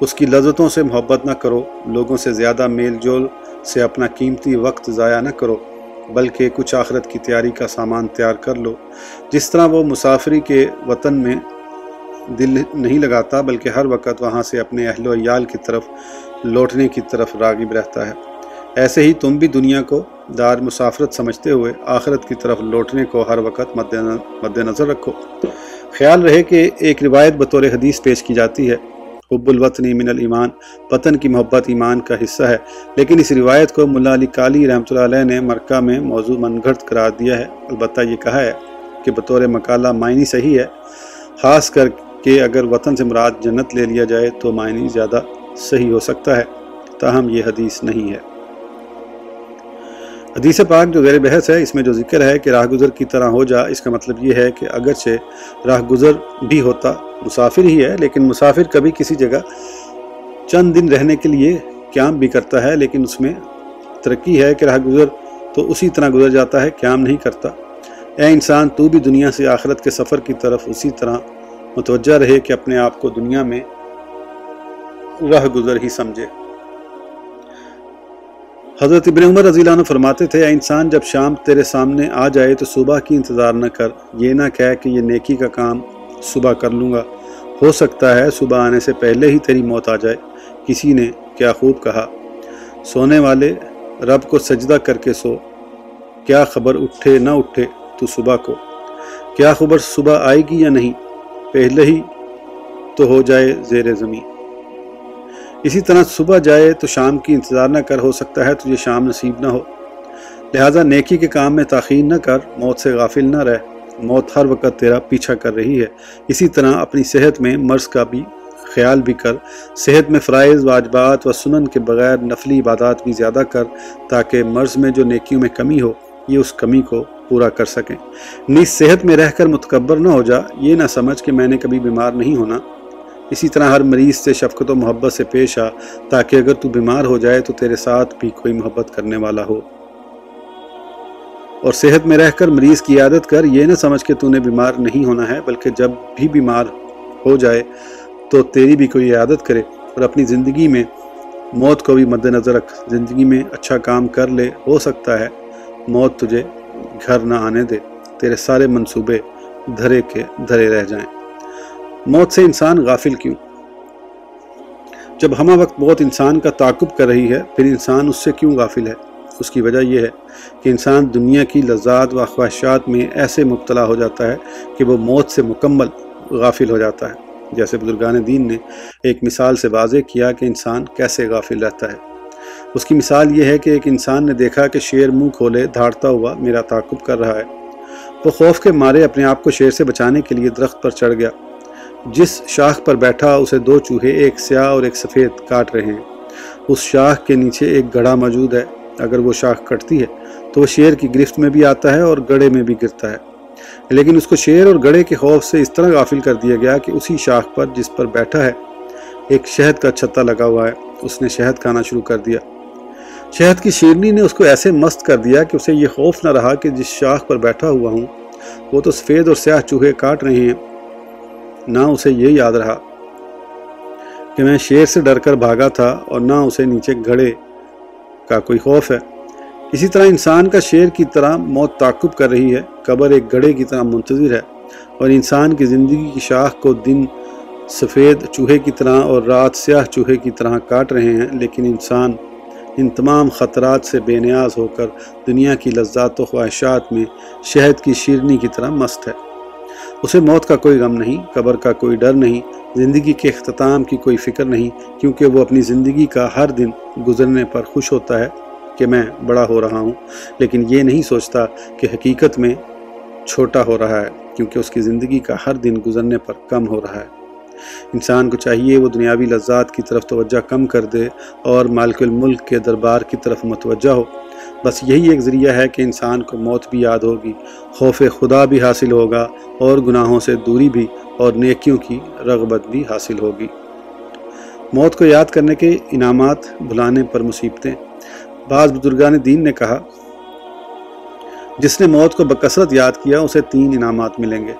اس کی لذتوں سے محبت نہ کرو، لوگوں سے زیادہ میل جول سے اپنا قیمتی وقت ضائع نہ کرو، بلکہ کچھ آخرت کی تیاری کا سامان تیار کر لو۔ جس طرح وہ مسافری کے وطن میں دل نہیں لگاتا، بلکہ ہر وقت وہاں سے اپنے اہل و عیال کی طرف، لوٹنے کی طرف راغب رہتا ہے۔ ایسے ہی تم بھی دنیا کو دار مسافرت سمجھتے ہوئے آخرت کی طرف لوٹنے کو ہر وقت مد نظر رکھو۔ خیال رہے کہ ایک روایت بطور حدیث پیش کی جاتی ہے۔ حب الوطنی من الایمان، وطن کی محبت ایمان کا حصہ ہے۔ لیکن اس روایت کو ملا علی کالی رحمۃ اللہ علیہ نے مرکہ میں موضوع من گھڑت قرار دیا ہے۔ البتہ یہ کہا ہے کہ بطور مقالہ معنی صحیح ہے۔ خاص کر کے اگر وطن سے مراد جنت لے لیا جائے تو معنی زیادہ صحیح ہو سکتا ہے۔ تاہم یہ حدیث نہیں ہے۔ حدیث پاک جو زیر بحث ہے، اس میں جو ذکر ہے کہ راہ گزر کی طرح ہو جا، اس کا مطلب یہ ہے کہ اگرچہ راہ گزر بھی ہوتا، مسافر ہی ہے، لیکن مسافر کبھی کسی جگہ چند دن رہنے کے لیے قیام بھی کرتا ہے، لیکن اس میں ترقی ہے کہ راہ گزر تو اسی طرح گزر جاتا ہے، قیام نہیں کرتا۔ اے انسان، تو بھی دنیا سے آخرت کے سفر کی طرف اسی طرح متوجہ رہے کہ اپنے آپ کو دنیا میں راہ گزر ہی سمجھے۔ حضرت ابن عمر رضی اللہ عنہ فرماتے تھے انسان، جب شام تیرے سامنے آ جائے تو صبح کی انتظار نہ کر، یہ نہ کہہ کہ یہ نیکی کا کام صبح کر لوں گا۔ ہو سکتا ہے صبح آنے سے پہلے ہی تیری موت آ جائے۔ کسی نے کیا خوب کہا۔ سونے والے، رب کو سجدہ کر کے سو۔ کیا خبر اٹھے نہ اٹھے تو صبح کو؟ کیا خبر صبح آئے گی یا نہیں؟ پہلے ہی تو ہو جائے زیر زمین۔ اسی طرح صبح جائے تو شام کی انتظار نہ کر، ہو سکتا ہے تو یہ شام نصیب نہ ہو۔ لہٰذا نیکی کے کام میں تاخیر نہ کر، موت سے غافل نہ رہ۔ موت ہر وقت تیرا پیچھا کر رہی ہے۔ اسی طرح اپنی صحت میں مرض کا بھی خیال بھی کر۔ صحت میں فرائض، واجبات و سنن کے بغیر نفلی عبادات بھی زیادہ کر، تاکہ مرض میں جو نیکیوں میں کمی ہو، یہ اس کمی کو پورا کر سکیں۔ نیز صحت میں رہ کر متکبر نہ ہو جا۔ یہ نہ سمجھ کہ میں نے کبھی بیمار نہیں ہونا۔ اسی طرح ہر مریض سے شفقت و محبت سے پیش آ، تاکہ اگر تو بیمار ہو جائے تو تیرے ساتھ بھی کوئی محبت کرنے والا ہو۔ اور صحت میں رہ کر مریض کی عادت کر، یہ نہ سمجھ کہ تو نے بیمار نہیں ہونا ہے، بلکہ جب بھی بیمار ہو جائے تو تیری بھی کوئی عادت کرے اور اپنی زندگی میں موت کو بھی مد نظر رکھ۔ زندگی میں اچھا کام کر لے، ہو سکتا ہے، موت تجھے گھر نہ آنے دے۔ تیرے سارے منصوبے دھرے کے دھرے رہ جائیں۔ موت سے انسان غافل کیوں؟ جب ہمہ وقت بہت انسان کا تعقب کر رہی ہے، پھر انسان اس سے کیوں غافل ہے؟ اس کی وجہ یہ ہے کہ انسان دنیا کی لذات و خواہشات میں ایسے مبتلا ہو جاتا ہے کہ وہ موت سے مکمل غافل ہو جاتا ہے۔ جیسے بزرگان دین نے ایک مثال سے واضح کیا کہ انسان کیسے غافل رہتا ہے۔ اس کی مثال یہ ہے کہ ایک انسان نے دیکھا کہ شیر منہ کھولے دھاڑتا ہوا میرا تعقب کر رہا ہے۔ وہ خوف کے مارے اپنے آپ کو شیر سے بچانے کے لیے درخت پر چڑھ گیا۔ جس شاخ پر بیٹھا اسے دو چوہے، ایک سیاہ اور ایک سفید کاٹ رہے ہیں۔ اس شاخ کے نیچے ایک گڑھا موجود ہے۔ اگر وہ شاخ کٹتی ہے تو وہ شیر کی گرفت میں بھی آتا ہے اور گڑے میں بھی گرتا ہے۔ لیکن اس کو شیر اور گڑے کے خوف سے اس طرح غافل کر دیا گیا کہ اسی شاخ پر جس پر بیٹھا ہے، ایک شہد کا چھتا لگا ہوا ہے۔ اس نے شہد کھانا شروع کر دیا۔ شہد کی شیرنی نے اس کو ایسے مست کر دیا کہ اسے یہ خوف نہ رہا کہ جس شاخ پر بیٹھا ہوا ہوں، وہ تو سفید اور سیاہ چوہے کاٹ رہے ہیں۔ نہ اسے یہ یاد رہا کہ میں شیر سے ڈر کر بھاگا تھا اور نہ اسے نیچے گھڑے کا کوئی خوف ہے۔ اسی طرح انسان کا شیر کی طرح موت تعقب کر رہی ہے۔ قبر ایک گھڑے کی طرح منتظر ہے اور انسان کی زندگی کی شاخ کو دن سفید چوہے کی طرح اور رات سیاہ چوہے کی طرح کاٹ رہے ہیں۔ لیکن انسان ان تمام خطرات سے بے نیاز ہو کر دنیا کی لذات و خواہشات میں شہد کی شیرنی کی طرح مست ہے۔ اسے موت کا کوئی غم نہیں، قبر کا کوئی ڈر نہیں، زندگی کے اختتام کی کوئی فکر نہیں، کیونکہ وہ اپنی زندگی کا ہر دن گزرنے پر خوش ہوتا ہے کہ میں بڑا ہو رہا ہوں۔ لیکن یہ نہیں سوچتا کہ حقیقت میں چھوٹا ہو رہا ہے، کیونکہ اس کی زندگی کا ہر دن گزرنے پر کم ہو رہا ہے۔ انسان کو چاہیے وہ دنیاوی لذات کی طرف توجہ کم کر دے اور مالک الملک کے دربار کی طرف متوجہ ہو۔ بس یہی ایک ذریعہ ہے کہ انسان کو موت بھی یاد ہوگی، خوف خدا بھی حاصل ہوگا اور گناہوں سے دوری بھی اور نیکیوں کی رغبت بھی حاصل ہوگی۔ موت کو یاد کرنے کے انعامات بھلانے پر مصیبتیں۔ بعض بزرگان دین نے کہا، جس نے موت کو بکثرت یاد کیا، اسے تین انعامات ملیں گے۔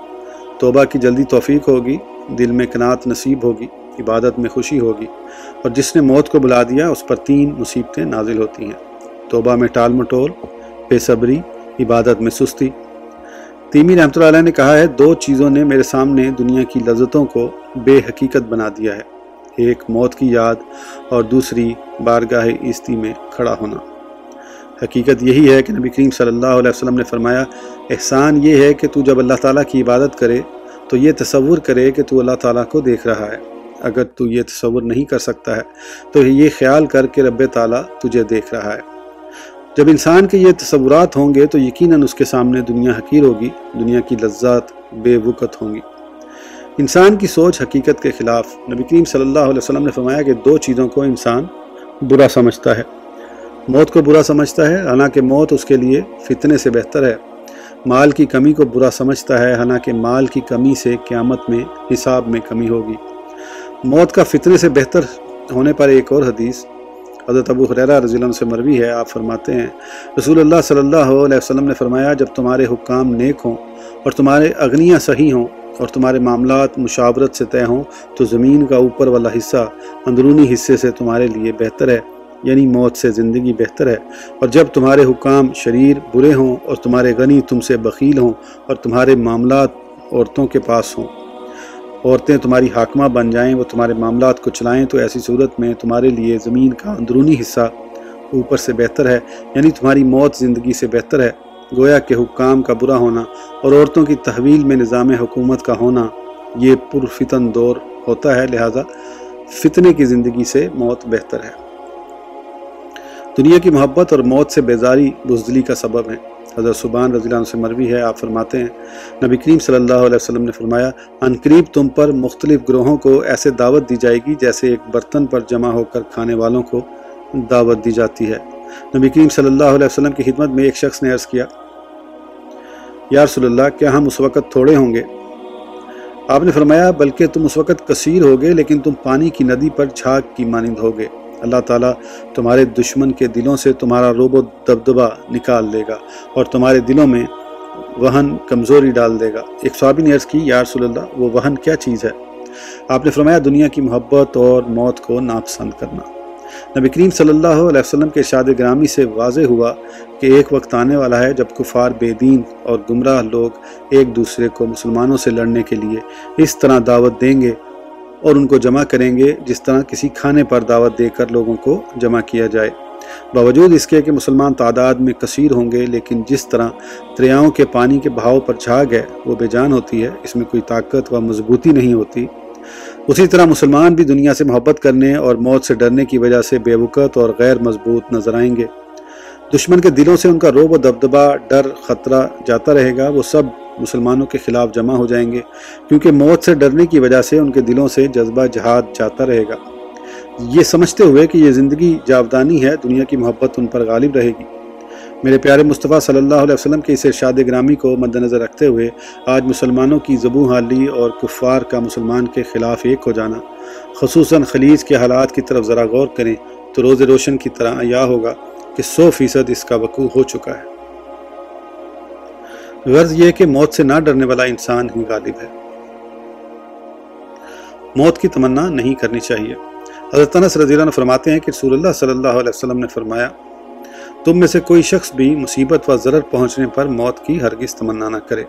توبہ کی جلدی توفیق ہوگی، دل میں کنات نصیب ہوگی، عبادت میں خوشی ہوگی۔ اور جس نے موت کو بلا دیا، اس پر تین مصیبتیں نازل ہوتی ہیں۔ توبہ میں ٹال مٹول، بے صبری، عبادت میں سستی۔ تیمی رحمۃ اللہ علیہ نے کہا ہے، دو چیزوں نے میرے سامنے دنیا کی لذتوں کو بے حقیقت بنا دیا ہے۔ ایک، موت کی یاد، اور دوسری، بارگاہ ایستی میں کھڑا ہونا۔ حقیقت یہی ہے کہ نبی کریم صلی اللہ علیہ وسلم نے فرمایا، احسان یہ ہے کہ تو جب اللہ تعالیٰ کی عبادت کرے، تو یہ تصور کرے کہ تو اللہ تعالیٰ کو دیکھ رہا ہے۔ اگر تو یہ تصور نہیں کر سکتا ہے، تو یہ خیال کر کے رب تعالیٰ تجھے دیکھ رہا ہے۔ جب انسان کے یہ تصورات ہوں گے تو یقیناً اس کے سامنے دنیا حقیر ہوگی، دنیا کی لذات بے وقت ہوں گی۔ انسان کی سوچ حقیقت کے خلاف۔ نبی کریم صلی اللہ علیہ وسلم نے فرمایا کہ دو چیزوں کو انسان برا سمجھتا ہے۔ موت کو برا سمجھتا ہے، حالانکہ موت اس کے لیے فتنے سے بہتر ہے۔ مال کی کمی کو برا سمجھتا ہے، حالانکہ مال کی کمی سے قیامت میں حساب میں کمی ہوگی۔ موت کا فتنے سے بہتر ہونے پر ایک اور حدیث حضرت ابو خریرہ رضی اللہ عنہ سے مروی ہے، آپ فرماتے ہیں، رسول اللہ صلی اللہ علیہ وسلم نے فرمایا، جب تمہارے حکام نیک ہوں اور تمہارے اغنیاں صحیح ہوں اور تمہارے معاملات مشاورت سے طے ہوں، تو زمین کا اوپر والا حصہ اندرونی حصے سے تمہارے لیے بہتر ہے یعنی موت سے زندگی بہتر ہے۔ اور جب تمہارے حکام شریر برے ہوں اور تمہارے غنی تم سے بخیل ہوں اور تمہارے معاملات عورتوں کے پاس ہوں۔ عورتیں تمہاری حاکمہ بن جائیں، وہ تمہارے معاملات کو چلائیں، تو ایسی صورت میں تمہارے لیے زمین کا اندرونی حصہ اوپر سے بہتر ہے یعنی تمہاری موت زندگی سے بہتر ہے۔ گویا کہ حکام کا برا ہونا اور عورتوں کی تحویل میں نظام حکومت کا ہونا، یہ پرفتن دور ہوتا ہے، لہذا فتنے کی زندگی سے موت بہتر ہے۔ دنیا کی محبت اور موت سے بیزاری بزدلی کا سبب ہے۔ حضرت سبحان رضی اللہ عنہ سے مروی ہے، آپ فرماتے ہیں، نبی کریم صلی اللہ علیہ وسلم نے فرمایا قریب تم پر مختلف گروہوں کو ایسے دعوت دی جائے گی جیسے ایک برتن پر جمع ہو کر کھانے والوں کو دعوت دی جاتی ہے۔ نبی کریم صلی اللہ علیہ وسلم کی خدمت میں ایک شخص نے عرض کیا، یا رسول اللہ، کیا ہم اس وقت تھوڑے ہوں گے؟ آپ نے فرمایا، بلکہ تم اس وقت کثیر ہوگے، لیکن تم پانی کی ندی پر جھاگ کی مانند ہوگے۔ اللہ تعالیٰ تمہارے دشمن کے دلوں سے تمہارا روب و دبدبہ نکال دے گا اور تمہارے دلوں میں وہن کمزوری ڈال دے گا۔ ایک صحابی نے عرض کی، یا رسول اللہ، وہ وہن کیا چیز ہے؟ آپ نے فرمایا، دنیا کی محبت اور موت کو ناپسند کرنا۔ نبی کریم صلی اللہ علیہ وسلم کے شاد گرامی سے واضح ہوا کہ ایک وقت آنے والا ہے جب کفار، بے دین اور گمراہ لوگ ایک دوسرے کو مسلمانوں سے لڑنے کے لیے اس طرح دعوت دیں گے اور ان کو جمع کریں گے جس طرح کسی کھانے پر دعوت دے کر لوگوں کو جمع کیا جائے۔ باوجود اس کے کہ مسلمان تعداد میں کثیر ہوں گے، لیکن جس طرح دریاؤں کے پانی کے بہاؤ پر جھاگ ہے وہ بے جان ہوتی ہے، اس میں کوئی طاقت و مضبوطی نہیں ہوتی۔ اسی طرح مسلمان بھی دنیا سے محبت کرنے اور موت سے ڈرنے کی وجہ سے بے وقت اور غیر مضبوط نظر آئیں گے۔ دشمن کے دلوں سے ان کا روب و دبدبہ، ڈر، خطرہ جاتا رہے گا، وہ سب مسلمانوں کے خلاف جمع ہو جائیں گے، کیونکہ موت سے ڈرنے کی وجہ سے ان کے دلوں سے جذبہ جہاد جاتا رہے گا۔ یہ سمجھتے ہوئے کہ یہ زندگی جاودانی ہے، دنیا کی محبت ان پر غالب رہے گی۔ میرے پیارے مصطفیٰ صلی اللہ علیہ وسلم کے اس ارشاد گرامی کو مد نظر رکھتے ہوئے آج مسلمانوں کی زبوں حالی اور کفار کا مسلمان کے خلاف ایک ہو جانا۔ خصوصاً خلیج کے حالات کی طرف ذرا غور کریں تو روز روشن کی طرح یا ہوگا کہ سو فیصد اس کا وقوع ہو چکا ہے۔ غرض یہ کہ موت سے نہ ڈرنے والا انسان ہی غالب ہے۔ موت کی تمنا نہیں کرنی چاہیے۔ حضرت انس رضی اللہ عنہ فرماتے ہیں کہ رسول اللہ صلی اللہ علیہ وسلم نے فرمایا، تم میں سے کوئی شخص بھی مصیبت و ضرر پہنچنے پر موت کی ہرگز تمنا نہ کرے۔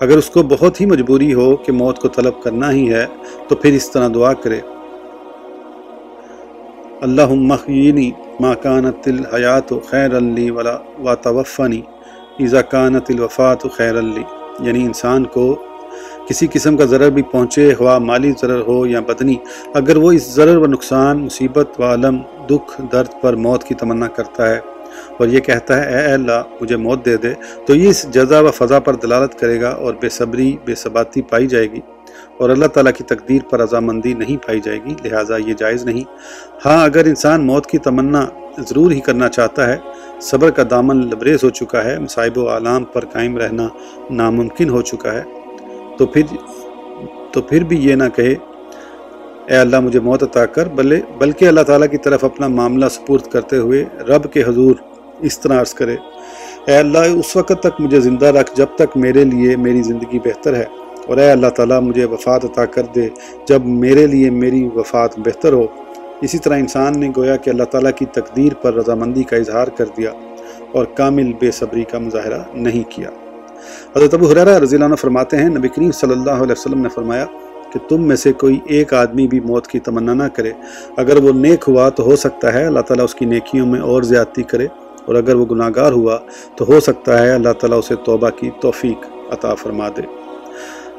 اگر اس کو بہت ہی مجبوری ہو کہ موت کو طلب کرنا ہی ہے، تو پھر اس طرح دعا کرے۔ اللہم مخینی ما کانت الحیات خیر اللی ولا و توفنی اذا کانت الوفات خیر اللی یعنی انسان کو کسی قسم کا ضرر بھی پہنچے، ہوا مالی ضرر ہو یا بدنی، اگر وہ اس ضرر و نقصان، مصیبت، و علم، دکھ، درد پر موت کی تمنا کرتا ہے اور یہ کہتا ہے، اے اللہ، مجھے موت دے دے، تو یہ اس جزا و فضا پر دلالت کرے گا اور بے صبری، بے ثباتی پائی جائے گی اور اللہ تعالیٰ کی تقدیر پر رضامندی نہیں پائی جائے گی، لہٰذا یہ جائز نہیں۔ ہاں اگر انسان موت کی تمنا ضرور ہی کرنا چاہتا ہے صبر کا دامن لبریز ہو چکا ہے، مصائب و عالام پر قائم رہنا ناممکن ہو چکا ہے۔ تو پھر تو پھر بھی یہ نہ کہے، اے اللہ مجھے موت عطا کر، بلے، بلکہ اللہ تعالیٰ کی طرف اپنا معاملہ سپورت کرتے ہوئے رب کے حضور اس طرح عرض کرے، اے اللہ، اس وقت تک مجھے زندہ رکھ جب تک میرے لیے میری زندگی بہتر ہے۔ اور اے اللہ تعالیٰ، مجھے وفات عطا کر دے جب میرے لیے میری وفات بہتر ہو۔ اسی طرح انسان نے گویا کہ اللہ تعالیٰ کی تقدیر پر رضامندی کا اظہار کر دیا اور کامل بے صبری کا مظاہرہ نہیں کیا۔ حضرت ابو حریرہ رضی اللہ عنہ فرماتے ہیں، نبی کریم صلی اللہ علیہ وسلم نے فرمایا کہ تم میں سے کوئی ایک آدمی بھی موت کی تمنا نہ کرے۔ اگر وہ نیک ہوا تو ہو سکتا ہے اللہ تعالیٰ اس کی نیکیوں میں اور زیادتی کرے، اور اگر وہ گناہ گار ہوا تو ہو سکتا ہے اللہ تعالیٰ اسے توبہ کی توفیق عطا فرما دے۔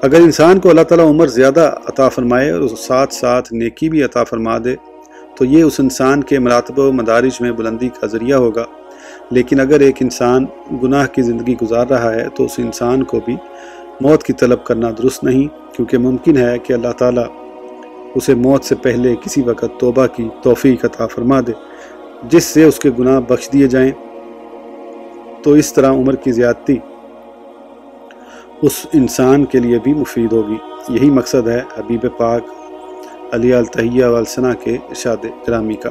اگر انسان کو اللہ تعالیٰ عمر زیادہ عطا فرمائے اور ساتھ ساتھ نیکی بھی عطا فرما دے تو یہ اس انسان کے مراتبہ و مدارج میں بلندی کا ذریعہ ہوگا۔ لیکن اگر ایک انسان گناہ کی زندگی گزار رہا ہے تو اس انسان کو بھی موت کی طلب کرنا درست نہیں، کیونکہ ممکن ہے کہ اللہ تعالیٰ اسے موت سے پہلے کسی وقت توبہ کی توفیق عطا فرما دے، جس سے اس کے گناہ بخش دیے جائیں۔ تو اس طرح عمر کی زیادتی اس انسان کے لیے بھی مفید ہوگی۔ یہی مقصد ہے حبیب پاک علی التحیہ والسنہ کے ارشاد گرامی کا۔